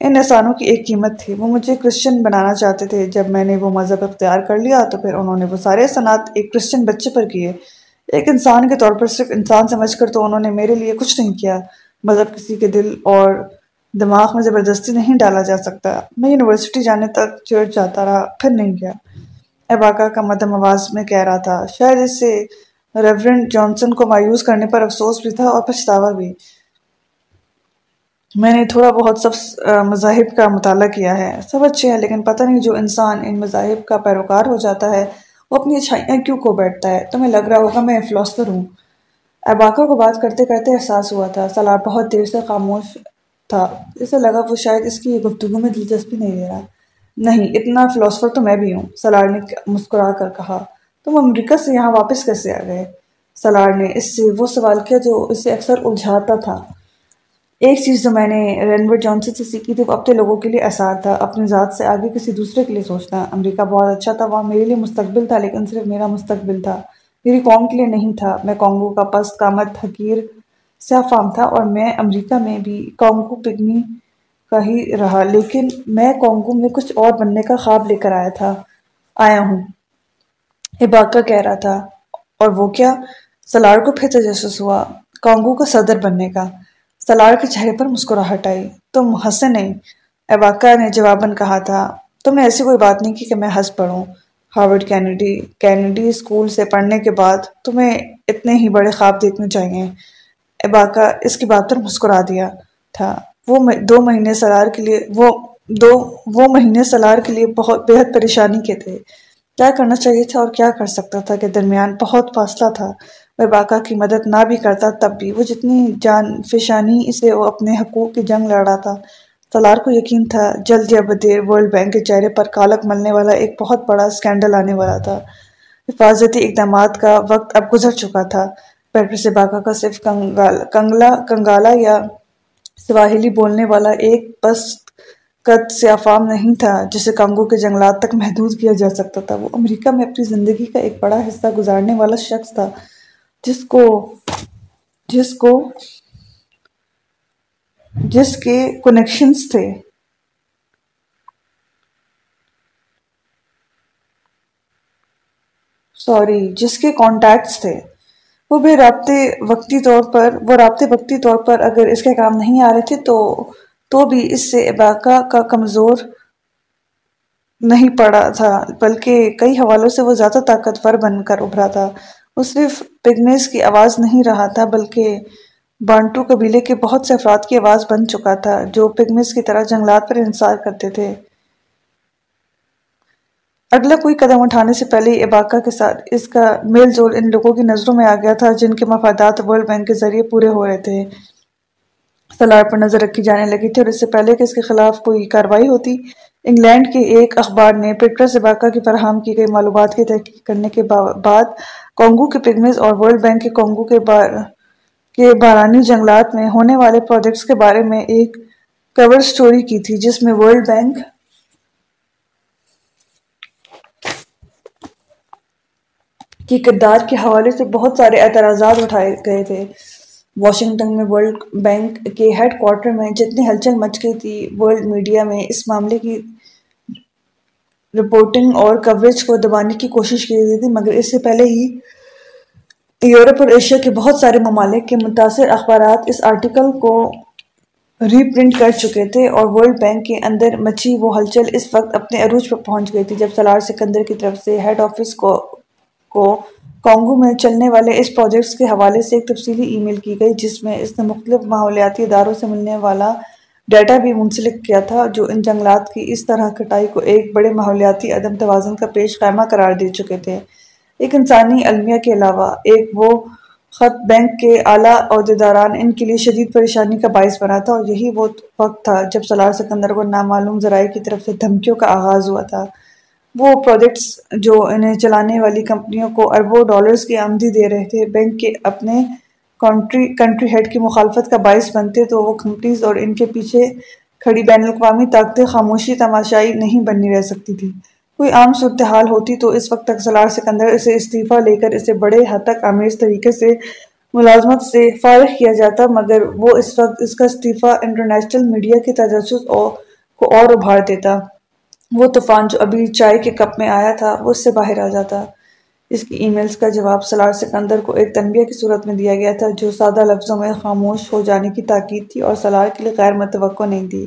ان احسانوں کی ایک قیمت تھی۔ وہ مجھے کرسچن بنانا چاہتے تھے۔ جب میں نے وہ مذہب اختیار کر لیا تو پھر انہوں نے وہ سارے احسانات ایک کرسچن بچے پر کیے۔ ایک انسان کے طور پر صرف انسان سمجھ کر تو انہوں نے میرے لیے کچھ نہیں کیا مذہب کسی کے دل اور دماغ میں زبردستی نہیں ڈالا جا سکتا۔ میں یونیورسٹی جانے تک چرچ جاتا رہا، پھر نہیں گیا۔ اباکا کا مدم آواز میں کہہ رہا تھا، شاید اس سے ریورنڈ جانسن کو مایوس کرنے پر افسوس بھی تھا اور پچھتاوا بھی۔ میں نے تھوڑا بہت سب مذاہب کا مطالعہ کیا ہے۔ سب اچھے ہیں، لیکن پتہ نہیں جو انسان ان مذاہب کا پیروکار ہو جاتا ہے وہ اپنی اچھائیاں کیوں کو بیٹھتا ہے؟ تمہیں لگ رہا ہوگا میں فلاسفر ہوں۔ اباکا کو بات کرتے کرتے احساس ہوا تھا۔ سلار بہت دیر سے خاموش تھا۔ اسے لگا وہ شاید اس کی گفتگو میں دلچسپی نہیں لے رہا۔ نہیں، اتنا فلاسفر تو میں بھی ہوں۔ سلار نے مسکرا کر کہا، تم امریکہ سے یہاں واپس کیسے آ گئے؟ سلار نے اس سے وہ سوال کیا جو اسے اکثر الجھاتا تھا۔ ایک چیز جو میں نے رینورڈ جانسن سے سیکھی تھی، وہ اپنے لوگوں کے لیے اثار تھا، اپنی ذات سے آگے کسی دوسرے کے لیے سوچنا۔ امریکہ بہت اچھا تھا، وہاں میرے لیے مستقبل تھا، لیکن صرف میرا مستقبل تھا۔ میری قوم کے لیے نہیں تھا۔ میں کانگو کا پست کامت حقیر، سیاہ فام تھا اور میں امریکہ میں بھی کانگو پگمی کا ہی رہا۔ لیکن میں کانگو میں کچھ اور بننے کا خواب لے کر آیا تھا، آیا ہوں۔ عباقہ کہہ رہا تھا، اور وہ کیا؟ سلار کو پھر تجسس ہوا کانگو کا صدر بننے کا۔ سلار کے چہرے پر مسکراہٹ آئی تم ہنسے نہیں ایواکا نے جواباً کہا تھا تم نے ایسی کوئی بات نہیں کی کہ میں ہنس پڑھوں ہارورڈ کینیڈی کینیڈی اسکول سے پڑھنے کے بعد تمہیں اتنے ہی بڑے خواب دیکھنے چاہیے ایباکا اس کی بات پر مسکرا دیا تھا وہ دو مہینے سلار کے لیے وہ دو وہ مہینے سلار کے لیے بہت بےحد پریشانی کے تھے کیا کرنا چاہیے تھا اور کیا کر سکتا تھا کہ درمیان بہت فاصلہ تھا وہ باقا کی مدد نہ بھی کرتا تب بھی۔ وہ جتنی جان فشانی سے وہ اپنے حقوق کی جنگ لڑا تھا سلار کو یقین تھا، جلد یا بدیر ورلڈ بینک کے چہرے پر کالک ملنے والا ایک بہت بڑا سکینڈل آنے والا تھا۔ حفاظتی اقدامات کا وقت اب گزر چکا تھا۔ پیٹر سے باقا کا صرف کنگال، کنگلا، کنگالا یا سواہلی بولنے والا ایک بس قد سے افام نہیں تھا جسے کانگو کے جنگلات تک محدود کیا جا سکتا تھا۔ وہ امریکہ میں اپنی زندگی کا ایک بڑا حصہ گزارنے والا شخص تھا۔ جس کو جس کو، جس کے کنیکشنز تھے۔ سوری جس کے کانٹیکٹس تھے۔ وہ بھی رابطے وقتی طور پر، وہ رابطے وقتی طور پر اگر اس کے کام نہیں آ رہے تھے تو تو بھی اس سے عباقہ کا کمزور نہیں پڑا تھا، بلکہ کئی حوالوں سے وہ زیادہ طاقتور بن کر ابھرا تھا۔ وہ صرف پگمیز کی آواز نہیں رہا تھا، بلکہ بانٹو قبیلے کے بہت سے افراد کی آواز بن چکا تھا، جو پگمیز کی طرح جنگلات پر انصار کرتے تھے۔ اگلا کوئی قدم اٹھانے سے پہلے اباکہ کے ساتھ اس کا میل جول ان لوگوں کی نظروں میں آ گیا تھا، جن کے مفادات ورلڈ بینک کے ذریعے پورے ہو رہے تھے۔ سلار پر نظر رکھی جانے لگی تھی اور اس سے پہلے کہ اس کے خلاف کوئی کاروائی ہوتی، انگلینڈ کے ایک اخبار نے پیٹرس اباکہ کی فراہم کی گئی معلومات کی تحقیق کرنے کے بعد کانگو کے پگمیز اور ورلڈ بینک کے کانگو کے بار، کے بارانی جنگلات میں ہونے والے پروجیکٹس کے بارے میں ایک کور سٹوری کی تھی جس میں ورلڈ بینک کی کردار کے حوالے سے بہت سارے اعتراضات اٹھائے گئے تھے۔ واشنگٹن میں ورلڈ بینک کے ہیڈ کوارٹر میں جتنی ہلچل مچ گئی تھی، ورلڈ میڈیا میں اس معاملے کی رپورٹنگ اور کوریج کو دبانے کی کوشش کی گئی تھی، مگر اس سے پہلے ہی یورپ اور ایشیا کے بہت سارے ممالک کے متاثر اخبارات اس آرٹیکل کو ری پرنٹ کر چکے تھے اور ورلڈ بینک کے اندر مچھی وہ ہلچل اس وقت اپنے عروج پر پہنچ گئی تھی، جب سلار سکندر کی طرف سے ہیڈ آفس کو کو کانگو میں چلنے والے اس پروجیکٹس کے حوالے سے ایک تفصیلی ای میل کی گئی، جس میں اس نے مختلف ماحولیاتی اداروں سے ملنے والا ڈیٹا بھی منسلک کیا تھا جو ان جنگلات کی اس طرح کٹائی کو ایک بڑے ماحولیاتی عدم توازن کا پیش خیمہ قرار دے چکے تھے۔ ایک انسانی المیہ کے علاوہ ایک وہ خط بینک کے اعلیٰ عہدیداران ان کے لیے شدید پریشانی کا باعث بنا تھا اور یہی وہ وقت تھا جب سلار سکندر کو نامعلوم ذرائع کی طرف سے دھمکیوں کا آغاز ہوا تھا۔ وہ پروجیکٹس جو انہیں چلانے والی کمپنیوں کو اربوں ڈالرز کی آمدی دے رہے تھے، بینک کے اپنے کنٹری کنٹری ہیڈ کی مخالفت کا باعث بنتے تو وہ کمپنیز اور ان کے پیچھے کھڑی بین الاقوامی طاقتیں خاموشی، تماشائی نہیں بننی رہ سکتی تھی۔ کوئی عام صورتحال ہوتی تو اس وقت تک سلار سکندر اسے استعفیٰ لے کر اسے بڑے حد تک آمیز طریقے سے، ملازمت سے فارغ کیا جاتا، مگر وہ اس وقت اس کا استعفیٰ انٹرنیشنل میڈیا کے تجسس کو اور ابھار دیتا۔ وہ طوفان جو ابھی چائے کے کپ میں آیا تھا، وہ اس سے باہر آ جاتا۔ اس کی ای میلز کا جواب سلار سکندر کو ایک تنبیہ کی صورت میں دیا گیا تھا، جو سادہ لفظوں میں خاموش ہو جانے کی تاکید تھی اور سلار کے لیے غیر متوقع نہیں تھی۔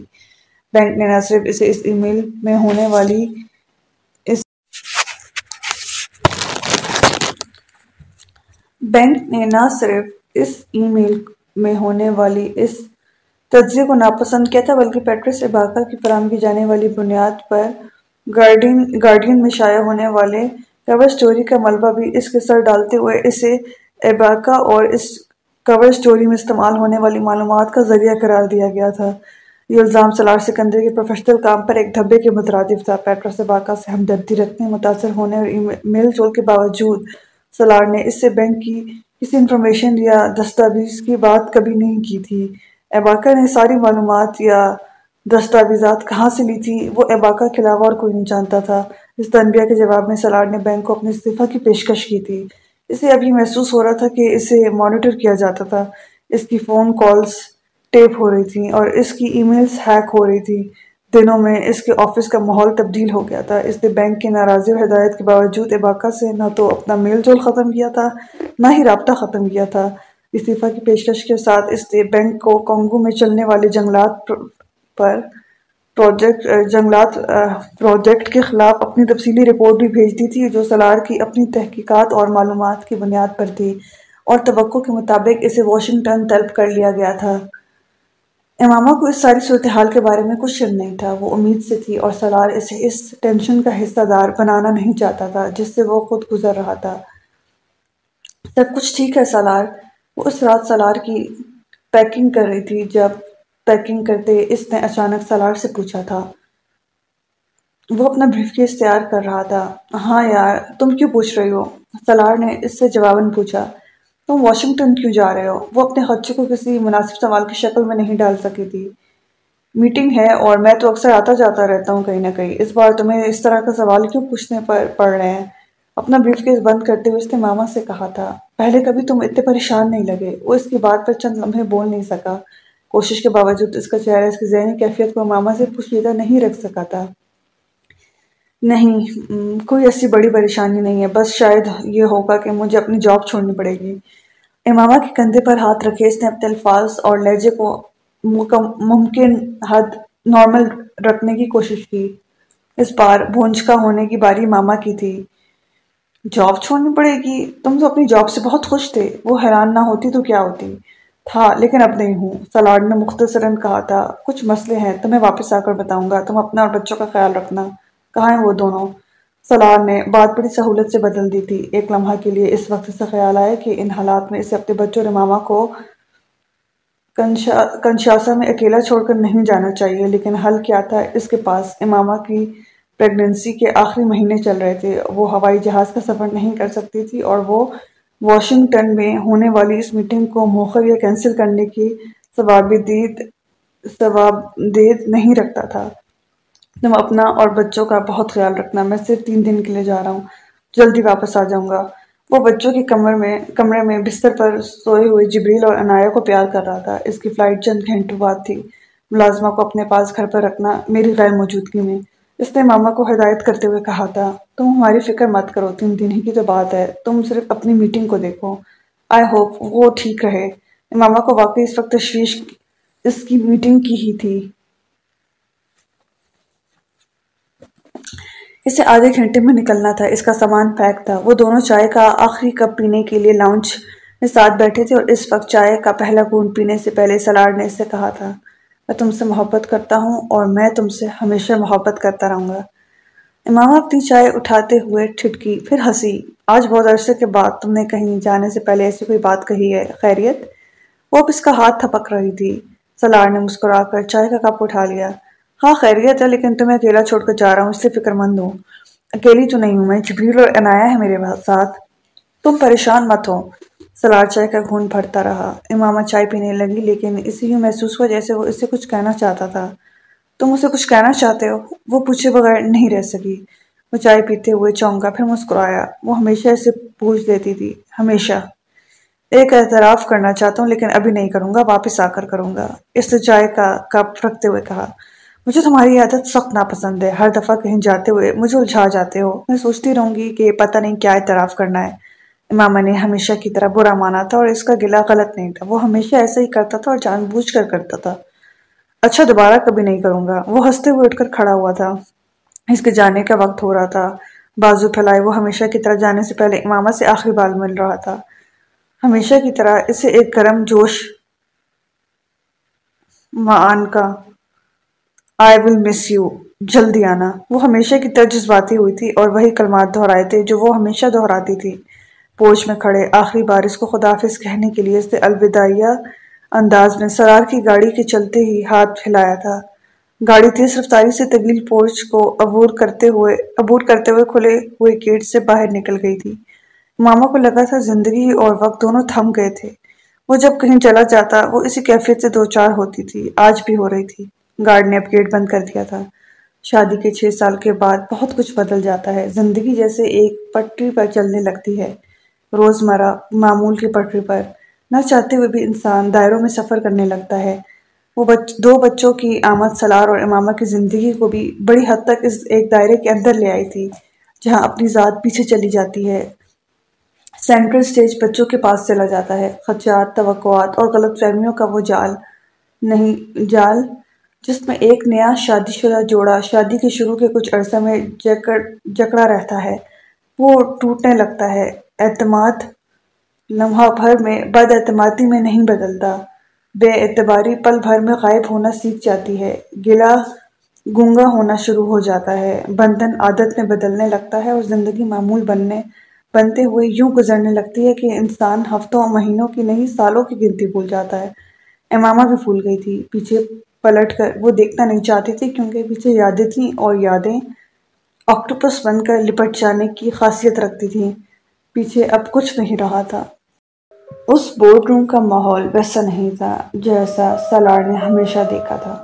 بینک نے نہ صرف اسے اس ای میل میں ہونے والی اس بینک نے نہ صرف اس ای میل میں ہونے والی اس تجزیے کو ناپسند کیا تھا، بلکہ پیٹرس اباکا کی فراہم کی جانے والی بنیاد پر گارڈین میں شائع ہونے والے کور سٹوری کا ملبہ بھی اس کے سر ڈالتے ہوئے اسے ایباکا اور اس کور سٹوری میں استعمال ہونے والی معلومات کا ذریعہ قرار دیا گیا تھا۔ یہ الزام سلار سکندر کے پروفیشنل کام پر ایک دھبے کے مترادف تھا۔ پیٹرس ایباکا سے ہمدردی رکھنے، متاثر ہونے اور میل جول کے باوجود سلار نے اس سے بینک کی کسی انفارمیشن یا دستاویز کی بات کبھی نہیں کی تھی۔ ایباکا نے ساری معلومات یا دستاویزات کہاں سے لی تھی، وہ ایباکا کے علاوہ اور کوئی نہیں جانتا تھا۔ اس تنبیہ کے جواب میں سلار نے بینک کو اپنے استعفیٰ کی پیشکش کی تھی۔ اسے ابھی محسوس ہو رہا تھا کہ اسے مانیٹر کیا جاتا تھا۔ اس کی فون کالز ٹیپ ہو رہی تھیں اور اس کی ای میلز ہیک ہو رہی تھی دنوں میں اس کے آفس کا ماحول تبدیل ہو گیا تھا۔ اس نے بینک کی ناراضی اور ہدایت کے باوجود اباکہ سے نہ تو اپنا میل جول ختم کیا تھا، نہ ہی رابطہ ختم کیا تھا۔ استعفیٰ کی پیشکش کے ساتھ اس نے بینک کو کانگو میں چلنے والے جنگلات پر پروجیکٹ eh, جنگلات eh, پروجیکٹ کے خلاف اپنی تفصیلی رپورٹ بھی بھیج دی تھی جو سلار کی اپنی تحقیقات اور معلومات کی بنیاد پر تھی اور توقع کے مطابق اسے واشنگٹن طلب کر لیا گیا تھا۔ امامہ کو اس ساری صورتحال کے بارے میں کچھ علم نہیں تھا۔ وہ امید سے تھی اور سلار اسے اس ٹینشن کا حصہ دار بنانا نہیں چاہتا تھا جس سے وہ خود گزر رہا تھا۔ سب کچھ ٹھیک ہے سلار وہ اس رات سلار کی پیکنگ کر رہی تھی جب پیکنگ کرتے اس نے اچانک سلار سے پوچھا تھا۔ وہ اپنا بریف کیس تیار کر رہا تھا۔ ہاں یار، تم کیوں پوچھ رہی ہو؟ سلار نے اس سے جواباً پوچھا۔ تم واشنگٹن کیوں جا رہے ہو؟ وہ اپنے خدشے کو کسی مناسب سوال کی شکل میں نہیں ڈال سکی تھی۔ میٹنگ ہے اور میں تو اکثر آتا جاتا رہتا ہوں کہیں نہ کہیں۔ اس بار تمہیں اس طرح کا سوال کیوں پوچھنے پر پڑ رہے ہیں؟ اپنا بریف کیس بند کرتے ہوئے اس نے ماما سے کہا تھا، پہلے کبھی تم اتنے پریشان نہیں لگے۔ وہ اس کی بات پر چند لمحے بول نہیں سکا۔ کوشش کے باوجود اس کا چہرہ، اس کی ذہنی کیفیت کو ماما سے پوچھیدہ نہیں رکھ سکا تھا۔ نہیں کوئی ایسی بڑی پریشانی نہیں ہے۔ بس شاید یہ ہوگا کہ مجھے اپنی جاب چھوڑنی پڑے گی۔ امامہ کے کندھے پر ہاتھ رکھے اس نے اپنے الفاظ اور لہجے کو ممکن حد نارمل رکھنے کی کوشش کی۔ اس بار بھونچکا ہونے کی باری ماما کی تھی۔ جاب چھوڑنی پڑے گی؟ تم تو اپنی جاب سے بہت خوش تھے۔ وہ حیران نہ ہوتی تو کیا ہوتی؟ تھا، لیکن اب نہیں ہوں۔ سلاڈ نے مختصراً کہا تھا، کچھ مسئلے ہیں، تمہیں واپس آ کر بتاؤں گا۔ تم اپنا اور بچوں کا خیال رکھنا۔ کہاں ہیں وہ دونوں؟ سلار نے بات بڑی سہولت سے بدل دی تھی۔ ایک لمحہ کے لیے اس وقت سے خیال آیا کہ ان حالات میں اسے اپنے بچوں اور امامہ کو کنشاسا میں اکیلا چھوڑ کر نہیں جانا چاہیے۔ لیکن حل کیا تھا؟ اس کے پاس امامہ کی پریگننسی کے آخری مہینے چل رہے تھے۔ وہ ہوائی جہاز کا سفر نہیں کر سکتی تھی اور وہ واشنگٹن میں ہونے والی اس میٹنگ کو موخر یا کینسل کرنے کی ثوابدید ثوابدید نہیں رکھتا تھا۔ تم اپنا اور بچوں کا بہت خیال رکھنا، میں صرف تین دن کے لیے جا رہا ہوں۔ جلدی واپس آ جاؤں گا۔ وہ بچوں کے کمر میں کمرے میں بستر پر سوئے ہوئے جبریل اور انایا کو پیار کر رہا تھا۔ اس کی فلائٹ چند گھنٹوں بعد تھی۔ ملازمہ کو اپنے پاس گھر پر رکھنا میری غیر موجودگی میں۔ اس نے ماما کو ہدایت کرتے ہوئے کہا تھا، تم ہماری فکر مت کرو، تین دن ہی کی تو بات ہے، تم صرف اپنی میٹنگ کو دیکھو۔ آئی ہوپ وہ ٹھیک رہے۔ ماما کو واقعی اس وقت تشویش اس کی میٹنگ کی ہی تھی۔ اسے آدھے گھنٹے میں نکلنا تھا، اس کا سامان پیک تھا۔ وہ دونوں چائے کا آخری کپ پینے کے لیے لاؤنچ میں ساتھ بیٹھے تھے اور اس وقت چائے کا پہلا گون پینے سے پہلے سلاڑ نے اس سے کہا تھا۔ میں تم سے محبت کرتا ہوں اور میں تم سے ہمیشہ محبت کرتا رہوں گا۔ امامہ اپنی چائے اٹھاتے ہوئے ٹھٹکی، پھر ہنسی۔ آج بہت عرصے کے بعد تم نے کہیں جانے سے پہلے ایسی کوئی بات کہی ہے؟ خیریت؟ وہ اب اس کا ہاتھ تھپک رہی تھی۔ سلاڑ نے مسکرا کر چائے کا کپ اٹھا لیا۔ ہاں خیریت ہے، لیکن تمہیں اکیلا چھوڑ کر جا رہا ہوں، اس سے فکر مند ہوں۔ اکیلی تو نہیں ہوں، میں جبریل اور انایا ہے میرے ساتھ۔ تم پریشان مت ہو۔ سلار چائے کا گھون پھڑتا رہا۔ امامہ چائے پینے لگی، لیکن اسی یوں محسوس ہوا جیسے وہ اس سے کچھ کہنا چاہتا تھا۔ تم اسے کچھ کہنا چاہتے ہو؟ وہ پوچھے بغیر نہیں رہ سکی۔ وہ چائے پیتے ہوئے چونکا پھر مسکرایا۔ وہ ہمیشہ اسے پوچھ دیتی تھی۔ ہمیشہ۔ ایک اعتراف کرنا چاہتا ہوں، لیکن ابھی نہیں کروں گا، واپس آ کر کروں گا۔ اس نے چائے کا کپ رکھتے ہوئے کہا، مجھے تمہاری عادت سخت ناپسند ہے۔ ہر دفعہ کہیں جاتے ہوئے مجھے الجھا جاتے ہو۔ میں سوچتی رہوں گی کہ پتہ نہیں کیا اعتراف کرنا ہے۔ امامہ نے ہمیشہ کی طرح برا مانا تھا اور اس کا گلا غلط نہیں تھا۔ وہ ہمیشہ ایسا ہی کرتا تھا اور جان بوجھ کر کرتا تھا۔ اچھا دوبارہ کبھی نہیں کروں گا۔ وہ ہنستے ہوئے اٹھ کر کھڑا ہوا تھا۔ اس کے جانے کا وقت ہو رہا تھا۔ بازو پھیلائے۔ وہ ہمیشہ کی طرح جانے سے پہلے امامہ سے آخری بال مل رہا تھا۔ ہمیشہ کی طرح اسے ایک گرم جوش معان کا آئی ول مس یو جلدی آنا۔ وہ ہمیشہ کی طرح جذباتی ہوئی تھی اور وہی کلمات دہرائے تھے جو وہ ہمیشہ دہراتی تھی۔ پوچھ میں کھڑے۔ آخری بار اس کو خدافظ کہنے کے لیے اس نے الوداعیہ انداز میں سرار کی گاڑی کے چلتے ہی ہاتھ ہلایا تھا۔ گاڑی تیز رفتاری سے طویل پورچ کو عبور کرتے ہوئے عبور کرتے ہوئے کھلے ہوئے گیٹ سے باہر نکل گئی تھی۔ ماما کو لگا تھا زندگی اور وقت دونوں تھم گئے تھے۔ وہ جب کہیں چلا جاتا، وہ اسی کیفیت سے دو چار ہوتی تھی۔ آج بھی ہو رہی تھی۔ گارڈ نے اب گیٹ بند کر دیا تھا۔ شادی کے چھ سال کے بعد بہت کچھ بدل جاتا ہے۔ زندگی جیسے ایک پٹری پر چلنے لگتی ہے۔ روزمرہ معمول کی پٹری پر۔ نہ چاہتے ہوئے بھی انسان دائروں میں سفر کرنے لگتا ہے۔ وہ بچ، دو بچوں کی آمد، سلار اور امامہ کی زندگی کو بھی بڑی حد تک اس ایک دائرے کے اندر لے آئی تھی، جہاں اپنی ذات پیچھے چلی جاتی ہے۔ سینٹرل سٹیج بچوں کے پاس چلا جاتا ہے۔ خدشات، توقعات اور غلط فہمیوں کا وہ جال نہیں، جال جس میں ایک نیا شادی شدہ جوڑا شادی کے شروع کے کچھ عرصہ میں جکڑ، جکڑا رہتا ہے۔ وہ ٹوٹنے لگتا ہے۔ اعتماد لمحہ بھر میں بد اعتمادی میں نہیں بدلتا۔ بے اعتباری پل بھر میں غائب ہونا سیکھ جاتی ہے۔ گلا گنگا ہونا شروع ہو جاتا ہے۔ بندھن عادت میں بدلنے لگتا ہے اور زندگی معمول بننے بنتے ہوئے یوں گزرنے لگتی ہے کہ انسان ہفتوں مہینوں کی نہیں، سالوں کی گنتی بھول جاتا ہے۔ امامہ بھی پھول گئی تھی۔ پیچھے پلٹ کر وہ دیکھنا نہیں چاہتی تھی کیونکہ پیچھے یادیں تھیں اور یادیں آکٹوپس بن کر لپٹ جانے کی خاصیت رکھتی تھیں۔ پیچھے اب کچھ نہیں رہا تھا۔ اس بورڈ روم کا ماحول ویسا نہیں تھا جیسا سلار نے ہمیشہ دیکھا تھا۔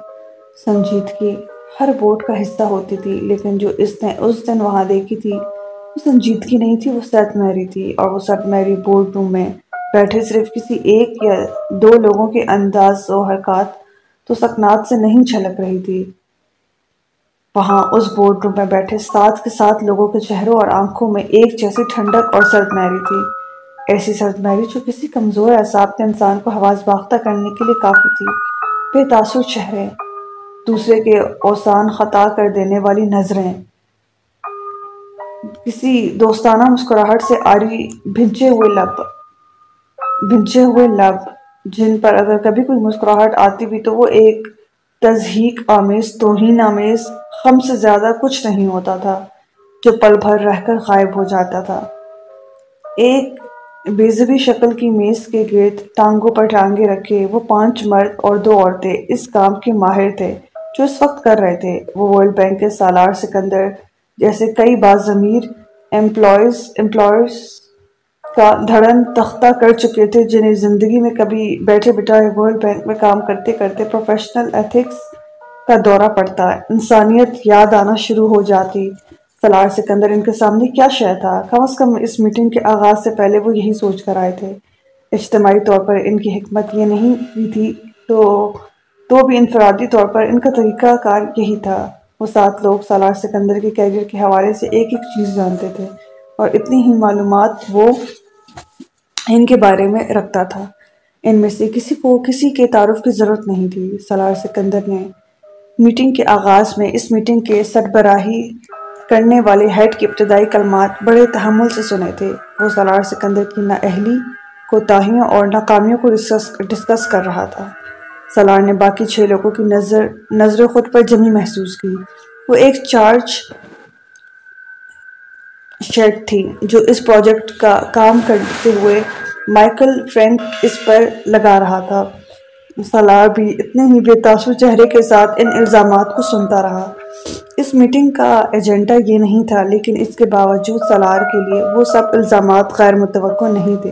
سنجیت کی ہر بورڈ کا حصہ ہوتی تھی، لیکن جو اس نے اس دن وہاں دیکھی تھی، وہ سنجیت کی نہیں تھی، وہ سیت میری تھی۔ اور وہ سیت میری بورڈ روم میں بیٹھے صرف کسی ایک یا دو لوگوں کے انداز و حرکات تو سکنات سے نہیں چھلک رہی تھی۔ وہاں اس بورڈ روم میں بیٹھے ساتھ کے ساتھ لوگوں کے چہروں اور آنکھوں میں ایک جیسی ٹھنڈک اور سرد میری تھی۔ ایسی سرد میری جو کسی کمزور احساب کے انسان کو حواس باختہ کرنے کے لیے کافی تھی۔ بے تاثر چہرے، دوسرے کے اوسان خطا کر دینے والی نظریں۔ کسی دوستانہ مسکراہٹ سے آری بھنچے ہوئے لب بھنچے ہوئے لب، جن پر اگر کبھی کوئی مسکراہٹ آتی بھی تو وہ ایک تزہیق آمیز، توہین آمیز خم سے زیادہ کچھ نہیں ہوتا تھا، جو پل بھر رہ کر غائب ہو جاتا تھا۔ ایک بیزبی شکل کی میز کے گرد ٹانگوں پر ٹانگے رکھے وہ پانچ مرد اور دو عورتیں اس کام کے ماہر تھے جو اس وقت کر رہے تھے۔ وہ ورلڈ بینک کے سالار سکندر جیسے کئی باز ضمیر امپلائز امپلائرز کا دھڑن تختہ کر چکے تھے جنہیں زندگی میں کبھی بیٹھے بٹھائے ورلڈ بینک میں کام کرتے کرتے پروفیشنل ایتھکس کا دورہ پڑتا انسانیت یاد آنا شروع ہو جاتی۔ سلار سکندر، ان کے سامنے کیا شے تھا؟ کم از کم اس میٹنگ کے آغاز سے پہلے وہ یہی سوچ کر آئے تھے۔ اجتماعی طور پر ان کی حکمت یہ نہیں بھی تھی تو تو بھی انفرادی طور پر ان کا طریقہ کار یہی تھا۔ وہ سات لوگ سالار سکندر کے کیریئر کے حوالے سے ایک ایک چیز جانتے تھے اور اتنی ہی معلومات وہ ان کے بارے میں رکھتا تھا۔ ان میں سے کسی کو کسی کے تعارف کی ضرورت نہیں تھی۔ سلار سکندر نے میٹنگ کے آغاز میں اس میٹنگ کے سربراہی کرنے والے ہیڈ کے ابتدائی کلمات بڑے تحمل سے سنے تھے۔ وہ سلار سکندر کی نااہلی کوتاہیوں اور ناکامیوں کو ڈسکس کر رہا تھا۔ سلار نے باقی چھ لوگوں کی نظر نظر خود پر جمی محسوس کی۔ وہ ایک چارج شیٹ تھی جو اس پروجیکٹ کا کام کرتے ہوئے مائیکل فرینک اس پر لگا رہا تھا سلار بھی اتنے ہی بے تاثر چہرے کے ساتھ ان الزامات کو سنتا رہا اس میٹنگ کا ایجنڈا یہ نہیں تھا لیکن اس کے باوجود سلار کے لیے وہ سب الزامات غیر متوقع نہیں تھے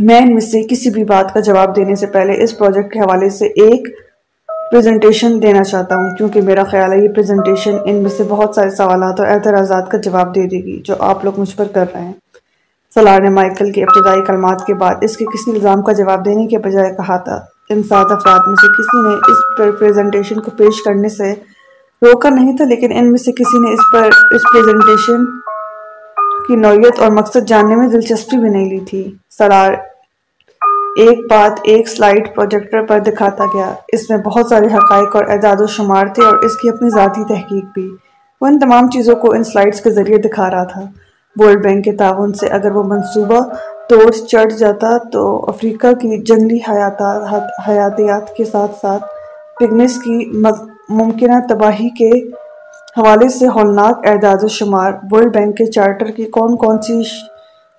میں ان میں سے کسی بھی بات کا جواب دینے سے پہلے اس پروجیکٹ کے حوالے سے ایک پریزنٹیشن دینا چاہتا ہوں، کیونکہ میرا خیال ہے یہ پریزنٹیشن ان میں سے بہت سارے سوالات اور اعتراضات کا جواب دے دے گی، جو آپ لوگ مجھ پر کر رہے ہیں۔ سلار نے مائیکل کے ابتدائی کلمات کے بعد اس کے کسی الزام کا جواب دینے کے بجائے کہا تھا ان سات افراد میں سے کسی نے اس پر پریزنٹیشن کو پیش کرنے سے روکا نہیں تھا، لیکن ان میں سے کسی نے اس پر اس پریزنٹیشن کی نوعیت اور مقصد جاننے میں دلچسپی بھی نہیں لی تھی۔ سلار ایک بات ایک سلائیڈ پروجیکٹر پر دکھاتا گیا۔ اس میں بہت سارے حقائق اور اعداد و شمار تھے اور اس کی اپنی ذاتی تحقیق بھی۔ وہ ان تمام چیزوں کو ان سلائیڈز کے ذریعے دکھا رہا تھا۔ ورلڈ بینک کے تعاون سے اگر وہ منصوبہ توڑ چڑھ جاتا تو افریقہ کی جنگلی حیاتیات کے ساتھ ساتھ پگمس کی ممکنہ تباہی کے حوالے سے ہولناک اعداد و شمار۔ ورلڈ بینک کے چارٹر کی کون کون سی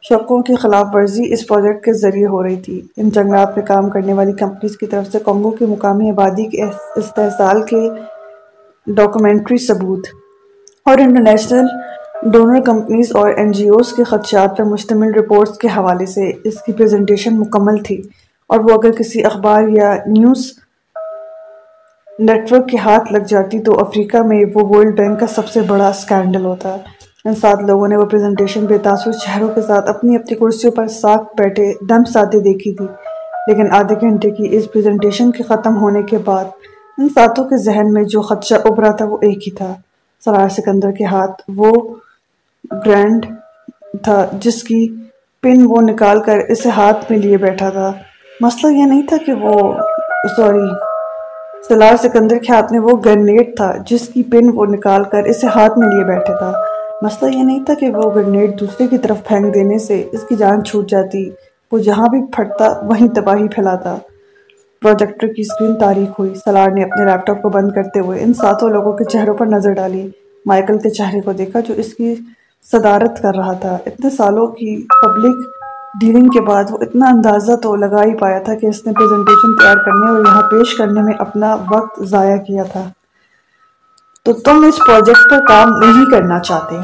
شکوں کی خلاف ورزی اس پروجیکٹ کے ذریعے ہو رہی تھی۔ ان جنگلات میں کام کرنے والی کمپنیز کی طرف سے کانگو کی مقامی آبادی کے استحصال کے ڈاکومنٹری ثبوت اور انٹرنیشنل ڈونر کمپنیز اور این جی اوز کے خدشات پر مشتمل رپورٹس کے حوالے سے اس کی پریزنٹیشن مکمل تھی اور وہ اگر کسی اخبار یا نیوز نیٹ ورک کے ہاتھ لگ جاتی تو افریقہ میں وہ ورلڈ بینک کا سب سے بڑا سکینڈل ہوتا۔ ان سات لوگوں نے وہ پریزنٹیشن بے تاثر چہروں کے ساتھ اپنی اپنی کرسیوں پر ساکھ بیٹھے دم ساتھے دیکھی تھی۔ لیکن آدھے گھنٹے کی اس پریزنٹیشن کے ختم ہونے کے بعد ان ساتوں کے ذہن میں جو خدشہ ابھرا تھا وہ ایک ہی تھا۔ سرار سکندر کے ہاتھ وہ گرینڈ تھا جس کی پن وہ نکال کر اسے ہاتھ میں لیے بیٹھا تھا۔ مسئلہ یہ نہیں تھا کہ وہ سوری سلار سکندر کے ہاتھ میں وہ گرنیٹ تھا جس کی پن وہ نکال کر اسے ہاتھ میں لیے بیٹھا تھا۔ مسئلہ یہ نہیں تھا کہ وہ گرنیٹ دوسرے کی طرف پھینک دینے سے اس کی جان چھوٹ جاتی، وہ جہاں بھی پھٹتا، وہیں تباہی پھیلاتا۔ پروجیکٹر کی اسکرین تاریخ ہوئی۔ سلار نے اپنے لیپ ٹاپ کو بند کرتے ہوئے ان ساتوں لوگوں کے چہروں پر نظر ڈالی۔ مائیکل کے چہرے کو دیکھا جو اس کی صدارت کر رہا تھا۔ اتنے سالوں کی پبلک ڈیلنگ کے بعد وہ اتنا اندازہ تو لگا ہی پایا تھا کہ اس نے پریزنٹیشن تیار کرنے اور یہاں پیش کرنے میں اپنا وقت ضائع کیا تھا۔ تو تم اس پروجیکٹ پر کام نہیں کرنا چاہتے۔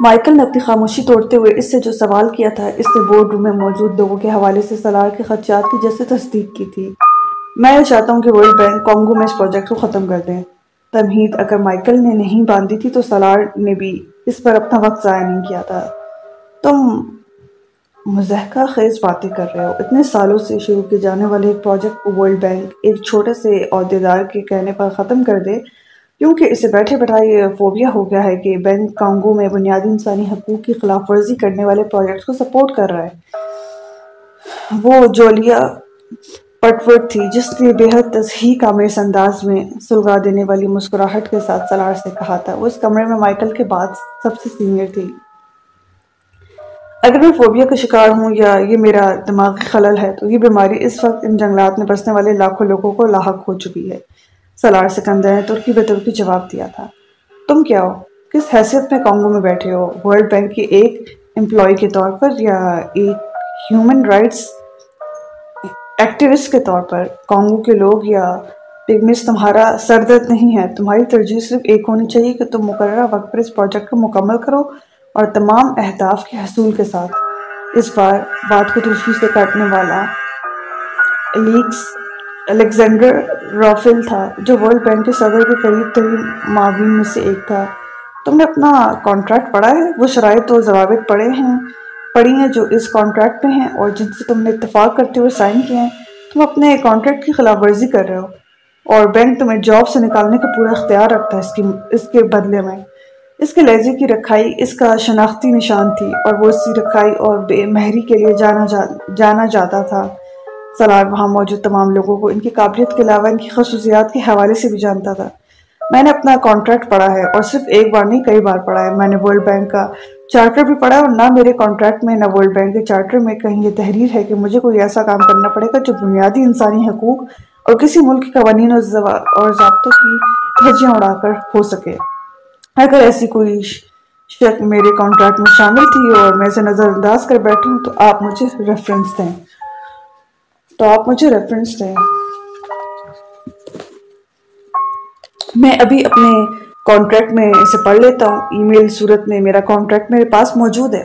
مائیکل نے اپنی خاموشی توڑتے ہوئے اس سے جو سوال کیا تھا، اس نے بورڈ روم میں موجود لوگوں کے حوالے سے سلار کے خدشات کی جیسے تصدیق کی تھی۔ میں یہ چاہتا ہوں کہ ورلڈ بینک کانگو میں اس پروجیکٹ کو ختم کر دیں تمہید اگر مائیکل نے نہیں باندھی تھی تو سلار نے بھی اس پر اپنا وقت ضائع نہیں کیا تھا۔ تم مزحکہ خیز باتیں کر رہے ہو۔ اتنے سالوں سے شروع کی جانے والے ایک پروجیکٹ کو ورلڈ بینک ایک چھوٹے سے عہدیدار کے کہنے پر ختم کر دے۔ کیونکہ اسے بیٹھے بٹھائی فوبیا ہو گیا ہے کہ بینک کانگو میں بنیادی انسانی حقوق کی خلاف ورزی کرنے والے پروجیکٹس کو سپورٹ کر رہا ہے۔ وہ جولیا پٹورڈ تھی، جس نے بے حد تصحیح کامرس انداز میں سلگا دینے والی مسکراہٹ کے ساتھ سلار سے کہا تھا۔ وہ اس کمرے میں مائیکل کے بعد سب سے سینئر تھی۔ اگر میں فوبیا کا شکار ہوں یا یہ میرا دماغی خلل ہے، تو یہ بیماری اس وقت ان جنگلات میں بسنے والے لاکھوں لوگوں کو لاحق ہو چکی ہے۔ سلار سکندر نے ترکی بے ترکی جواب دیا تھا۔ تم کیا ہو؟ کس حیثیت میں کانگو میں بیٹھے ہو؟ ورلڈ بینک کی ایک امپلائی کے طور پر یا ایک ہیومن رائٹس ایکٹیوسٹ کے طور پر؟ کانگو کے لوگ یا پگمس تمہارا سردرد نہیں ہے۔ تمہاری ترجیح صرف ایک ہونی چاہیے کہ تم مقررہ وقت پر اس پروجیکٹ کو مکمل کرو۔ اور تمام اہداف کے حصول کے ساتھ اس بار بات کو ترشی سے کاٹنے والا الیکس الیگزینڈر رافل تھا، جو ورلڈ بینک کے صدر کے قریب ترین معاون میں سے ایک تھا۔ تم نے اپنا کانٹریکٹ پڑھا ہے؟ وہ شرائط و ضوابط پڑھے ہیں پڑی ہیں جو اس کانٹریکٹ میں ہیں اور جن سے تم نے اتفاق کرتے ہوئے سائن کیے ہیں۔ تم اپنے کانٹریکٹ کی خلاف ورزی کر رہے ہو اور بینک تمہیں جاب سے نکالنے کا پورا اختیار رکھتا ہے اس کی اس کے بدلے میں۔ اس کے لہجے کی رکھائی اس کا شناختی نشان تھی اور وہ اسی رکھائی اور بے مہری کے لیے جانا جا جانا جاتا تھا۔ سلار وہاں موجود تمام لوگوں کو ان کی قابلیت کے علاوہ ان کی خصوصیات کے حوالے سے بھی جانتا تھا۔ میں نے اپنا کانٹریکٹ پڑھا ہے اور صرف ایک بار نہیں، کئی بار پڑھا ہے۔ میں نے ورلڈ بینک کا چارٹر بھی پڑھا اور نہ میرے کانٹریکٹ میں، نہ ورلڈ بینک کے چارٹر میں کہیں یہ تحریر ہے کہ مجھے کوئی ایسا کام کرنا پڑے گا جو بنیادی انسانی حقوق اور کسی ملک کے قوانین اور ضابطوں کی دھجیاں اڑا کر ہو سکے۔ اگر ایسی کوئی شک میرے کانٹریکٹ میں شامل تھی اور میں اسے نظر انداز کر بیٹھی ہوں، تو آپ مجھے ریفرنس دیں۔ تو آپ مجھے ریفرنس دیں۔ میں ابھی اپنے کانٹریکٹ میں اسے پڑھ لیتا ہوں۔ ای میل صورت میں میرا کانٹریکٹ میرے پاس موجود ہے۔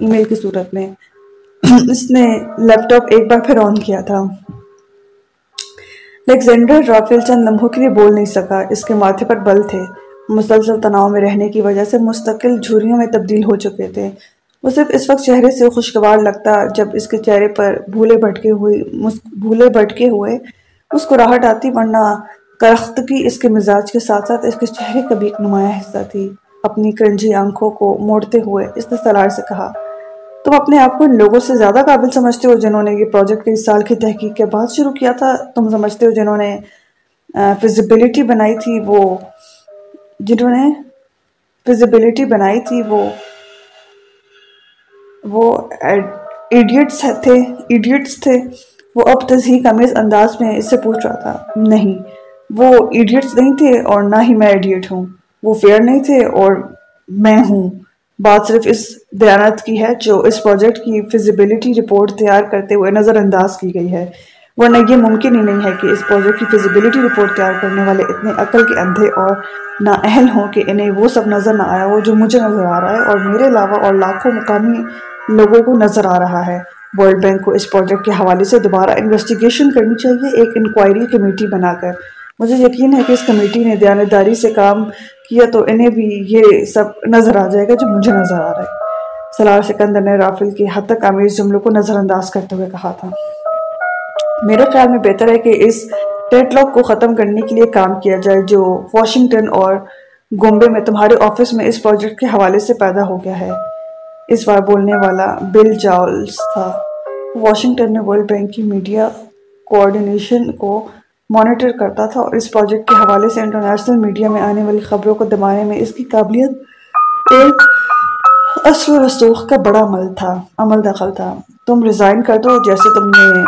ای میل کی صورت میں۔ اس نے لیپ ٹاپ ایک بار پھر آن کیا تھا۔ لیکزینڈر رافیل چند لمحوں کے لیے بول نہیں سکا۔ اس کے ماتھے پر بل تھے۔ مسلسل تناؤ میں رہنے کی وجہ سے مستقل جھوریوں میں تبدیل ہو چکے تھے۔ وہ صرف اس وقت چہرے سے خوشگوار لگتا جب اس کے چہرے پر بھولے بھٹکے ہوئے بھولے بھٹکے ہوئے مسکراہٹ آتی، ورنہ کرختگی اس کے مزاج کے ساتھ ساتھ اس کے چہرے کا بھی ایک نمایاں حصہ تھی۔ اپنی کرنجی آنکھوں کو موڑتے ہوئے اس نے سلار سے کہا، تم اپنے آپ کو ان لوگوں سے زیادہ قابل سمجھتے ہو جنہوں نے یہ پروجیکٹ اس سال کی تحقیق کے بعد شروع کیا تھا؟ تم سمجھتے ہو جنہوں نے فزیبلٹی بنائی تھی، وہ جنہوں نے فزیبلٹی بنائی تھی، وہ وہ ایڈیٹس تھے ایڈیٹس تھے۔ وہ اب تصحیح امیز انداز میں اس سے پوچھ رہا تھا، نہیں، وہ ایڈیٹس نہیں تھے اور نہ ہی میں ایڈیٹ ہوں۔ وہ فیئر نہیں تھے اور میں ہوں۔ بات صرف اس دیانت کی ہے جو اس پروجیکٹ کی فزیبلٹی رپورٹ تیار کرتے ہوئے نظر انداز کی گئی ہے۔ ورنہ یہ ممکن ہی نہیں ہے کہ اس پروجیکٹ کی فزیبلٹی رپورٹ تیار کرنے والے اتنے عقل کے اندھے اور نہ اہل ہوں کہ انہیں وہ سب نظر نہ آیا وہ جو مجھے نظر آ رہا ہے اور میرے علاوہ اور لاکھوں مقامی لوگوں کو نظر آ رہا ہے۔ ورلڈ بینک کو اس پروجیکٹ کے حوالے سے دوبارہ انویسٹیگیشن کرنی چاہیے، ایک انکوائری کمیٹی بنا کر۔ مجھے یقین ہے کہ اس کمیٹی نے دیانتداری سے کام کیا تو انہیں بھی یہ سب نظر آ جائے گا جو مجھے نظر آ رہا ہے۔ سلار سکندر نے رافل کی حد تک آمیز جملوں کو نظر انداز کرتے ہوئے کہا تھا۔ میرے خیال میں بہتر ہے کہ اس ٹیٹ لاک کو ختم کرنے کے لیے کام کیا جائے جو واشنگٹن اور گومبے میں تمہارے آفس میں اس پروجیکٹ کے حوالے سے پیدا ہو گیا ہے۔ اس بار بولنے والا بل جاولز تھا۔ واشنگٹن نے ورلڈ بینک کی میڈیا کوارڈینیشن کو مانیٹر کرتا تھا اور اس پروجیکٹ کے حوالے سے انٹرنیشنل میڈیا میں آنے والی خبروں کو دبانے میں اس کی قابلیت ایک اصل رسوخ کا بڑا عمل تھا، عمل دخل تھا۔ تم ریزائن کر دو جیسے تم نے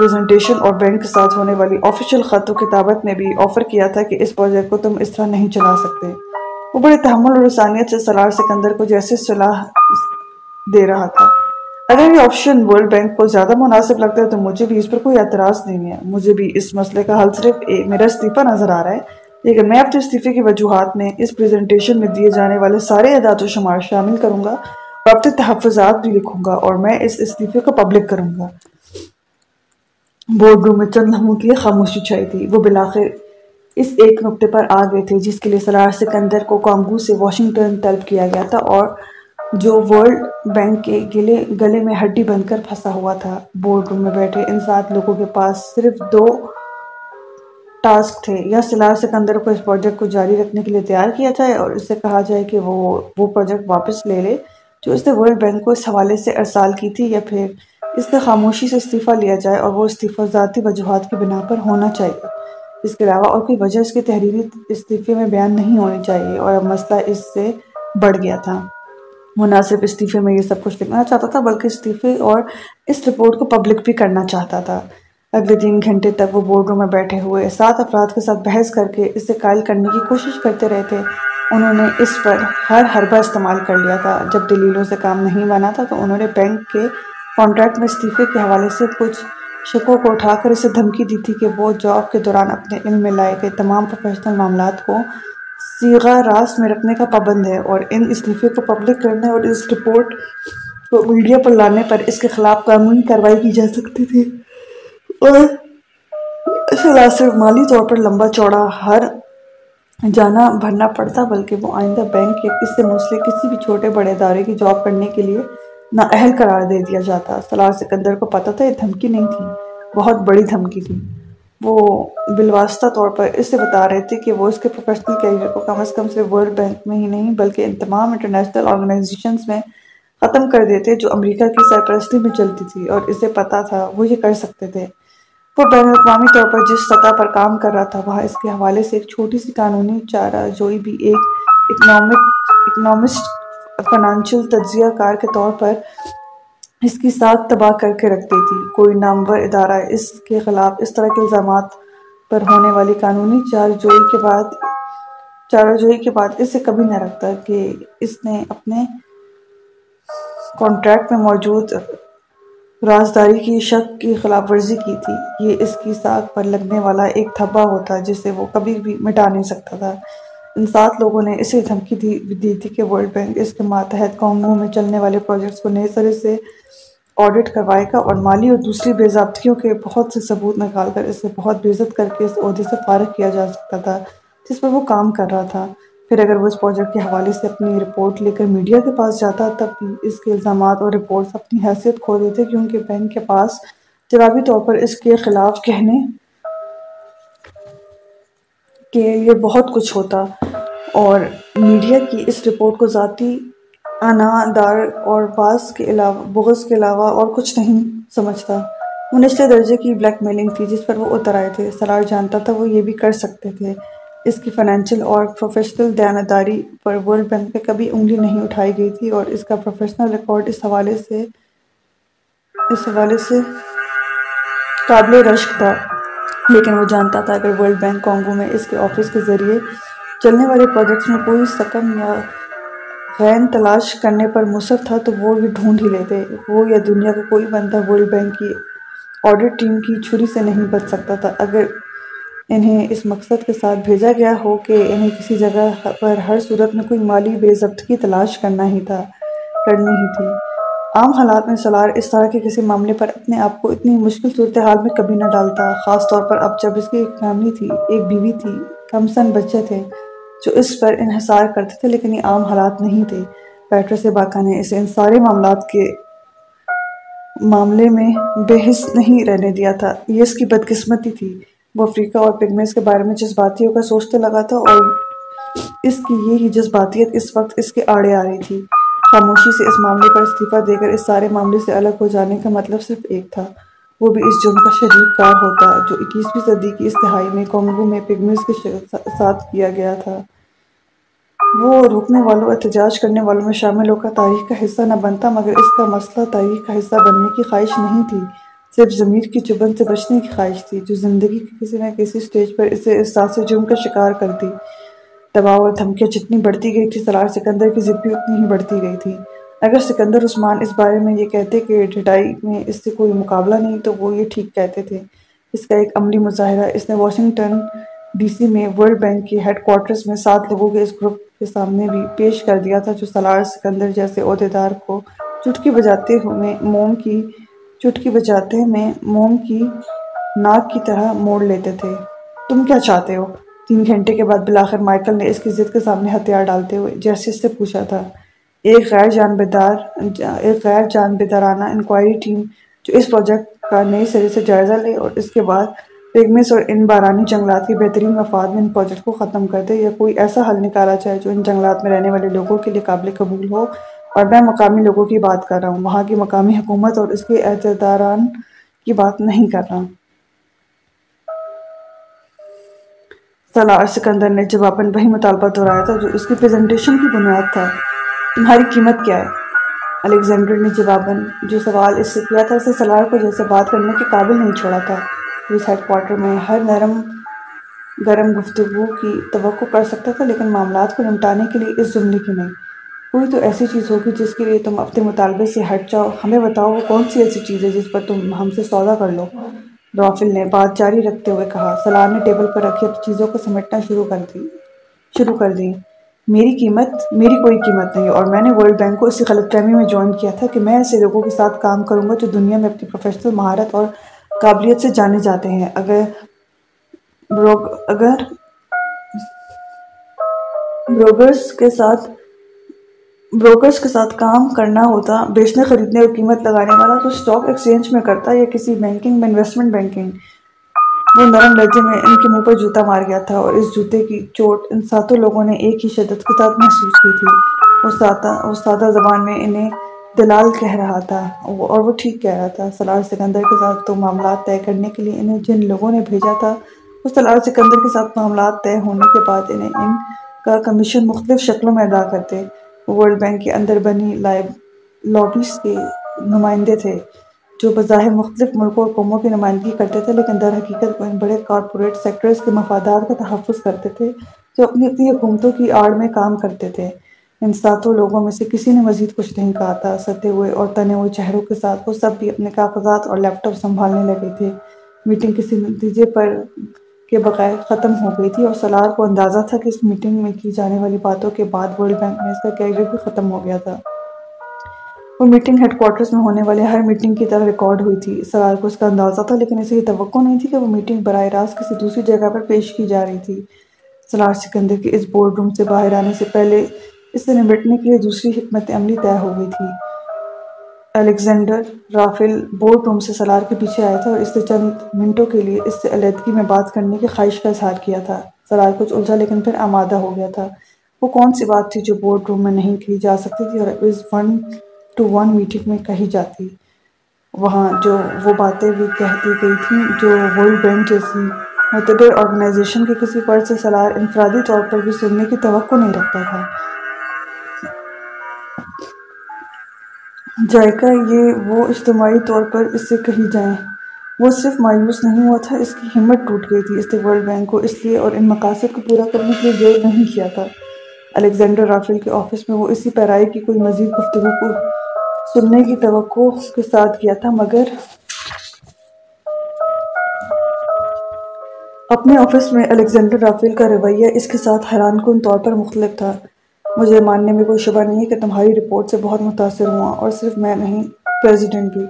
پریزنٹیشن اور بینک کے ساتھ ہونے والی آفیشل خط و کتابت میں بھی آفر کیا تھا کہ اس پروجیکٹ کو تم اس طرح نہیں چلا سکتے۔ وہ بڑے تحمل اور رسانیت سے سلار سکندر کو جیسے صلاح دے رہا تھا۔ اگر یہ آپشن ورلڈ بینک کو زیادہ مناسب لگتا ہے تو مجھے بھی اس پر کوئی اعتراض نہیں ہے۔ مجھے بھی اس مسئلے کا حل صرف میرا استعفیٰ نظر آ رہا ہے۔ لیکن میں اپنے استعفے کی وجوہات میں اس پریزنٹیشن میں دیے جانے والے سارے اعداد و شمار شامل کروں گا۔ اور اپنے تحفظات بھی لکھوں گا اور میں اس استعفے کو پبلک کروں گا۔ بورڈ روم میں چند لمحوں کی خاموشی چھائی تھی۔ وہ بلاخر اس ایک نقطے پر آ گئے تھے جس کے لیے سلار سکندر کو کانگو سے واشنگٹن طلب کیا گیا تھا اور جو ورلڈ بینک کے گلے گلے میں ہڈی بن کر پھنسا ہوا تھا۔ بورڈ روم میں بیٹھے ان سات لوگوں کے پاس صرف دو ٹاسک تھے۔ یا سلار سکندر کو اس پروجیکٹ کو جاری رکھنے کے لیے تیار کیا جائے اور اس سے کہا جائے کہ وہ وہ پروجیکٹ واپس لے لے۔ جو اس نے ورلڈ بینک کو اس حوالے سے ارسال کی تھی یا پھر اس سے خاموشی سے استعفیٰ لیا جائے اور وہ استعفیٰ ذاتی وجوہات کی بنا پر ہونا چاہیے۔ اس کے علاوہ اور کوئی وجہ اس کے تحریری استعفے میں بیان نہیں ہونی چاہیے اور اب مسئلہ اس سے بڑھ گیا تھا۔ وہ نہ صرف استعفے میں یہ سب کچھ لکھنا چاہتا تھا، بلکہ استعفے اور اس رپورٹ کو پبلک بھی کرنا چاہتا تھا۔ اگلے تین گھنٹے تک وہ بورڈ روم میں بیٹھے ہوئے سات افراد کے ساتھ بحث کر کے اسے قائل کرنے کی کوشش کرتے رہے تھے۔ انہوں نے اس پر ہر حربہ استعمال کر لیا تھا۔ جب دلیلوں سے کام نہیں بنا تھا تو انہوں نے بینک کے کانٹریکٹ میں استعفے کے حوالے سے کچھ شکوں کو اٹھا کر اسے دھمکی دی تھی کہ وہ جاب کے دوران اپنے علم میں لائے گئے تمام پروفیشنل معاملات کو سیغہ راست میں رکھنے کا پابند ہے اور ان استعفے کو پبلک کرنے اور اس رپورٹ کو میڈیا پر لانے پر اس کے خلاف قانونی کارروائی کی جا سکتی تھی۔ اور صرف مالی طور پر لمبا چوڑا ہر جانا بھرنا پڑتا بلکہ وہ آئندہ بینک یا اس سے مسئلے کسی بھی چھوٹے بڑے ادارے کی جاب کرنے کے لیے نہ اہل قرار دے دیا جاتا۔ سلار سکندر کو پتا تھا یہ دھمکی نہیں تھی، بہت بڑی دھمکی تھی۔ وہ بالواسطہ طور پر اس سے بتا رہے تھے کہ وہ اس کے پروفیشنل کیریئر کو کم از کم صرف ورلڈ بینک میں ہی نہیں، بلکہ ان تمام انٹرنیشنل آرگنائزیشنز میں ختم کر دیتے جو امریکہ کی سرپرستی میں چلتی تھی۔ اور اسے پتا تھا، وہ یہ کر سکتے تھے۔ وہ بین الاقوامی طور پر جس سطح پر کام کر رہا تھا، وہاں اس کے حوالے سے ایک چھوٹی سی قانونی چارہ جوئی بھی ایک اکنامک اکنامسٹ فنانشل تجزیہ کار کے طور پر اس کی ساتھ تباہ کر کے رکھتی تھی کوئی نامور ادارہ اس کے خلاف اس طرح کے الزامات پر ہونے والی قانونی چار جوئی کے بعد چارہ جوئی کے بعد اس سے کبھی نہ رکھتا کہ اس نے اپنے کانٹریکٹ میں موجود رازداری کی شک کی خلاف ورزی کی تھی۔ یہ اس کی ساکھ پر لگنے والا ایک تھبا ہوتا جسے وہ کبھی بھی مٹا نہیں سکتا تھا۔ ان سات لوگوں نے اسے دھمکی دی دی تھی کہ ورلڈ بینک اس کے ماتحت کانگو میں چلنے والے پروجیکٹس کو نئے سرے سے آڈٹ کروائے گا اور مالی اور دوسری بے ضابطگیوں کے بہت سے ثبوت نکال کر اسے بہت بے عزت کر کے اس عہدے سے فارغ کیا جا سکتا تھا، جس پر وہ کام کر رہا تھا۔ پھر اگر وہ اس پروجیکٹ کے حوالے سے اپنی رپورٹ لے کر میڈیا کے پاس جاتا، تب اس کے الزامات اور رپورٹس اپنی حیثیت کھو دیتے کیونکہ بینک کے پاس جوابی طور پر اس کے خلاف کہنے کہ یہ بہت کچھ ہوتا اور میڈیا کی اس رپورٹ کو ذاتی دار اور باز کے علاوہ بغض کے علاوہ اور کچھ نہیں سمجھتا۔ وہ نچلے درجے کی بلیک میلنگ تھی جس پر وہ اتر آئے تھے۔ سلار جانتا تھا وہ یہ بھی کر سکتے تھے۔ اس کی فائنینشل اور پروفیشنل دیانتداری پر ورلڈ بینک پہ کبھی انگلی نہیں اٹھائی گئی تھی اور اس کا پروفیشنل ریکارڈ اس حوالے سے اس حوالے سے قابل رشک تھا۔ لیکن وہ جانتا تھا اگر ورلڈ بینک کانگو میں اس کے آفس کے ذریعے چلنے والے پروجیکٹس میں کوئی سکم یا غین تلاش کرنے پر مصر تھا تو وہ یہ ڈھونڈ ہی لیتے۔ وہ یا دنیا کا کوئی بندہ ورلڈ بینک کی آڈٹ ٹیم کی چھری سے نہیں بچ سکتا تھا۔ اگر انہیں اس مقصد کے ساتھ بھیجا گیا ہو کہ انہیں کسی جگہ پر ہر صورت میں کوئی مالی بے ضبط کی تلاش کرنا ہی تھا، کرنی ہی تھی۔ عام حالات میں سلار اس طرح کے کسی معاملے پر اپنے آپ کو اتنی مشکل صورتحال میں کبھی نہ ڈالتا۔ خاص طور پر اب جب اس کی ایک فیملی تھی، ایک بیوی تھی، کم سن بچے تھے جو اس پر انحصار کرتے تھے، لیکن یہ عام حالات نہیں تھے۔ پیٹر سے باقا نے اسے ان سارے معاملات کے معاملے میں بے حص نہیں رہنے دیا تھا۔ یہ اس کی بدقسمتی تھی۔ وہ افریقہ اور پگمیز کے بارے میں جذباتیوں کا سوچتے لگا تھا اور اس کی یہی جذباتیت اس وقت اس کے آڑے آ رہی تھی۔ خاموشی سے اس معاملے پر استعفیٰ دے کر اس سارے معاملے سے الگ ہو جانے کا مطلب صرف ایک تھا۔ وہ بھی اس جرم کا شریک کار ہوتا جو اکیسویں صدی کی اس تہائی میں کانگو میں پگمیز کے ساتھ کیا گیا تھا۔ وہ روکنے والوں، احتجاج کرنے والوں میں شامل ہو کر تاریخ کا حصہ نہ بنتا، مگر اس کا مسئلہ تاریخ کا حصہ بننے کی خواہش نہیں تھی۔ صرف ضمیر کی چبن سے بچنے کی خواہش تھی، جو زندگی کی کسی نہ کسی سٹیج پر اسے احساس جرم کا شکار کرتی۔ دباؤ اور دھمکیاں جتنی بڑھتی گئی تھی سلار سکندر کی ضد بھی اتنی ہی بڑھتی گئی تھی۔ اگر سکندر عثمان اس بارے میں یہ کہتے کہ ڈھٹائی میں اس سے کوئی مقابلہ نہیں، تو وہ یہ ٹھیک کہتے تھے۔ اس کا ایک عملی مظاہرہ۔ اس نے واشنگٹن ڈی سی میں ورلڈ بینک کی ہیڈ کوارٹرز میں سات لوگوں کے اس گروپ کے سامنے بھی پیش کر دیا تھا، جو سلار سکندر جیسے عہدیدار کو چٹکی بجاتے ہوئے موم کی، چٹکی بجاتے میں موم کی ناک کی طرح موڑ لیتے تھے۔ تم کیا چاہتے ہو؟ تین گھنٹے کے بعد بلاخر مائیکل نے اس کی ضد کے سامنے ہتھیار ڈالتے ہوئے جیسے اس سے پوچھا تھا، ایک غیر جانبدار، ایک غیر جانبدارانہ انکوائری ٹیم جو اس پروجیکٹ کا نئی سرے سے جائزہ لے اور اس کے بعد پیگمس اور ان بارانی جنگلات کی بہترین مفاد میں ان پروجیکٹ کو ختم کر دے یا کوئی ایسا حل نکالا جائے جو ان جنگلات میں رہنے والے لوگوں کے لیے قابل قبول ہو اور میں مقامی لوگوں کی بات کر رہا ہوں۔ وہاں کی مقامی حکومت اور اس کے عہدیداران کی بات نہیں کر رہا۔ سالار سکندر نے جواباً وہی مطالبہ دہرایا تھا جو اس کی پریزنٹیشن کی بنیاد تھا، تمہاری قیمت کیا ہے؟ الیگزینڈر نے جواباً جو سوال اس سے کیا تھا، اسے سلار کو جیسے بات کرنے کے قابل نہیں چھوڑا تھا۔ اس ہیڈ کوارٹر میں ہر نرم، گرم گفتگو کی توقع کر سکتا تھا، لیکن معاملات کو نمٹانے کے لیے اس جملے کی نہیں۔ کوئی تو ایسی چیز ہوگی جس کے لیے تم اپنے مطالبے سے ہٹ جاؤ۔ ہمیں بتاؤ وہ کون سی ایسی چیز ہے جس پر تم ہم سے سودا کر لو۔ رافل نے بات جاری رکھتے ہوئے کہا، سلار نے ٹیبل پر رکھی اپنی چیزوں کو سمٹنا شروع کر دی، شروع کر دی۔ میری قیمت، میری کوئی قیمت نہیں، اور میں نے ورلڈ بینک کو اسی غلط فہمی میں جوائن کیا تھا کہ میں ایسے لوگوں کے ساتھ کام کروں گا جو دنیا میں اپنی پروفیشنل مہارت اور قابلیت سے جانے جاتے ہیں۔ اگر بروگ اگر بروگرز کے ساتھ بروکرز کے ساتھ کام کرنا ہوتا، بیچنے، خریدنے اور قیمت لگانے والا تو سٹاک ایکسچینج میں کرتا یا کسی بینکنگ میں انویسٹمنٹ بینکنگ وہ نرم لہجے میں ان کے منہ پر جوتا مار گیا تھا اور اس جوتے کی چوٹ ان ساتوں لوگوں نے ایک ہی شدت کے ساتھ محسوس کی تھی۔ وہ سادہ زبان میں انہیں دلال کہہ رہا تھا۔ اور وہ ٹھیک کہہ رہا تھا، سلار سکندر کے ساتھ تو معاملات طے کرنے کے لیے انہیں جن لوگوں نے بھیجا تھا، وہ سلار سکندر کے ساتھ معاملات طے ہونے کے بعد انہیں ان کا کمیشن مختلف شکلوں میں ادا کرتے۔ ورلڈ بینک کے اندر بنی لابیز کے نمائندے تھے، جو بظاہر مختلف ملکوں اور قوموں کی نمائندگی کرتے تھے، لیکن در حقیقت وہ ان بڑے کارپوریٹ سیکٹرز کے مفادات کا تحفظ کرتے تھے، جو اپنی اپنی حکومتوں کی آڑ میں کام کرتے تھے۔ ان ساتوں لوگوں میں سے کسی نے مزید کچھ نہیں کہا تھا۔ ستے ہوئے اور تنے ہوئے چہروں کے ساتھ وہ سب بھی اپنے کاغذات اور لیپ ٹاپ سنبھالنے لگے تھے۔ میٹنگ کسی نتیجے پر کے بغیر ختم ہو گئی تھی اور سلار کو اندازہ تھا کہ اس میٹنگ میں کی جانے والی باتوں کے بعد ورلڈ بینک میں اس کا کیریئر بھی ختم ہو گیا تھا۔ وہ میٹنگ ہیڈ کوارٹرز میں ہونے والے ہر میٹنگ کی طرح ریکارڈ ہوئی تھی۔ سلار کو اس کا اندازہ تھا لیکن اسے یہ توقع نہیں تھی کہ وہ میٹنگ براہ راست کسی دوسری جگہ پر پیش کی جا رہی تھی۔ سلار سکندر کے اس بورڈ روم سے باہر آنے سے پہلے اس سے نمٹنے کے لیے دوسری حکمت عملی طے ہو گئی تھی۔ الیگزینڈر رافل بورڈ روم سے سلار کے پیچھے آیا تھا اور اس سے چند منٹوں کے لیے اس سے علیحدگی میں بات کرنے کی خواہش کا اظہار کیا تھا۔ سلار کچھ الجھا لیکن پھر آمادہ ہو گیا تھا۔ وہ کون سی بات تھی جو بورڈ روم میں نہیں کی جا سکتی تھی اور اس ون ٹو ون میٹنگ میں کہی جاتی؟ وہاں جو وہ باتیں بھی کہہ دی گئی تھیں جو ورلڈ بینک جیسی متبر آرگنائزیشن کے کسی فرد سے سلار انفرادی طور پر بھی سننے کی توقع نہیں رکھتا تھا۔ جائکا یہ وہ اجتماعی طور پر اس سے کہی جائیں۔ وہ صرف مایوس نہیں ہوا تھا، اس کی ہمت ٹوٹ گئی تھی۔ اس نے ورلڈ بینک کو اس لیے اور ان مقاصد کو پورا کرنے کے لیے جو نہیں کیا تھا۔ الیگزینڈر رافیل کے آفس میں وہ اسی پیرائی کی کوئی مزید گفتگو کو سننے کی توقع کے ساتھ کیا تھا، مگر اپنے آفس میں الیگزینڈر رافیل کا رویہ اس کے ساتھ حیران کن طور پر مختلف تھا۔ مجھے ماننے میں کوئی شبہ نہیں ہے کہ تمہاری رپورٹ سے بہت متاثر ہوا اور صرف میں نہیں پریزیڈنٹ بھی۔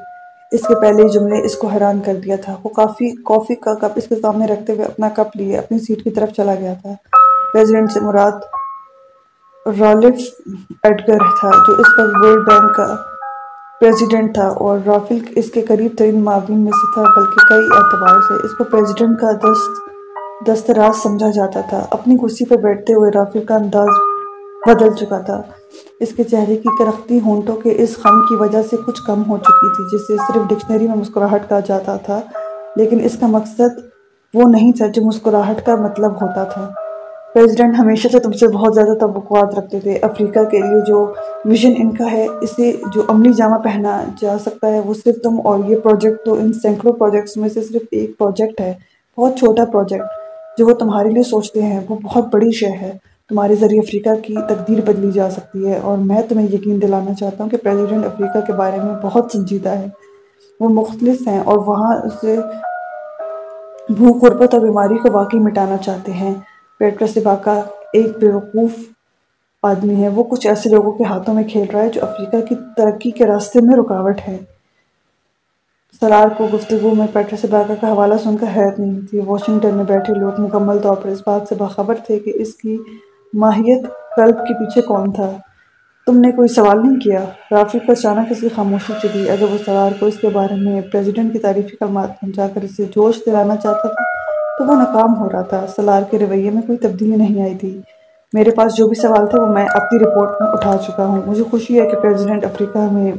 اس کے پہلے جملے اس کو حیران کر دیا تھا۔ وہ کافی کافی کا کپ اس کے سامنے رکھتے ہوئے اپنا کپ لیے، اپنی سیٹ کی طرف چلا گیا تھا۔ پریزیڈنٹ سے مراد رالف ایڈگر تھا، جو اس وقت ورلڈ بینک کا پریزیڈنٹ تھا اور رافل اس کے قریب ترین معاون میں سے تھا، بلکہ کئی اعتبار سے اس کو پریزیڈنٹ کا دست، دستراز سمجھا جاتا تھا۔ اپنی کرسی پر بیٹھتے ہوئے رافل کا انداز بدل چکا تھا۔ اس کے چہرے کی کرختی ہونٹوں کے اس خم کی وجہ سے کچھ کم ہو چکی تھی، جسے صرف ڈکشنری میں مسکراہٹ کہا جاتا تھا۔ لیکن اس کا مقصد وہ نہیں تھا جو مسکراہٹ کا مطلب ہوتا تھا۔ پریزیڈنٹ ہمیشہ سے تم سے بہت زیادہ توقعات رکھتے تھے۔ افریقہ کے لیے جو ویژن ان کا ہے، اسے جو عملی جامع پہنا جا سکتا ہے، وہ صرف تم اور یہ پروجیکٹ تو ان سینکڑوں پروجیکٹس میں سے صرف ایک پروجیکٹ ہے۔ بہت چھوٹا پروجیکٹ جو وہ تمہارے لیے سوچتے ہیں۔ وہ بہت بڑی شے ہے۔ تمہارے ذریعے افریقہ کی تقدیر بدلی جا سکتی ہے اور میں تمہیں یقین دلانا چاہتا ہوں کہ پریزیڈنٹ افریقہ کے بارے میں بہت سنجیدہ ہے۔ وہ مختلف ہیں اور وہاں سے بھوک، غربت اور بیماری کو واقعی مٹانا چاہتے ہیں۔ پیٹر سباکا ایک بیوقوف آدمی ہے۔ وہ کچھ ایسے لوگوں کے ہاتھوں میں کھیل رہا ہے جو افریقہ کی ترقی کے راستے میں رکاوٹ ہے۔ سرار کو گفتگو میں پیٹر سباکا کا حوالہ سن کر حیرت نہیں تھی واشنگٹن میں بیٹھے لوگ مکمل طور پر اس بات سے باخبر تھے کہ اس کی ماہیت قلب کے پیچھے کون تھا؟ تم نے کوئی سوال نہیں کیا۔ رافی کو اچانک اس کی خاموشی چلی، اگر وہ سرار کو اس کے بارے میں پریزیڈنٹ کی تعریفی کلمات پہنچا کر اسے جوش دلانا چاہتا تھا، تو وہ ناکام ہو رہا تھا۔ سلار کے رویے میں کوئی تبدیلی نہیں آئی تھی۔ میرے پاس جو بھی سوال تھا وہ میں اپنی رپورٹ میں اٹھا چکا ہوں۔ مجھے خوشی ہے کہ پریزیڈنٹ افریقہ میں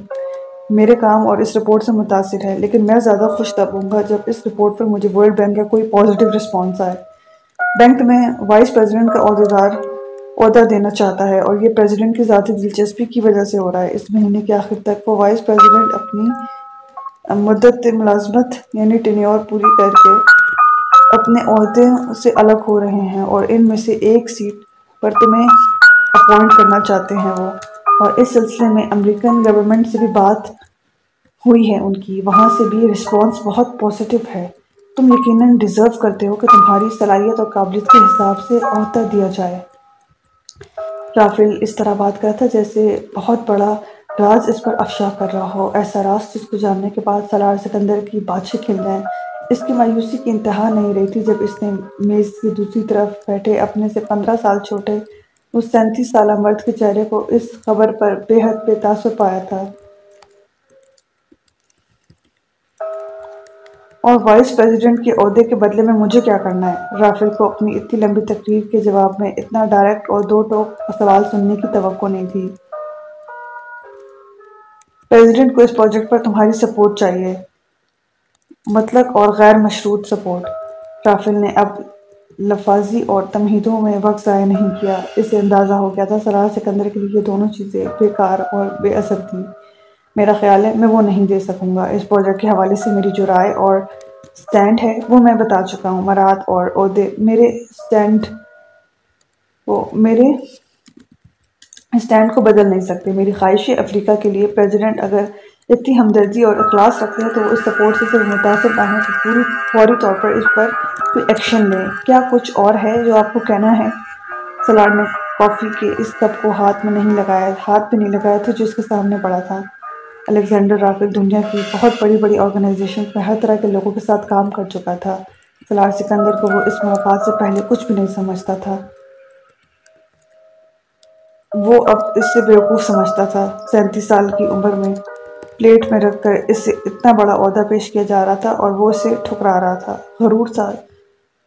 میرے کام اور اس رپورٹ سے متاثر ہے، لیکن میں زیادہ خوش تب ہوں گا جب اس رپورٹ پر مجھے ورلڈ بینک کا کوئی پازیٹیو رسپانس آئے۔ بینک میں وائس پریزیڈنٹ کا عہدیدار عہدہ دینا چاہتا ہے اور یہ پریزیڈنٹ کی ذاتی دلچسپی کی وجہ سے ہو رہا ہے۔ اس مہینے کے آخر تک وہ وائس پریزیڈنٹ اپنی مدت ملازمت یعنی ٹینیور پوری کر کے اپنے عہدے سے الگ ہو رہے ہیں اور ان میں سے ایک سیٹ پر تمہیں اپوائنٹ کرنا چاہتے ہیں وہ۔ اور اس سلسلے میں امریکن گورنمنٹ سے بھی بات ہوئی ہے ان کی۔ وہاں سے بھی رسپانس بہت پوزیٹیو ہے۔ تم یقیناً ڈیزرو کرتے ہو کہ تمہاری صلاحیت اور قابلیت کے حساب سے عہدہ دیا جائے۔ رافیل اس طرح بات کرتا جیسے بہت بڑا راز اس پر افشا کر رہا ہو۔ ایسا راز جس کو جاننے کے بعد سلار سکندر کی بادشاہ کھل جائیں اس کی مایوسی کی انتہا نہیں رہی تھی جب اس نے میز کی دوسری طرف بیٹھے اپنے سے پندرہ سال چھوٹے اس سینتیس سالہ مرد کے چہرے کو اس خبر پر بے حد بے تاثر پایا تھا۔ اور وائس پریزیڈنٹ کے عہدے کے بدلے میں مجھے کیا کرنا ہے؟ رافیل کو اپنی اتنی لمبی تقریر کے جواب میں اتنا ڈائریکٹ اور دو ٹوک سوال سننے کی توقع نہیں تھی۔ پریزیڈنٹ کو اس پروجیکٹ پر تمہاری سپورٹ چاہیے۔ مطلق اور غیر مشروط سپورٹ۔ رافیل نے اب لفاظی اور تمہیدوں میں وقت ضائع نہیں کیا۔ اسے اندازہ ہو گیا تھا سرار سکندر کے لیے یہ دونوں چیزیں بیکار اور بے اثر تھیں۔ میرا خیال ہے میں وہ نہیں دے سکوں گا۔ اس پروجیکٹ کے حوالے سے میری جو رائے اور سٹینڈ ہے، وہ میں بتا چکا ہوں۔ مراد اور عہدے۔ میرے سٹینڈ وہ میرے سٹینڈ کو بدل نہیں سکتے۔ میری خواہش ہے افریقہ کے لیے پریزیڈنٹ اگر اتنی ہمدردی اور اخلاص رکھتے ہیں تو وہ اس سپورٹ سے صرف متاثر نہ ہیں کہ پوری فوری طور پر اس پر کوئی ایکشن لیں۔ کیا کچھ اور ہے جو آپ کو کہنا ہے؟ سلاڈ نے کافی کے اس کپ کو ہاتھ میں نہیں لگایا ہاتھ پہ نہیں لگایا تھا جو اس کے سامنے پڑا تھا۔ الیگزینڈر رافل دنیا کی بہت بڑی بڑی آرگنائزیشن میں ہر طرح کے لوگوں کے ساتھ کام کر چکا تھا۔ سلار سکندر کو وہ اس ملاقات سے پہلے کچھ بھی نہیں سمجھتا تھا۔ وہ اب اس سے بیوقوف سمجھتا تھا۔ سینتیس سال کی عمر میں پلیٹ میں رکھ کر اس سے اتنا بڑا عہدہ پیش کیا جا رہا تھا اور وہ اسے ٹھکرا رہا تھا۔ غرور تھا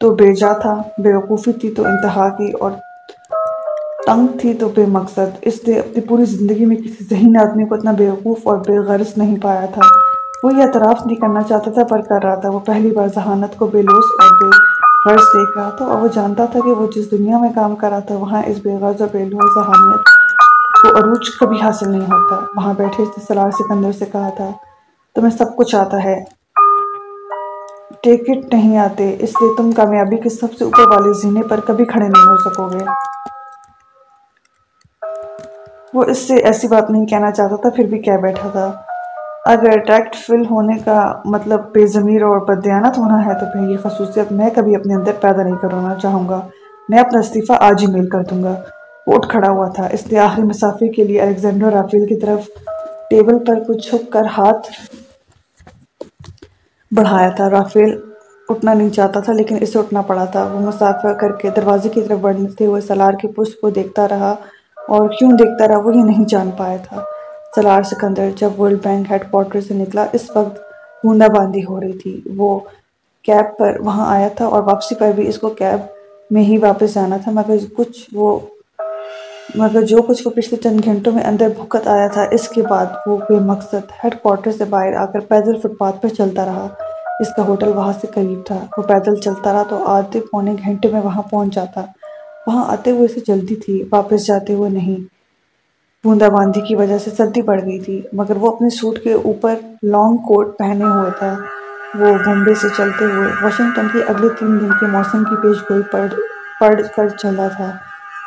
تو بیجا تھا، بیوقوفی تھی تو انتہا کی اور تنگ تھی تو بے مقصد اس نے اپنی پوری زندگی میں کسی ذہین آدمی کو اتنا بیوقوف اور بے غرض نہیں پایا تھا۔ وہ یہ اعتراف نہیں کرنا چاہتا تھا، پر کر رہا تھا۔ وہ پہلی بار ذہانت کو بے لوس اور بے فرض دیکھ رہا تھا اور وہ جانتا تھا کہ وہ جس دنیا میں کام کر رہا تھا، وہاں اس بے غرض اور بے لوح ذہانیت کو عروج کبھی حاصل نہیں ہوتا۔ وہاں بیٹھے اس نے سلار سکندر سے کہا تھا، تمہیں سب کچھ آتا ہے۔ ٹیکٹ نہیں آتے، اس لیے تم کامیابی کے سب سے اوپر والے زینے پر کبھی کھڑے نہیں ہو سکو گے۔ وہ اس سے ایسی بات نہیں کہنا چاہتا تھا، پھر بھی کہہ بیٹھا تھا۔ اگر ٹیکٹ فل ہونے کا مطلب بے ضمیر اور بدیانت ہونا ہے تو پھر یہ خصوصیت میں کبھی اپنے اندر پیدا نہیں کرنا چاہوں گا۔ میں اپنا استعفیٰ آج ہی میل کر دوں گا۔ وہ اٹھ کھڑا ہوا تھا۔ اس نے آخری مسافے کے لیے الیگزینڈر رافیل کی طرف ٹیبل پر کچھ چھک کر ہاتھ بڑھایا تھا۔ رافیل اٹھنا نہیں چاہتا تھا، لیکن اسے اٹھنا پڑا تھا۔ وہ مسافہ کر کے دروازے کی طرف بڑھتے ہوئے سلار کے پشت کو دیکھتا رہا۔ اور کیوں دیکھتا رہا وہ یہ نہیں جان پایا تھا۔ سلار سکندر جب ورلڈ بینک ہیڈ کوارٹر سے نکلا، اس وقت بوندا باندی ہو رہی تھی۔ وہ کیب پر وہاں آیا تھا اور واپسی پر بھی اس کو کیب میں ہی واپس جانا تھا، مگر کچھ وہ، مگر جو کچھ وہ پچھلے چند گھنٹوں میں اندر بھکت آیا تھا، اس کے بعد وہ بے مقصد ہیڈ کوارٹر سے باہر آ کر پیدل فٹ پاتھ پر چلتا رہا۔ اس کا ہوٹل وہاں سے قریب تھا۔ وہ پیدل چلتا رہا تو آدھے پونے گھنٹے میں وہاں پہنچ جاتا۔ وہاں آتے ہوئے اسے جلدی تھی، واپس جاتے ہوئے نہیں۔ بوندا باندھی کی وجہ سے سردی پڑ گئی تھی، مگر وہ اپنے سوٹ کے اوپر لانگ کوٹ پہنے ہوئے تھا۔ وہ بمبے سے چلتے ہوئے واشنگٹن کے اگلے تین دن کے موسم کی پیش گوئی پڑھ پڑھ کر چلا تھا۔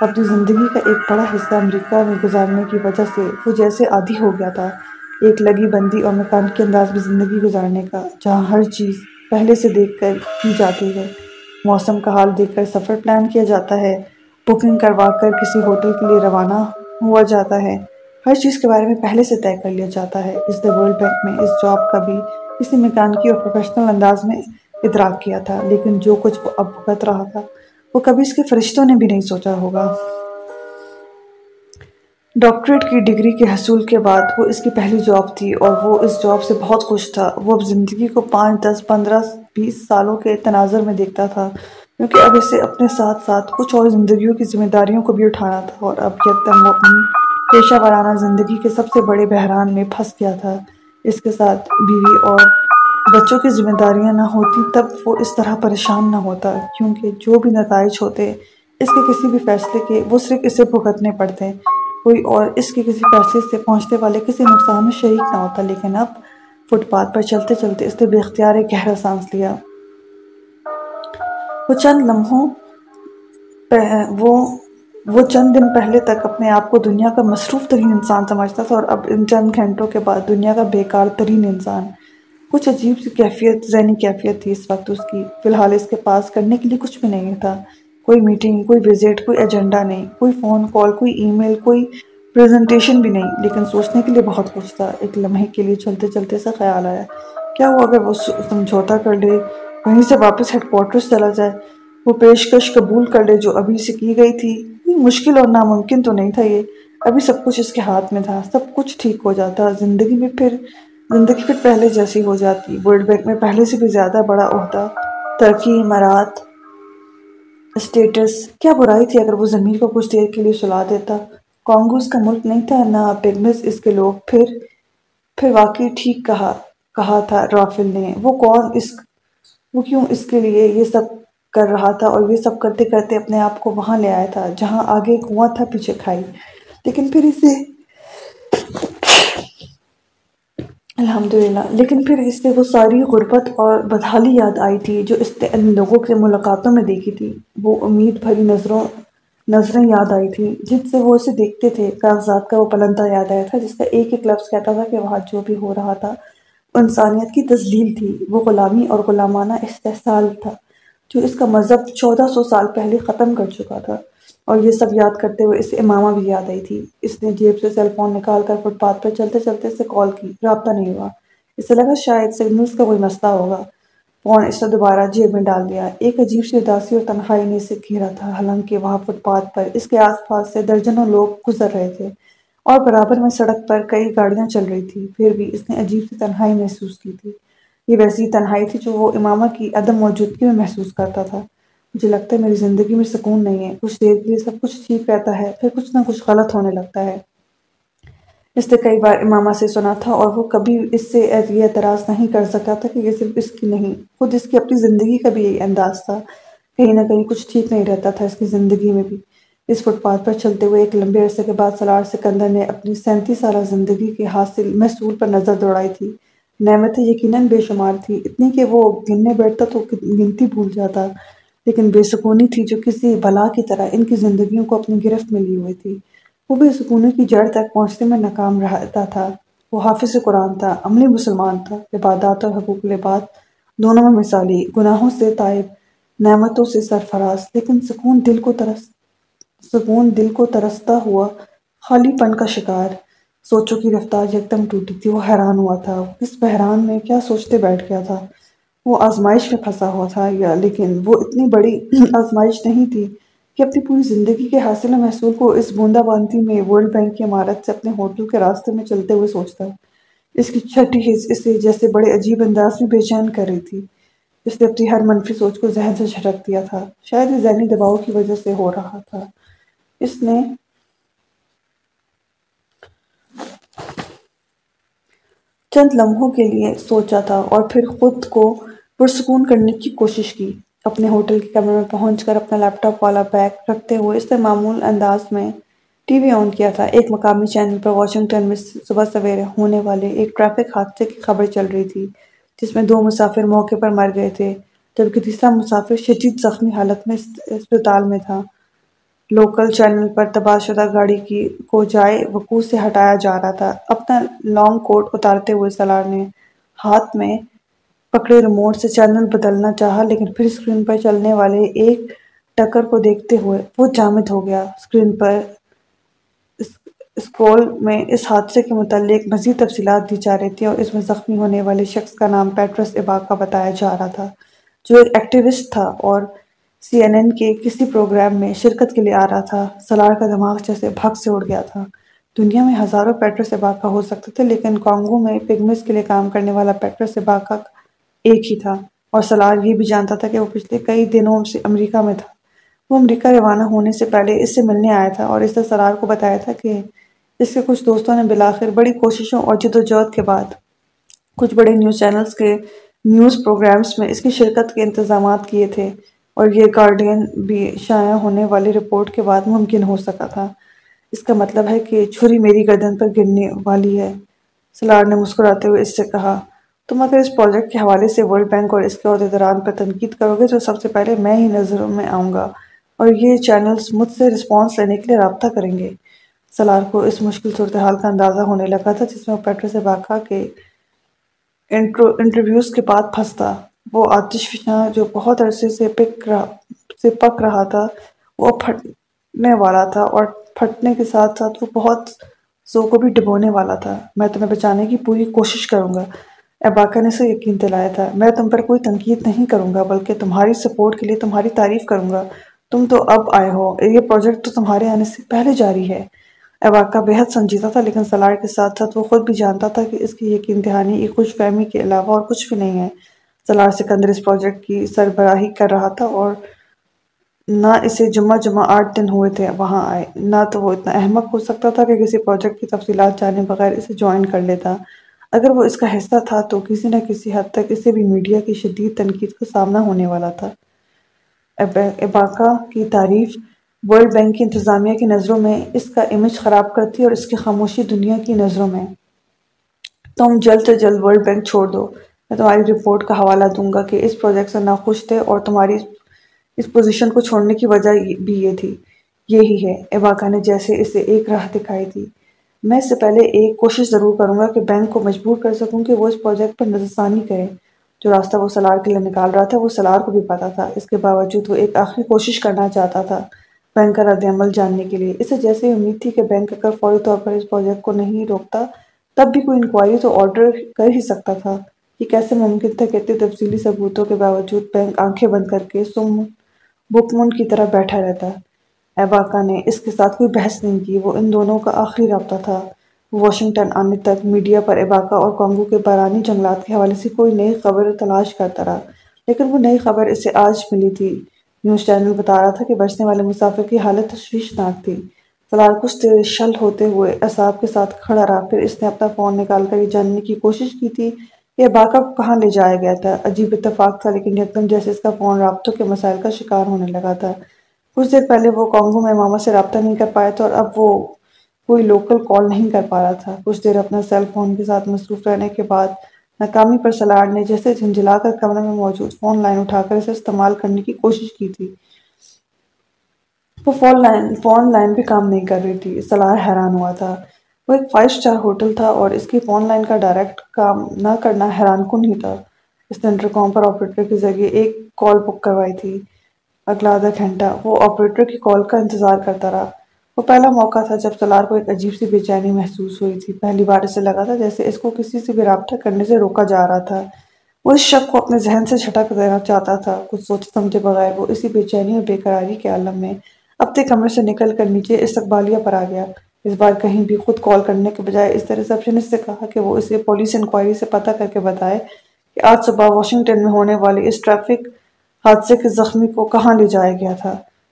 اپنی زندگی کا ایک بڑا حصہ امریکہ میں گزارنے کی وجہ سے وہ جیسے عادی ہو گیا تھا۔ ایک لگی بندی اور مکانکی انداز میں زندگی گزارنے کا، جہاں ہر چیز پہلے سے دیکھ کر کی جاتی ہے۔ موسم کا حال دیکھ کر سفر پلان کیا جاتا ہے۔ بکنگ کروا کر کسی ہوٹل کے لیے روانہ ہوا جاتا ہے۔ ہر چیز کے بارے میں پہلے سے طے کر لیا جاتا ہے۔ اس دا ورلڈ بینک میں اس جاب کا بھی اسی مکانکی اور پروفیشنل انداز میں ادراک کیا تھا۔ لیکن جو کچھ وہ اب بھگت رہا تھا، وہ کبھی اس کے فرشتوں نے بھی نہیں سوچا ہوگا۔ ڈاکٹریٹ کی ڈگری کے حصول کے بعد وہ اس کی پہلی جاب تھی اور وہ اس جاب سے بہت خوش تھا۔ وہ اب زندگی کو پانچ، دس، پندرہ، بیس سالوں کے تناظر میں دیکھتا تھا، کیونکہ اب اسے اپنے ساتھ ساتھ کچھ اور زندگیوں کی ذمہ داریوں کو بھی اٹھانا تھا اور اب یکدم وہ اپنی پیشہ ورانہ زندگی کے سب سے بڑے بحران میں پھنس گیا تھا۔ اس کے ساتھ بیوی اور بچوں کی ذمہ داریاں نہ ہوتی تب وہ اس طرح پریشان نہ ہوتا، کیونکہ جو بھی نتائج ہوتے، اس کے کسی بھی فیصلے کے وہ صرف اسے بھگتنے پڑتے۔ کوئی اور اس کے کسی فیصلے سے پہنچتے والے کسی نقصان میں شریک نہ ہوتا، لیکن اب فٹ پاتھ پر چلتے چلتے اس نے بے اختیار ایک گہرا سانس لیا۔ وہ چند لمحوں وہ وہ چند دن پہلے تک اپنے آپ کو دنیا کا مصروف ترین انسان سمجھتا تھا اور اب ان چند گھنٹوں کے بعد دنیا کا بیکار ترین انسان۔ کچھ عجیب سی کیفیت، ذہنی کیفیت تھی اس وقت اس کی۔ فی الحال اس کے پاس کرنے کے لیے کچھ بھی نہیں تھا۔ کوئی میٹنگ کوئی وزٹ کوئی ایجنڈا نہیں، کوئی فون کال کوئی ای میل کوئی پریزنٹیشن بھی نہیں. لیکن سوچنے کے لیے بہت کچھ تھا، ایک لمحے کے لیے چلتے چلتے سا خیال آیا۔ کیا وہ اگر وہ سمجھوتا کر لے وہیں سے واپس ہیڈ کوارٹرز چلا جائے؟ وہ پیشکش قبول کر لے جو ابھی سے کی گئی تھی۔ مشکل اور ناممکن تو نہیں تھا یہ۔ ابھی سب کچھ اس کے ہاتھ میں تھا، سب کچھ ٹھیک ہو جاتا۔ زندگی میں پھر، زندگی پھر پہلے جیسی ہو جاتی۔ ورلڈ بینک میں پہلے سے بھی زیادہ بڑا عہدہ، ترقی، امارات اسٹیٹس کیا برائی تھی اگر وہ زمین کو کچھ دیر کے لیے سلا دیتا؟ کانگوز کا ملک نہیں تھا، نہ پیگمز اس کے لوگ، پھر پھر واقعی ٹھیک کہا کہا تھا رافل نے۔ وہ کون اس، وہ کیوں اس کے لیے یہ سب کر رہا تھا اور یہ سب کرتے کرتے اپنے آپ کو وہاں لے آیا تھا، جہاں آگے کنواں تھا، پیچھے کھائی۔ لیکن پھر اسے الحمدللہ۔ لیکن پھر اس سے وہ ساری غربت اور بدحالی یاد آئی تھی جو اس نے ان لوگوں کے ملاقاتوں میں دیکھی تھی۔ وہ امید بھری نظروں، نظریں یاد آئی تھی جن سے وہ اسے دیکھتے تھے۔ کاغذات کا وہ پلندہ یاد آیا تھا، جس کا ایک ایک لفظ کہتا تھا کہ وہاں جو بھی ہو رہا تھا، وہ انسانیت کی تزلیل تھی۔ وہ غلامی اور غلامانہ استحصال تھا، جو اس کا مذہب چودہ سو سال پہلے ختم کر چکا تھا۔ اور یہ سب یاد کرتے ہوئے اسے امامہ بھی یاد آئی تھی۔ اس نے جیب سے سیل فون نکال کر فٹ پاتھ پر چلتے چلتے اسے کال کی۔ رابطہ نہیں ہوا۔ اسے لگا شاید سگنلز کا کوئی مسئلہ ہوگا۔ فون اس نے دوبارہ جیب میں ڈال دیا۔ ایک عجیب سی اداسی اور تنہائی نے اسے گھیرا تھا۔ حالانکہ وہاں فٹ پاتھ پر، اس کے آس پاس سے درجنوں لوگ گزر رہے تھے۔ اور برابر میں سڑک پر کئی گاڑیاں چل رہی تھی پھر بھی اس نے عجیب سی تنہائی محسوس کی تھی۔ یہ ویسی تنہائی تھی جو وہ امامہ کی عدم موجودگی میں محسوس کرتا تھا۔ مجھے لگتا ہے میری زندگی میں سکون نہیں ہے۔ کچھ دیر کے لیے سب کچھ ٹھیک رہتا ہے، پھر کچھ نہ کچھ غلط ہونے لگتا ہے۔ اس نے کئی بار امامہ سے سنا تھا اور وہ کبھی اس سے یہ اعتراض نہیں کر سکا تھا کہ یہ صرف اس کی نہیں، خود اس کی اپنی زندگی کا بھی یہی انداز تھا۔ کہیں نہ کہیں کچھ ٹھیک نہیں رہتا تھا اس کی زندگی میں بھی۔ اس فٹ پاتھ پر چلتے ہوئے ایک لمبے عرصے کے بعد سلار سکندر نے اپنی سینتیس سالہ زندگی کے حاصل محصول پر نظر دوڑائی تھی۔ نعمتیں یقیناً بے شمار تھی اتنی کہ وہ گننے بیٹھتا تو گنتی بھول جاتا۔ لیکن بے سکونی تھی جو کسی بلا کی طرح ان کی زندگیوں کو اپنی گرفت میں لی ہوئی تھی۔ وہ بے سکونی کی جڑ تک پہنچنے میں ناکام رہتا تھا۔ وہ حافظ قرآن تھا، عملی مسلمان تھا۔ عبادات اور حقوق لباد دونوں میں مثالی، گناہوں سے طائب، نعمتوں سے سرفراز۔ لیکن سکون دل کو ترس، سکون دل کو ترستا ہوا، خالی پن کا شکار۔ سوچوں کی رفتار یکدم ٹوٹی تھی، وہ حیران ہوا تھا۔ اس بحران میں کیا سوچتے بیٹھ گیا تھا؟ وہ آزمائش میں پھنسا ہوا تھا، یا لیکن وہ اتنی بڑی آزمائش نہیں تھی کہ اپنی پوری زندگی کے حاصل محصول کو اس بوندا باندھی میں ورلڈ بینک کی عمارت سے اپنے ہوٹل کے راستے میں چلتے ہوئے سوچتا۔ اس کی چھٹی حص اسے جیسے بڑے عجیب انداز میں بے چین کر رہی تھی۔ اس نے اپنی ہر منفی سوچ کو ذہن سے جھٹک دیا تھا۔ شاید یہ ذہنی دباؤ کی وجہ سے ہو رہا تھا۔ اس نے چند لمحوں کے لیے سوچا تھا اور پھر خود کو پرسکون کرنے کی کوشش کی۔ اپنے ہوٹل کے کمرے میں پہنچ کر اپنا لیپ ٹاپ والا بیگ رکھتے ہوئے اس نے معمول انداز میں ٹی وی آن کیا تھا۔ ایک مقامی چینل پر واشنگٹن میں صبح سویرے ہونے والے ایک ٹریفک حادثے کی خبر چل رہی تھی، جس میں دو مسافر موقع پر مر گئے تھے، جبکہ تیسرا مسافر شدید زخمی حالت میں اسپتال میں تھا۔ لوکل چینل پر تباہ شدہ گاڑی کی کو جائے وقوع سے ہٹایا جا رہا تھا۔ اپنا لانگ کوٹ اتارتے ہوئے سلار نے ہاتھ میں پکڑے ریموٹ سے چینل بدلنا چاہا، لیکن پھر اسکرین پر چلنے والے ایک ٹکر کو دیکھتے ہوئے وہ جامد ہو گیا۔ اسکرین پر اسکرول میں اس حادثے کے متعلق مزید تفصیلات دی جا رہی تھی اور اس میں زخمی ہونے والے شخص کا نام پیٹرس اباکا بتایا جا رہا تھا، جو ایک ایکٹیوسٹ تھا اور سی این این کے کسی پروگرام میں شرکت کے لیے آ رہا تھا۔ سلار کا دماغ جیسے بھگ سے اڑ گیا تھا۔ دنیا میں ہزاروں پیٹرس اباکا ہو سکتے تھے، لیکن کانگو میں پگمس کے لیے کام کرنے والا پیٹرس اباکا ایک ہی تھا اور سلار یہ بھی جانتا تھا کہ وہ پچھلے کئی دنوں سے امریکہ میں تھا۔ وہ امریکہ روانہ ہونے سے پہلے اس سے ملنے آیا تھا اور اس نے سلار کو بتایا تھا کہ اس کے کچھ دوستوں نے بلاخر بڑی کوششوں اور جد و جہد کے بعد کچھ بڑے نیوز چینلز کے نیوز پروگرامز میں اس کی شرکت کے انتظامات کیے تھے اور یہ گارڈین بھی شائع ہونے والی رپورٹ کے بعد ممکن ہو سکا تھا۔ اس کا مطلب ہے کہ چھری میری گردن پر گرنے والی ہے۔ سلار نے مسکراتے ہوئے اس سے کہا تم اگر اس پروجیکٹ کے حوالے سے ورلڈ بینک اور اس کے عہدیداران پر تنقید کرو گے تو سب سے پہلے میں ہی نظروں میں آؤں گا اور یہ چینلز مجھ سے رسپانس لینے کے لیے رابطہ کریں گے۔ سلار کو اس مشکل صورتحال کا اندازہ ہونے لگا تھا جس میں وہ پیٹرو سے باقا کے انٹرویوز کے بعد پھنستا۔ وہ آتش فشاں جو بہت عرصے سے پک رہا سے پک رہا تھا، وہ پھٹنے والا تھا اور پھٹنے کے ساتھ ساتھ وہ بہت سو کو بھی ڈبونے والا تھا۔ میں تمہیں بچانے کی پوری کوشش کروں گا۔ اباکا نے سے یقین دلایا تھا۔ میں تم پر کوئی تنقید نہیں کروں گا، بلکہ تمہاری سپورٹ کے لیے تمہاری تعریف کروں گا۔ تم تو اب آئے ہو۔ یہ پروجیکٹ تو تمہارے آنے سے پہلے جاری ہے۔ ایواکا بہت سنجیدہ تھا، لیکن سلار کے ساتھ ساتھ وہ خود بھی جانتا تھا کہ اس کی یقین دہانی ایک خوش فہمی کے علاوہ اور کچھ بھی نہیں ہے۔ سلار سکندر اس پروجیکٹ کی سربراہی کر رہا تھا اور نہ اسے جمعہ جمعہ آٹھ دن ہوئے تھے، وہاں آئے۔ نہ تو وہ اتنا احمق ہو سکتا تھا کہ کسی پروجیکٹ کی تفصیلات جانے بغیر اسے جوائن کر لیتا۔ اگر وہ اس کا حصہ تھا تو کسی نہ کسی حد تک اسے بھی میڈیا کی شدید تنقید کا سامنا ہونے والا تھا۔ اباکا کی تعریف ورلڈ بینک کی انتظامیہ کی نظروں میں اس کا امیج خراب کرتی اور اس کی خاموشی دنیا کی نظروں میں۔ تم جلد سے جلد ورلڈ بینک چھوڑ دو۔ میں تمہاری رپورٹ کا حوالہ دوں گا کہ اس پروجیکٹ سے ناخوش تھے اور تمہاری اس پوزیشن کو چھوڑنے کی وجہ بھی یہ تھی۔ یہی ہے۔ ایواکا نے جیسے اسے ایک راہ دکھائی تھی میں اس سے پہلے ایک کوشش ضرور کروں گا کہ بینک کو مجبور کر سکوں کہ وہ اس پروجیکٹ پر نظرثانی کرے۔ جو راستہ وہ سلار کے لیے نکال رہا تھا، وہ سلار کو بھی پتا تھا۔ اس کے باوجود وہ ایک آخری کوشش کرنا چاہتا تھا بینک کا رد عمل جاننے کے لیے۔ اسے جیسے امید تھی کہ بینک اگر فوری طور پر اس پروجیکٹ کو نہیں روکتا، تب بھی کوئی انکوائری تو آرڈر کر ہی سکتا تھا یہ کیسے ممکن تھا کہ اتنی تفصیلی ثبوتوں کے باوجود بینک آنکھیں بند کر کے سم بکمن کی طرح بیٹھا رہتا۔ ایباکا نے اس کے ساتھ کوئی بحث نہیں کی، وہ ان دونوں کا آخری رابطہ تھا۔ واشنگٹن آنے تک میڈیا پر ایباکا اور کانگو کے بارانی جنگلات کے حوالے سے کوئی نئی خبر تلاش کرتا رہا، لیکن وہ نئی خبر اسے آج ملی تھی۔ نیوز چینل بتا رہا تھا کہ بچنے والے مسافر کی حالت تشویشناک تھی۔ سلار کچھ دیر شل ہوتے ہوئے اعصاب کے ساتھ کھڑا رہا، پھر اس نے اپنا فون نکال کر یہ جاننے کی کوشش کی تھی یہ باقا کو کہاں لے جایا گیا تھا۔ عجیب اتفاق تھا، لیکن یکدم جیسے اس کا فون رابطوں کے مسائل کا شکار ہونے لگا تھا۔ کچھ دیر پہلے وہ کانگو میں ماما سے رابطہ نہیں کر پایا تھا اور اب وہ کوئی لوکل کال نہیں کر پا رہا تھا۔ کچھ دیر اپنا سیل فون کے ساتھ مصروف رہنے کے بعد ناکامی پر سلاڑ نے جیسے جھنجھلا کر کمرے میں موجود فون لائن اٹھا کر اسے استعمال کرنے کی کوشش کی تھی۔ وہ فون لائن فون لائن بھی کام نہیں کر رہی تھی۔ سلار حیران ہوا تھا۔ وہ ایک فائیو سٹار ہوٹل تھا اور اس کی فون لائن کا ڈائریکٹ کام نہ کرنا حیران کن ہی تھا۔ اس نے انٹرکام پر آپریٹر کے ذریعے ایک کال بک کروائی تھی۔ اگلا آدھا گھنٹہ۔ وہ آپریٹر کی کال کا انتظار کرتا رہا۔ وہ پہلا موقع تھا جب سلار کو ایک عجیب سی بے چینی محسوس ہوئی تھی۔ پہلی بار اسے لگا تھا جیسے اس کو کسی سے بھی رابطہ کرنے سے روکا جا رہا تھا۔ وہ اس شک کو اپنے ذہن سے چھٹک دینا چاہتا تھا۔ کچھ سوچ سمجھے بغیر وہ اسی بے چینی اور بے قراری کے عالم میں اپنے کمرے سے نکل کر نیچے استقبالیہ پر آ گیا۔ اس بار کہیں بھی خود کال کرنے کے بجائے اس طرح ریسپشنسٹ سے کہا کہ وہ اسے پولیس انکوائری سے پتہ کر کے بتائے کہ آج صبح واشنگٹن میں ہونے والے اس ٹریفک حادثے کے زخمی کو کہاں لے جایا گیا تھا؟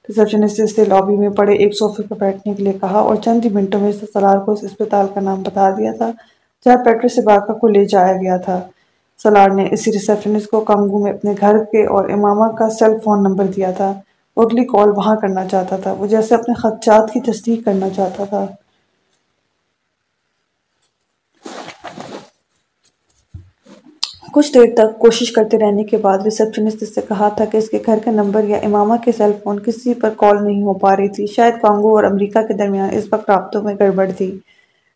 ریسپشنسٹ سے لابی میں پڑے ایک صوفے پر بیٹھنے کے لیے کہا اور چند ہی منٹوں میں سلار کو اس اسپتال کا نام بتا دیا تھا، جہاں پیٹر باقا کو لے جایا گیا تھا۔ سلار نے اسی ریسپشنسٹ کو کانگو میں اپنے گھر کے اور امامہ کا سیل فون نمبر دیا تھا۔ اگلی کال وہاں کرنا چاہتا تھا، وہ جیسے اپنے خدشات کی تصدیق کرنا چاہتا تھا۔ کچھ دیر تک کوشش کرتے رہنے کے بعد ریسپشنسٹ سے کہا تھا کہ اس کے گھر کا نمبر یا امامہ کے سیل فون کسی پر کال نہیں ہو پا رہی تھی۔ شاید کانگو اور امریکہ کے درمیان اس وقت رابطوں میں گڑبڑ تھی۔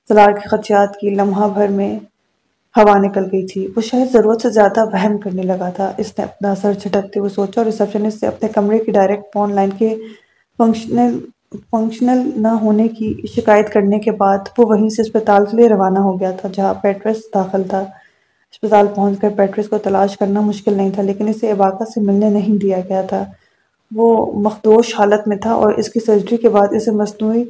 سلار کے خدشات کی لمحہ بھر میں ہوا نکل گئی تھی۔ وہ شاید ضرورت سے زیادہ وہم کرنے لگا تھا۔ اس نے اپنا سر چھٹکتے ہوئے سوچا اور ریسپشنسٹ سے اپنے کمرے کی ڈائریکٹ فون لائن کے فنکشنل فنکشنل نہ ہونے کی شکایت کرنے کے بعد وہ وہیں سے اسپتال کے لیے روانہ ہو گیا تھا، جہاں پیٹرس داخل تھا۔ اسپتال پہنچ کر پیٹرس کو تلاش کرنا مشکل نہیں تھا، لیکن اسے عباقہ سے ملنے نہیں دیا گیا تھا۔ وہ مخدوش حالت میں تھا اور اس کی سرجری کے بعد اسے مصنوعی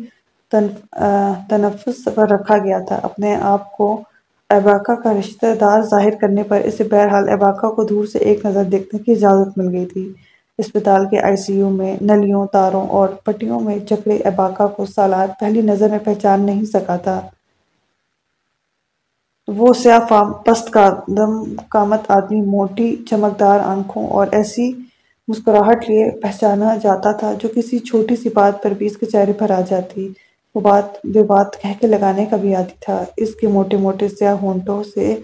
تنفس پر رکھا گیا تھا۔ اپنے آپ کو عباقہ کا رشتہ دار ظاہر کرنے پر اسے بہرحال عباقہ کو دور سے ایک نظر دیکھنے کی اجازت مل گئی تھی۔ اسپتال کے آئی سی یو میں نلیوں، تاروں اور پٹیوں میں جکڑے عباقہ کو سالار پہلی نظر میں پہچان نہیں سکا تھا۔ وہ سیاہ پست قدم قامت آدمی، موٹی چمکدار آنکھوں اور ایسی مسکراہٹ لیے پہچانا جاتا تھا جو کسی چھوٹی سی بات پر بھی اس کے چہرے پر آ جاتی۔ وہ بات بے بات کہہ کے لگانے کا بھی عادی تھا۔ اس کے موٹے موٹے سیاہ ہونٹوں سے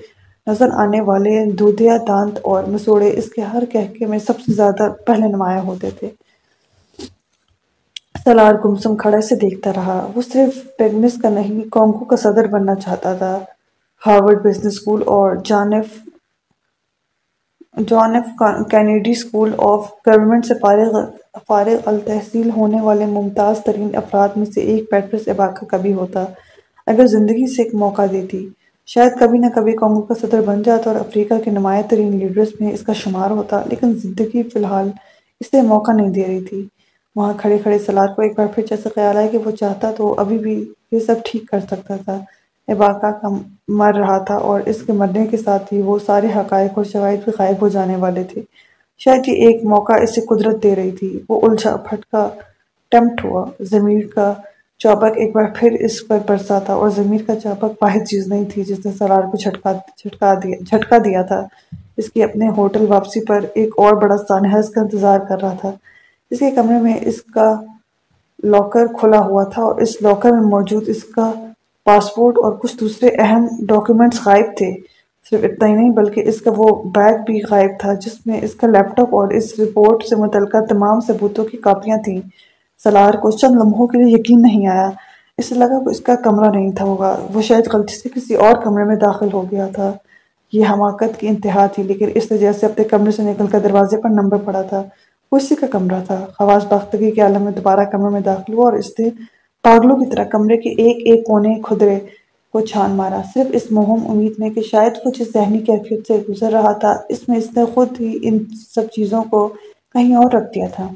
نظر آنے والے دودھیا دانت اور مسوڑے اس کے ہر کہکے میں سب سے زیادہ پہلے نمایاں ہوتے تھے۔ سلار گمسم کھڑے سے دیکھتا رہا۔ وہ صرف پیگنس کا نہیں کانگو کا صدر بننا چاہتا تھا۔ ہارورڈ بزنس اسکول اور John F John F Kennedy school of government سے فارغ فارغ التحصیل ہونے والے ممتاز ترین افراد میں سے ایک پیٹرس عباقہ کبھی ہوتا، اگر زندگی سے ایک موقع دیتی۔ شاید کبھی نہ کبھی کانگو کا صدر بن جاتا اور افریقہ کے نمایاں ترین لیڈرز میں اس کا شمار ہوتا، لیکن زندگی فی الحال اسے موقع نہیں دے رہی تھی۔ وہاں کھڑے کھڑے سلاد کو ایک بار پھر جیسے خیال آیا کہ وہ چاہتا تو ابھی بھی یہ سب ٹھیک کر سکتا تھا۔ عباقہ کا مر رہا تھا اور اس کے مرنے کے ساتھ ہی وہ سارے حقائق اور شوائد بھی غائب ہو جانے والے تھے۔ شاید یہ ایک موقع اسے قدرت دے رہی تھی۔ وہ الجھا پھٹکا ٹمپٹ ہوا۔ ضمیر کا چوبک ایک بار پھر اس پر برسا تھا اور ضمیر کا چوبک واحد چیز نہیں تھی جس نے سرار کو جھٹکا دیا جھٹکا دیا تھا۔ اس کی اپنے ہوٹل واپسی پر ایک اور بڑا سانحہ کا انتظار کر رہا تھا۔ اس کے کمرے میں اس کا لاکر کھلا ہوا تھا اور اس لاکر میں موجود اس کا پاسپورٹ اور کچھ دوسرے اہم ڈاکیومنٹس غائب تھے۔ صرف اتنا ہی نہیں، بلکہ اس کا وہ بیگ بھی غائب تھا، جس میں اس کا لیپ ٹاپ اور اس رپورٹ سے متعلقہ تمام ثبوتوں کی کاپیاں تھیں۔ سلار کو چند لمحوں کے لیے یقین نہیں آیا۔ اسے لگا کہ اس کا کمرہ نہیں تھا ہوگا، وہ شاید غلطی سے کسی اور کمرے میں داخل ہو گیا تھا۔ یہ حماقت کی انتہا تھی، لیکن اس نے جیسے اپنے کمرے سے نکل کر دروازے پر نمبر پڑا تھا۔ وہ اسی کا کمرہ تھا۔ خواص باختگی کے عالم میں دوبارہ کمرے میں داخل ہوا اور اس نے پاگلوں کی طرح کمرے کے ایک ایک کونے خدرے کو چھان مارا۔ صرف اس مہم امید میں کہ شاید کچھ اس ذہنی کیفیت سے گزر رہا تھا۔ اس میں اس نے خود ہی ان سب چیزوں کو کہیں اور رکھ دیا تھا۔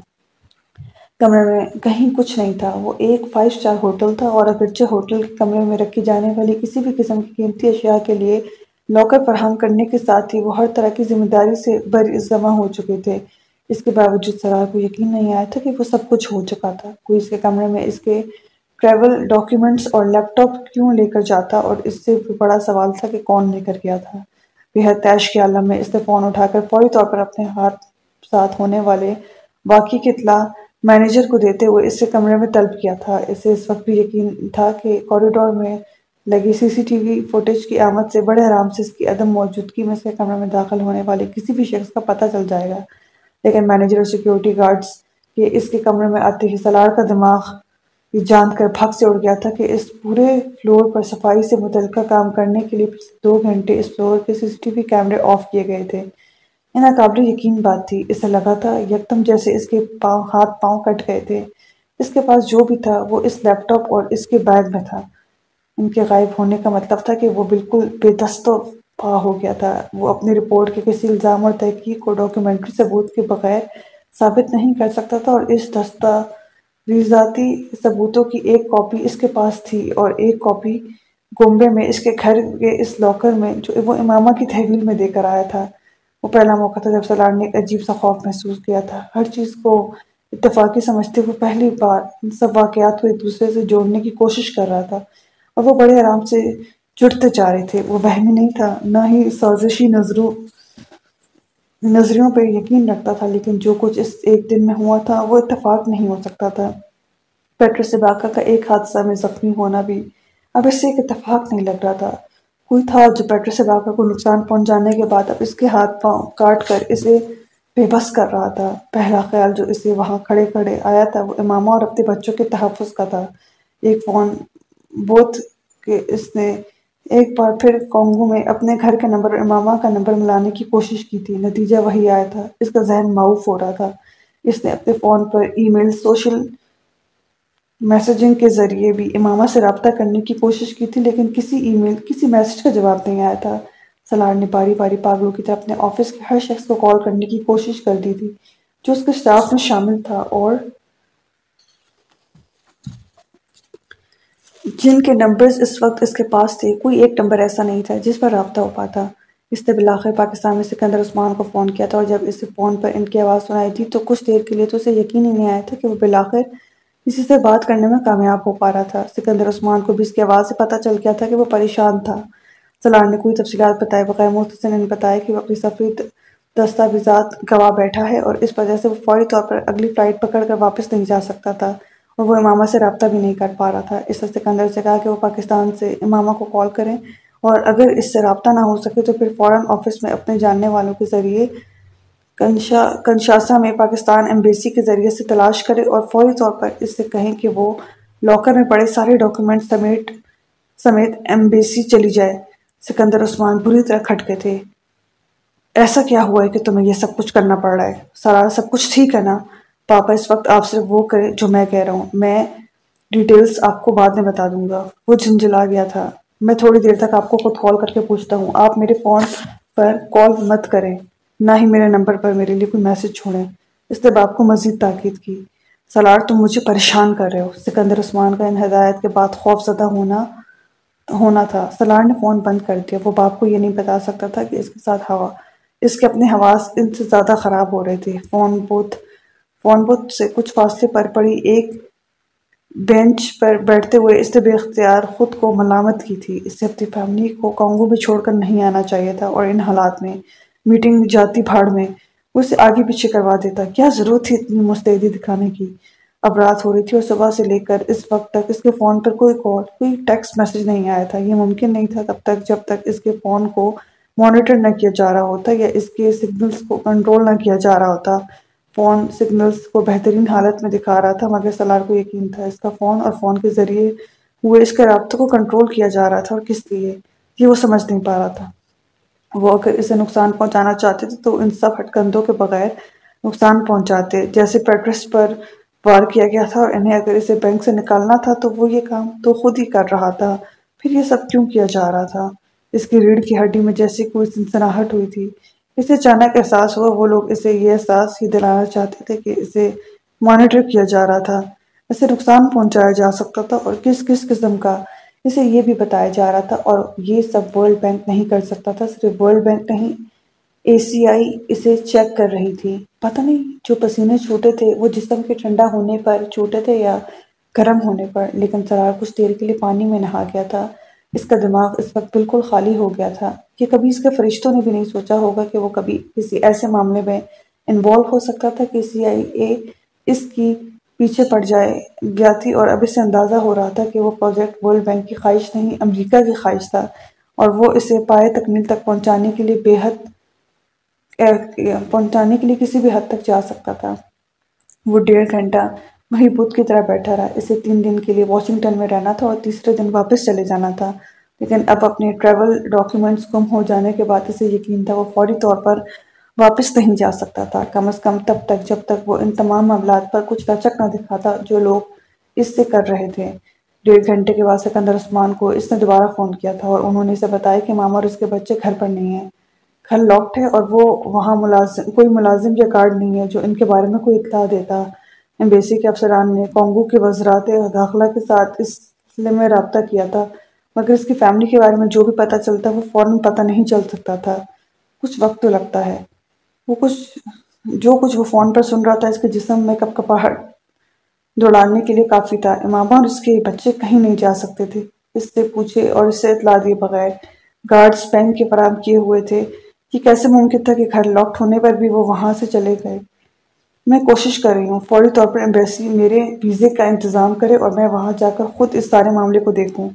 کمرے میں کہیں کچھ نہیں تھا۔ وہ ایک فائیو سٹار ہوٹل تھا اور اگرچہ ہوٹل کے کمرے میں رکھی جانے والی کسی بھی قسم کی قیمتی اشیاء کے لیے لاکر فراہم کرنے کے ساتھ ہی وہ ہر طرح کی ذمہ داری سے بر جمع ہو چکے تھے۔ اس کے باوجود سرار کو یقین نہیں آیا تھا کہ وہ سب کچھ ہو چکا تھا۔ کوئی اس کے کمرے میں اس کے ٹریول ڈاکیومنٹس اور لیپ ٹاپ کیوں لے کر جاتا اور اس سے بڑا سوال تھا کہ کون لے کر گیا تھا۔ بے تیش کے عالم میں اس نے فون اٹھا کر فوری طور پر اپنے ہاتھ ساتھ ہونے والے واقعی کی اطلاع مینیجر کو دیتے ہوئے اس سے کمرے میں طلب کیا تھا۔ اسے اس وقت بھی یقین تھا کہ کوریڈور میں لگی سی سی ٹی وی فوٹیج کی آمد سے بڑے آرام سے اس کی عدم موجودگی میں سے کمرے میں داخل ہونے والے کسی بھی شخص کا پتہ چل جائے گا۔ لیکن مینیجر اور سیکیورٹی گارڈز کے اس کے کمرے میں آتے ہی سلار کا دماغ یہ جان کر بھگ سے اڑ گیا تھا کہ اس پورے فلور پر صفائی سے متعلقہ کام کرنے کے لیے دو گھنٹے اس فلور کے سی سی ٹی وی کیمرے آف کیے گئے تھے۔ یہ ناقابل یقین بات تھی۔ اسے لگا تھا یکدم جیسے اس کے پاؤں، ہاتھ پاؤں کٹ گئے تھے۔ اس کے پاس جو بھی تھا وہ اس لیپ ٹاپ اور اس کے بیگ میں تھا۔ ان کے غائب ہونے کا مطلب تھا کہ وہ بالکل بے دست و پا ہو گیا تھا۔ وہ اپنی رپورٹ کے کسی الزام اور تحقیق کو ڈاکیومنٹری ثبوت کے بغیر ثابت نہیں کر سکتا تھا اور اس دستہ دستاویزاتی ثبوتوں کی ایک کاپی اس کے پاس تھی اور ایک کاپی گومبے میں اس کے گھر کے اس لاکر میں جو وہ امامہ کی تحویل میں دے کر آیا تھا۔ وہ پہلا موقع تھا جب سلار نے ایک عجیب سا خوف محسوس کیا تھا۔ ہر چیز کو اتفاقی سمجھتے ہوئے پہلی بار ان سب واقعات کو ایک دوسرے سے جوڑنے کی کوشش کر رہا تھا اور وہ بڑے آرام سے جڑتے جا رہے تھے۔ وہ وہمی نہیں تھا، نہ ہی سازشی نظروں نظریوں پہ یقین رکھتا تھا، لیکن جو کچھ اس ایک دن میں ہوا تھا، وہ اتفاق نہیں ہو سکتا تھا۔ پیٹر سے کا ایک حادثہ میں زخمی ہونا بھی اب اس سے ایک اتفاق نہیں لگ رہا تھا۔ کوئی تھا جو پیٹر سے کو نقصان پہنچانے کے بعد اب اس کے ہاتھ پاؤں کاٹ کر اسے بے بس کر رہا تھا۔ پہلا خیال جو اسے وہاں کھڑے کھڑے آیا تھا، وہ امامہ اور اپنے بچوں کے تحفظ کا تھا۔ ایک فون بوتھ کہ اس نے ایک بار پھر کانگو میں اپنے گھر کے نمبر اور امامہ کا نمبر ملانے کی کوشش کی تھی۔ نتیجہ وہی آیا تھا۔ اس کا ذہن معاوف ہو رہا تھا۔ اس نے اپنے فون پر ای میل، سوشل میسجنگ کے ذریعے بھی امامہ سے رابطہ کرنے کی کوشش کی تھی، لیکن کسی ای میل، کسی میسج کا جواب نہیں آیا تھا۔ سلار نے باری باری پاگلوں کی طرح اپنے آفس کے ہر شخص کو کال کرنے کی کوشش کر دی تھی، جو اس کے سٹاف میں شامل تھا اور جن کے نمبرز اس وقت اس کے پاس تھے، کوئی ایک نمبر ایسا نہیں تھا جس پر رابطہ ہو پاتا۔ اس نے بلاخر پاکستان میں سکندر عثمان کو فون کیا تھا اور جب اسے فون پر ان کی آواز سنائی تھی تو کچھ دیر کے لیے تو اسے یقین ہی نہیں آیا تھا کہ وہ بلاخر کسی سے بات کرنے میں کامیاب ہو پا رہا تھا۔ سکندر عثمان کو بھی اس کی آواز سے پتہ چل گیا تھا کہ وہ پریشان تھا۔ سلار نے کوئی تفصیلات بتائے بغیر مختصر نے بتایا کہ وہ اپنی سفید دستاویزات گواہ بیٹھا ہے اور اس وجہ سے وہ فوری طور پر اگلی فلائٹ پکڑ کر واپس نہیں جا سکتا تھا۔ اور وہ امامہ سے رابطہ بھی نہیں کر پا رہا تھا۔ اس سکندر سے کہا کہ وہ پاکستان سے امامہ کو کال کریں اور اگر اس سے رابطہ نہ ہو سکے تو پھر فوراً آفس میں اپنے جاننے والوں کے ذریعے کنشا کنشاسا میں پاکستان ایمبیسی کے ذریعے سے تلاش کرے اور فوری طور پر اس سے کہیں کہ وہ لاکر میں پڑے، سارے ڈاکیومنٹ سمیت سمیت ایمبیسی چلی جائے۔ سکندر عثمان بری طرح کھٹ گئے تھے۔ ایسا کیا ہوا ہے کہ تمہیں یہ سب کچھ کرنا پڑ رہا ہے؟ سارا سب کچھ ٹھیک ہے نا؟ پاپا، اس وقت آپ صرف وہ کرے جو میں کہہ رہا ہوں۔ میں ڈیٹیلز آپ کو بعد میں بتا دوں گا۔ وہ جھنجھلا گیا تھا۔ میں تھوڑی دیر تک آپ کو خود کال کر کے پوچھتا ہوں۔ آپ میرے فون پر کال مت کریں۔ نہ ہی میرے نمبر پر میرے لیے کوئی میسج چھوڑیں۔ اس نے باپ کو مزید تاکید کی۔ سلار تم مجھے پریشان کر رہے ہو۔ سکندر عثمان کا ان ہدایت کے بعد خوف زدہ ہونا ہونا تھا۔ سلار نے فون بند کر دیا۔ وہ باپ کو یہ نہیں بتا سکتا تھا کہ اس کے ساتھ ہوا۔ اس کے اپنے حواس ان سے زیادہ خراب ہو رہے تھے۔ فون بوتھ فون بوتھ سے کچھ فاصلے پر پڑی، ایک بینچ پر بیٹھتے ہوئے اس نے بے اختیار خود کو ملامت کی تھی۔ اس سے اپنی فیملی کو کانگو میں چھوڑ کر نہیں آنا چاہیے تھا اور ان حالات میں میٹنگ جاتی بھاڑ میں اسے آگے پیچھے کروا دیتا۔ کیا ضرورت تھی اتنی مستعدی دکھانے کی؟ اب رات ہو رہی تھی اور صبح سے لے کر اس وقت تک اس کے فون پر کوئی کال، کوئی ٹیکسٹ میسج نہیں آیا تھا۔ یہ ممکن نہیں تھا تب تک جب تک اس کے فون کو مانیٹر نہ کیا جا رہا ہوتا یا اس کے سگنلز کو کنٹرول نہ کیا جا رہا ہوتا۔ فون سگنلز کو بہترین حالت میں دکھا رہا تھا، مگر سلار کو یقین تھا اس کا فون اور فون کے ذریعے ہوئے اس کے رابطوں کو کنٹرول کیا جا رہا تھا اور کس لیے؟ یہ وہ سمجھ نہیں پا رہا تھا۔ وہ اگر اسے نقصان پہنچانا چاہتے تھے تو ان سب ہٹکندوں کے بغیر نقصان پہنچاتے، جیسے پیٹرس پر وار کیا گیا تھا اور انہیں اگر اسے بینک سے نکالنا تھا تو وہ یہ کام تو خود ہی کر رہا تھا۔ پھر یہ سب کیوں کیا جا رہا تھا؟ اس کی ریڑھ کی ہڈی میں جیسی کوئی سنسناہٹ ہوئی تھی۔ اسے اچانک احساس ہوا، وہ لوگ اسے یہ احساس ہی دلانا چاہتے تھے کہ اسے مانیٹر کیا جا رہا تھا۔ اسے نقصان پہنچایا جا سکتا تھا اور کس کس قسم کا اسے یہ بھی بتایا جا رہا تھا۔ اور یہ سب ورلڈ بینک نہیں کر سکتا تھا، صرف ورلڈ بینک نہیں اے سی آئی اسے چیک کر رہی تھی۔ پتہ نہیں جو پسینے چھوٹے تھے، وہ جسم کے ٹھنڈا ہونے پر چھوٹے تھے یا گرم ہونے پر، لیکن سرار کچھ دیر کے لیے پانی میں نہا گیا تھا۔ اس کا دماغ اس وقت بالکل خالی ہو گیا تھا کہ کبھی اس کے فرشتوں نے بھی نہیں سوچا ہوگا کہ وہ کبھی کسی ایسے معاملے میں انوالو ہو سکتا تھا کہ سی آئی اے اس کی پیچھے پڑ جائے، گیا تھی اور اب اس سے اندازہ ہو رہا تھا کہ وہ پروجیکٹ ورلڈ بینک کی خواہش نہیں، امریکہ کی خواہش تھا اور وہ اسے پائے تکمیل تک پہنچانے کے لیے بے حد پہنچانے کے لیے کسی بھی حد تک جا سکتا تھا۔ وہ ڈیڑھ گھنٹہ وہی بدھ کی طرح بیٹھا رہا۔ اسے تین دن کے لیے واشنگٹن میں رہنا تھا اور تیسرے دن واپس چلے جانا تھا۔ لیکن اب اپنے ٹریول ڈاکیومنٹس گم ہو جانے کے بعد اسے یقین تھا وہ فوری طور پر واپس نہیں جا سکتا تھا۔ کم از کم تب تک جب تک وہ ان تمام معاملات پر کچھ لچک نہ دکھاتا جو لوگ اس سے کر رہے تھے۔ ڈیڑھ گھنٹے کے بعد سکندر عثمان کو اس نے دوبارہ فون کیا تھا اور انہوں نے اسے بتایا کہ ماما اور اس کے بچے گھر پر نہیں ہیں۔ گھر لاکڈ ہے اور وہ وہاں ملازم کوئی ملازم یا کارڈ نہیں ہے جو ان کے بارے میں کوئی اطلاع دیتا۔ امبیسی کے افسران نے کانگو کے وزرات داخلہ کے ساتھ اس سلسلے میں رابطہ کیا تھا، مگر اس کی فیملی کے بارے میں جو بھی پتہ چلتا وہ فوراً پتہ نہیں چل سکتا تھا۔ کچھ وقت تو لگتا ہے۔ وہ کچھ، جو کچھ وہ فون پر سن رہا تھا، اس کے جسم میں کپ کپاہٹ دوڑانے کے لیے کافی تھا۔ امامہ اور اس کے بچے کہیں نہیں جا سکتے تھے۔ اس سے پوچھے اور اس سے اطلاع دیے بغیر گارڈز بینک کے فراہم کیے ہوئے تھے کہ کیسے ممکن تھا کہ گھر لاکڈ ہونے پر بھی وہ وہاں سے چلے گئے۔ میں کوشش کر رہی ہوں، فوری طور پر ایمبیسی میرے ویزے کا انتظام کرے اور میں وہاں جا کر خود اس سارے معاملے کو دیکھوں۔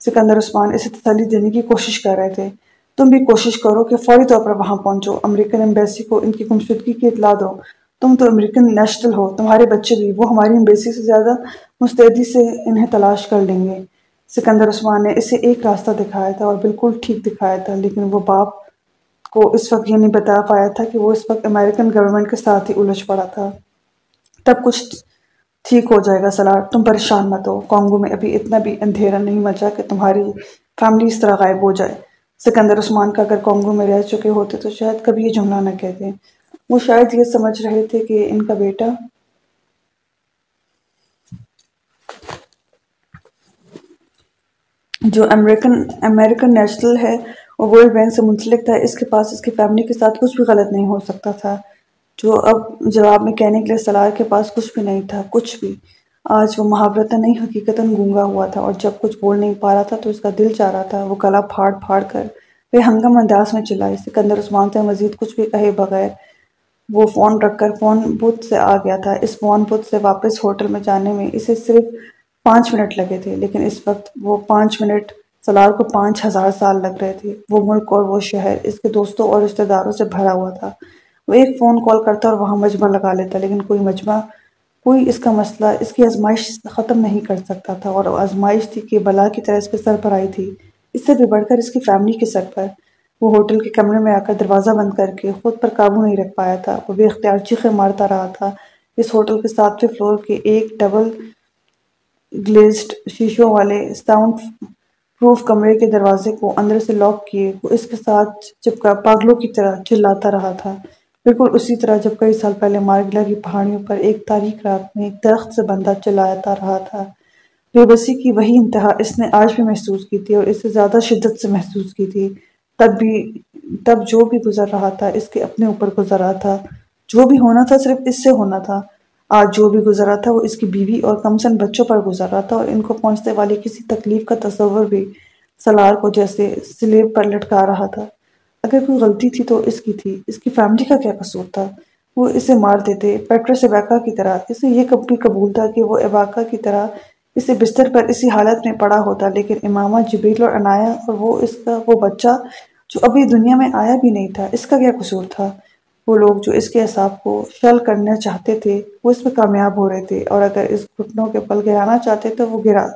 سکندر عثمان اسے تسلی دینے کی کوشش کر رہے تھے۔ تم بھی کوشش کرو کہ فوری طور پر وہاں پہنچو۔ امریکن ایمبیسی کو ان کی گمشدگی کی اطلاع دو۔ تم تو امریکن نیشنل ہو، تمہارے بچے بھی۔ وہ ہماری ایمبیسی سے زیادہ مستعدی سے انہیں تلاش کر لیں گے۔ سکندر عثمان نے اسے ایک راستہ دکھایا تھا اور بالکل ٹھیک دکھایا تھا، لیکن وہ باپ کو اس وقت یہ نہیں بتا پایا تھا کہ وہ اس وقت امریکن گورنمنٹ کے ساتھ ہی الجھ پڑا تھا۔ تب کچھ ٹھیک ہو جائے گا سلار تم پریشان مت ہو۔ کانگو میں ابھی اتنا بھی اندھیرا نہیں مچا کہ تمہاری فیملی اس طرح غائب ہو جائے۔ سکندر عثمان کا اگر کانگو میں رہ چکے ہوتے تو شاید کبھی یہ جملہ نہ کہتے۔ وہ شاید یہ سمجھ رہے تھے کہ ان کا بیٹا جو امریکن امریکن نیشنل ہے وہ ورلڈ بینک سے منسلک تھا، اس کے پاس، اس کی فیملی کے ساتھ کچھ بھی غلط نہیں ہو سکتا تھا۔ جو اب جواب میں کہنے کے لیے سلار کے پاس کچھ بھی نہیں تھا، کچھ بھی۔ آج وہ محاورتہ نہیں، حقیقتاً گونگا ہوا تھا اور جب کچھ بول نہیں پا رہا تھا تو اس کا دل چاہ رہا تھا۔ وہ گلا پھاڑ پھاڑ کر وہ ہنگم انداز میں چلائے سکندر عثمان سے مزید کچھ بھی کہے بغیر وہ فون رکھ کر فون بوتھ سے آ گیا تھا۔ اس فون بوتھ سے واپس ہوٹل میں جانے میں اسے صرف پانچ منٹ لگے تھے، لیکن اس وقت وہ پانچ منٹ سلار کو پانچ ہزار سال لگ رہے تھے۔ وہ ملک اور وہ شہر اس کے دوستوں اور رشتہ داروں سے بھرا ہوا تھا۔ وہ ایک فون کال کرتا اور وہاں مجمع لگا لیتا، لیکن کوئی مجمع، کوئی اس کا مسئلہ، اس کی آزمائش ختم نہیں کر سکتا تھا۔ اور آزمائش تھی کہ بلا کی طرح اس کے سر پر آئی تھی۔ اس سے بھی بڑھ کر اس کی فیملی کے سر پر، وہ ہوٹل کے کمرے میں آ کر دروازہ بند کر کے خود پر قابو نہیں رکھ پایا تھا۔ وہ بے اختیار چیخیں مارتا رہا تھا۔ اس ہوٹل کے ساتویں فلور کے ایک ڈبل گلیزڈ شیشوں والے ساؤنڈ پروف کمرے کے دروازے کو اندر سے لاک کیے، وہ اس کے ساتھ چپکا پاگلوں کی طرح چلاتا رہا تھا۔ بالکل اسی طرح جب کئی سال پہلے مارگلا کی پہاڑیوں پر ایک تاریخ رات میں ایک درخت سے بندہ چلاتا رہا تھا۔ بے بسی کی وہی انتہا اس نے آج بھی محسوس کی تھی اور اس سے زیادہ شدت سے محسوس کی تھی۔ تب بھی، تب جو بھی گزر رہا تھا، اس کے اپنے اوپر گزر رہا تھا۔ جو بھی ہونا تھا صرف اس سے ہونا تھا۔ آج جو بھی گزر رہا تھا وہ اس کی بیوی اور کمسن بچوں پر گزر رہا تھا اور ان کو پہنچنے والی کسی تکلیف کا تصور بھی سلار کو جیسے سلیب پر لٹکا رہا تھا۔ اگر کوئی غلطی تھی تو اس کی تھی۔ اس کی فیملی کا کیا قصور تھا؟ وہ اسے مار دیتے، پیٹرس اباکا کی طرح۔ اسے یہ کب بھی قبول تھا کہ وہ اباکا کی طرح اسے بستر پر اسی حالت میں پڑا ہوتا، لیکن امامہ جبیل اور انایا اور وہ اس کا، وہ بچہ جو ابھی دنیا میں آیا بھی نہیں تھا، اس کا کیا قصور تھا؟ وہ لوگ جو اس کے حساب کو شل کرنا چاہتے تھے، وہ اس میں کامیاب ہو رہے تھے۔ اور اگر اس گھٹنوں کے پل گرانا چاہتے تو وہ گرا،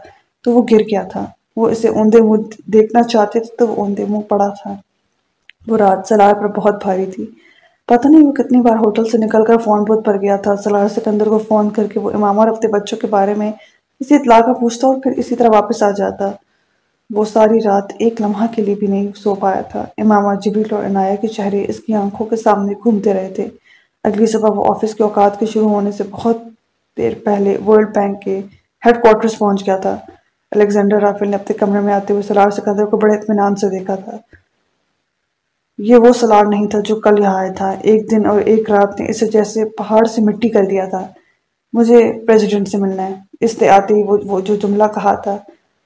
تو وہ گر گیا تھا۔ وہ اسے اوندے منہ دیکھنا چاہتے تھے تو وہ اوندے منہ پڑا تھا۔ وہ رات سلار پر بہت بھاری تھی۔ پتہ نہیں وہ کتنی بار ہوٹل سے نکل کر فون بوتھ پر گیا تھا۔ سلار سکندر کو فون کر کے وہ امامہ اور اپنے بچوں کے بارے میں اسی اطلاع کا پوچھتا اور پھر اسی طرح واپس آ جاتا۔ وہ ساری رات ایک لمحہ کے لیے بھی نہیں سو پایا تھا۔ امامہ جبیل اور عنایہ کے چہرے اس کی آنکھوں کے سامنے گھومتے رہے تھے۔ اگلی صبح وہ آفس کے اوقات کے شروع ہونے سے بہت دیر پہلے ورلڈ بینک کے ہیڈ کوارٹرز پہنچ گیا تھا۔ الیگزینڈر رافیل نے اپنے کمرے میں آتے ہوئے سلار سکندر کو بڑے اطمینان سے دیکھا تھا۔ یہ وہ سلار نہیں تھا جو کل یہاں آیا تھا۔ ایک دن اور ایک رات نے اسے جیسے پہاڑ سے مٹی کر دیا تھا۔ مجھے پریزیڈنٹ سے ملنا ہے۔ اس نے آتے ہی وہ جو جملہ کہا تھا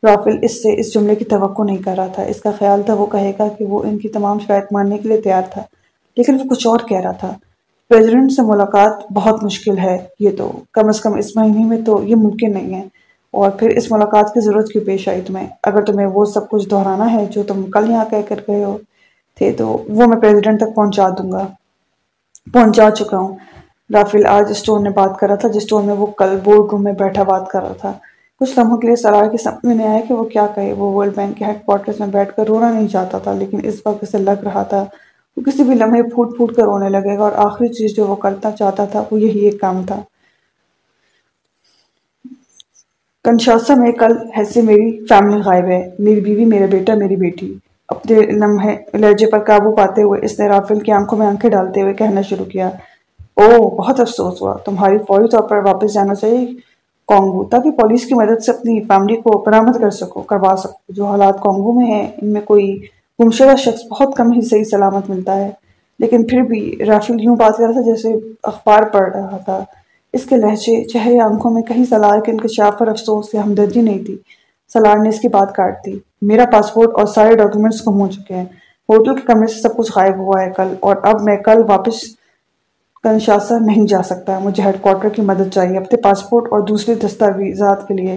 رافل اس سے اس جملے کی توقع نہیں کر رہا تھا۔ اس کا خیال تھا، وہ کہے گا کہ وہ ان کی تمام شرائط ماننے کے لیے تیار تھا، لیکن وہ کچھ اور کہہ رہا تھا۔ پریزیڈنٹ سے ملاقات بہت مشکل ہے، یہ تو کم از کم اس مہینے میں تو یہ ممکن نہیں ہے۔ اور پھر اس ملاقات کی ضرورت کیوں پیش آئی تمہیں؟ اگر تمہیں وہ سب کچھ دہرانا ہے جو تم کل یہاں کہہ کر گئے ہو، تھے تو وہ میں پریزیڈنٹ تک پہنچا دوں گا۔ پہنچا چکا ہوں۔ رافل آج اسٹور میں بات کر رہا تھا، جس اسٹور میں وہ کل بورڈ روم میں بیٹھا بات کر رہا تھا۔ کچھ لمحوں کے لیے سرار کے سمجھ میں نہیں آیا کہ وہ کیا کہے، وہ ورلڈ بینک کے ہیڈ کوارٹرز میں بیٹھ کر رونا نہیں چاہتا تھا، لیکن اس وقت اسے لگ رہا تھا وہ کسی بھی لمحے پھوٹ پھوٹ کر رونے لگے گا اور آخری چیز جو وہ کرنا چاہتا تھا وہ یہی ایک کام تھا۔ کنشاسا میں کل حیثی میری فیملی غائب ہے، میری بیوی، میرا بیٹا، میری بیٹی۔ اپنے لمحے، لہجے پر قابو پاتے ہوئے اس نے رافل کی آنکھوں میں آنکھیں ڈالتے ہوئے کہنا شروع کیا او بہت افسوس ہوا، تمہاری فوری طور پر واپس جانا چاہیے کانگو، تاکہ پولیس کی مدد سے اپنی فیملی کو برامد کر سکو، کروا سکو۔ جو حالات کانگو میں ہیں، ان میں کوئی گمشدہ شخص بہت کم ہی صحیح سلامت ملتا ہے۔ لیکن پھر بھی رافل یوں بات کر رہا تھا جیسے اخبار پڑھ رہا تھا۔ اس کے لہجے، چہرے، آنکھوں میں کہیں سلار کے انکشاف پر افسوس یا ہمدردی نہیں تھی۔ سلار نے اس کی بات کاٹ دی۔ میرا پاسپورٹ اور سارے ڈاکیومنٹس گم ہو چکے ہیں۔ ہوٹل کے کمرے سے سب کچھ غائب ہوا ہے کل، اور اب میں کل واپس کنشاسا نہیں جا سکتا مجھے ہیڈ کوارٹر کی مدد چاہیے، اپنے پاسپورٹ اور دوسری دستاویزات کے لیے۔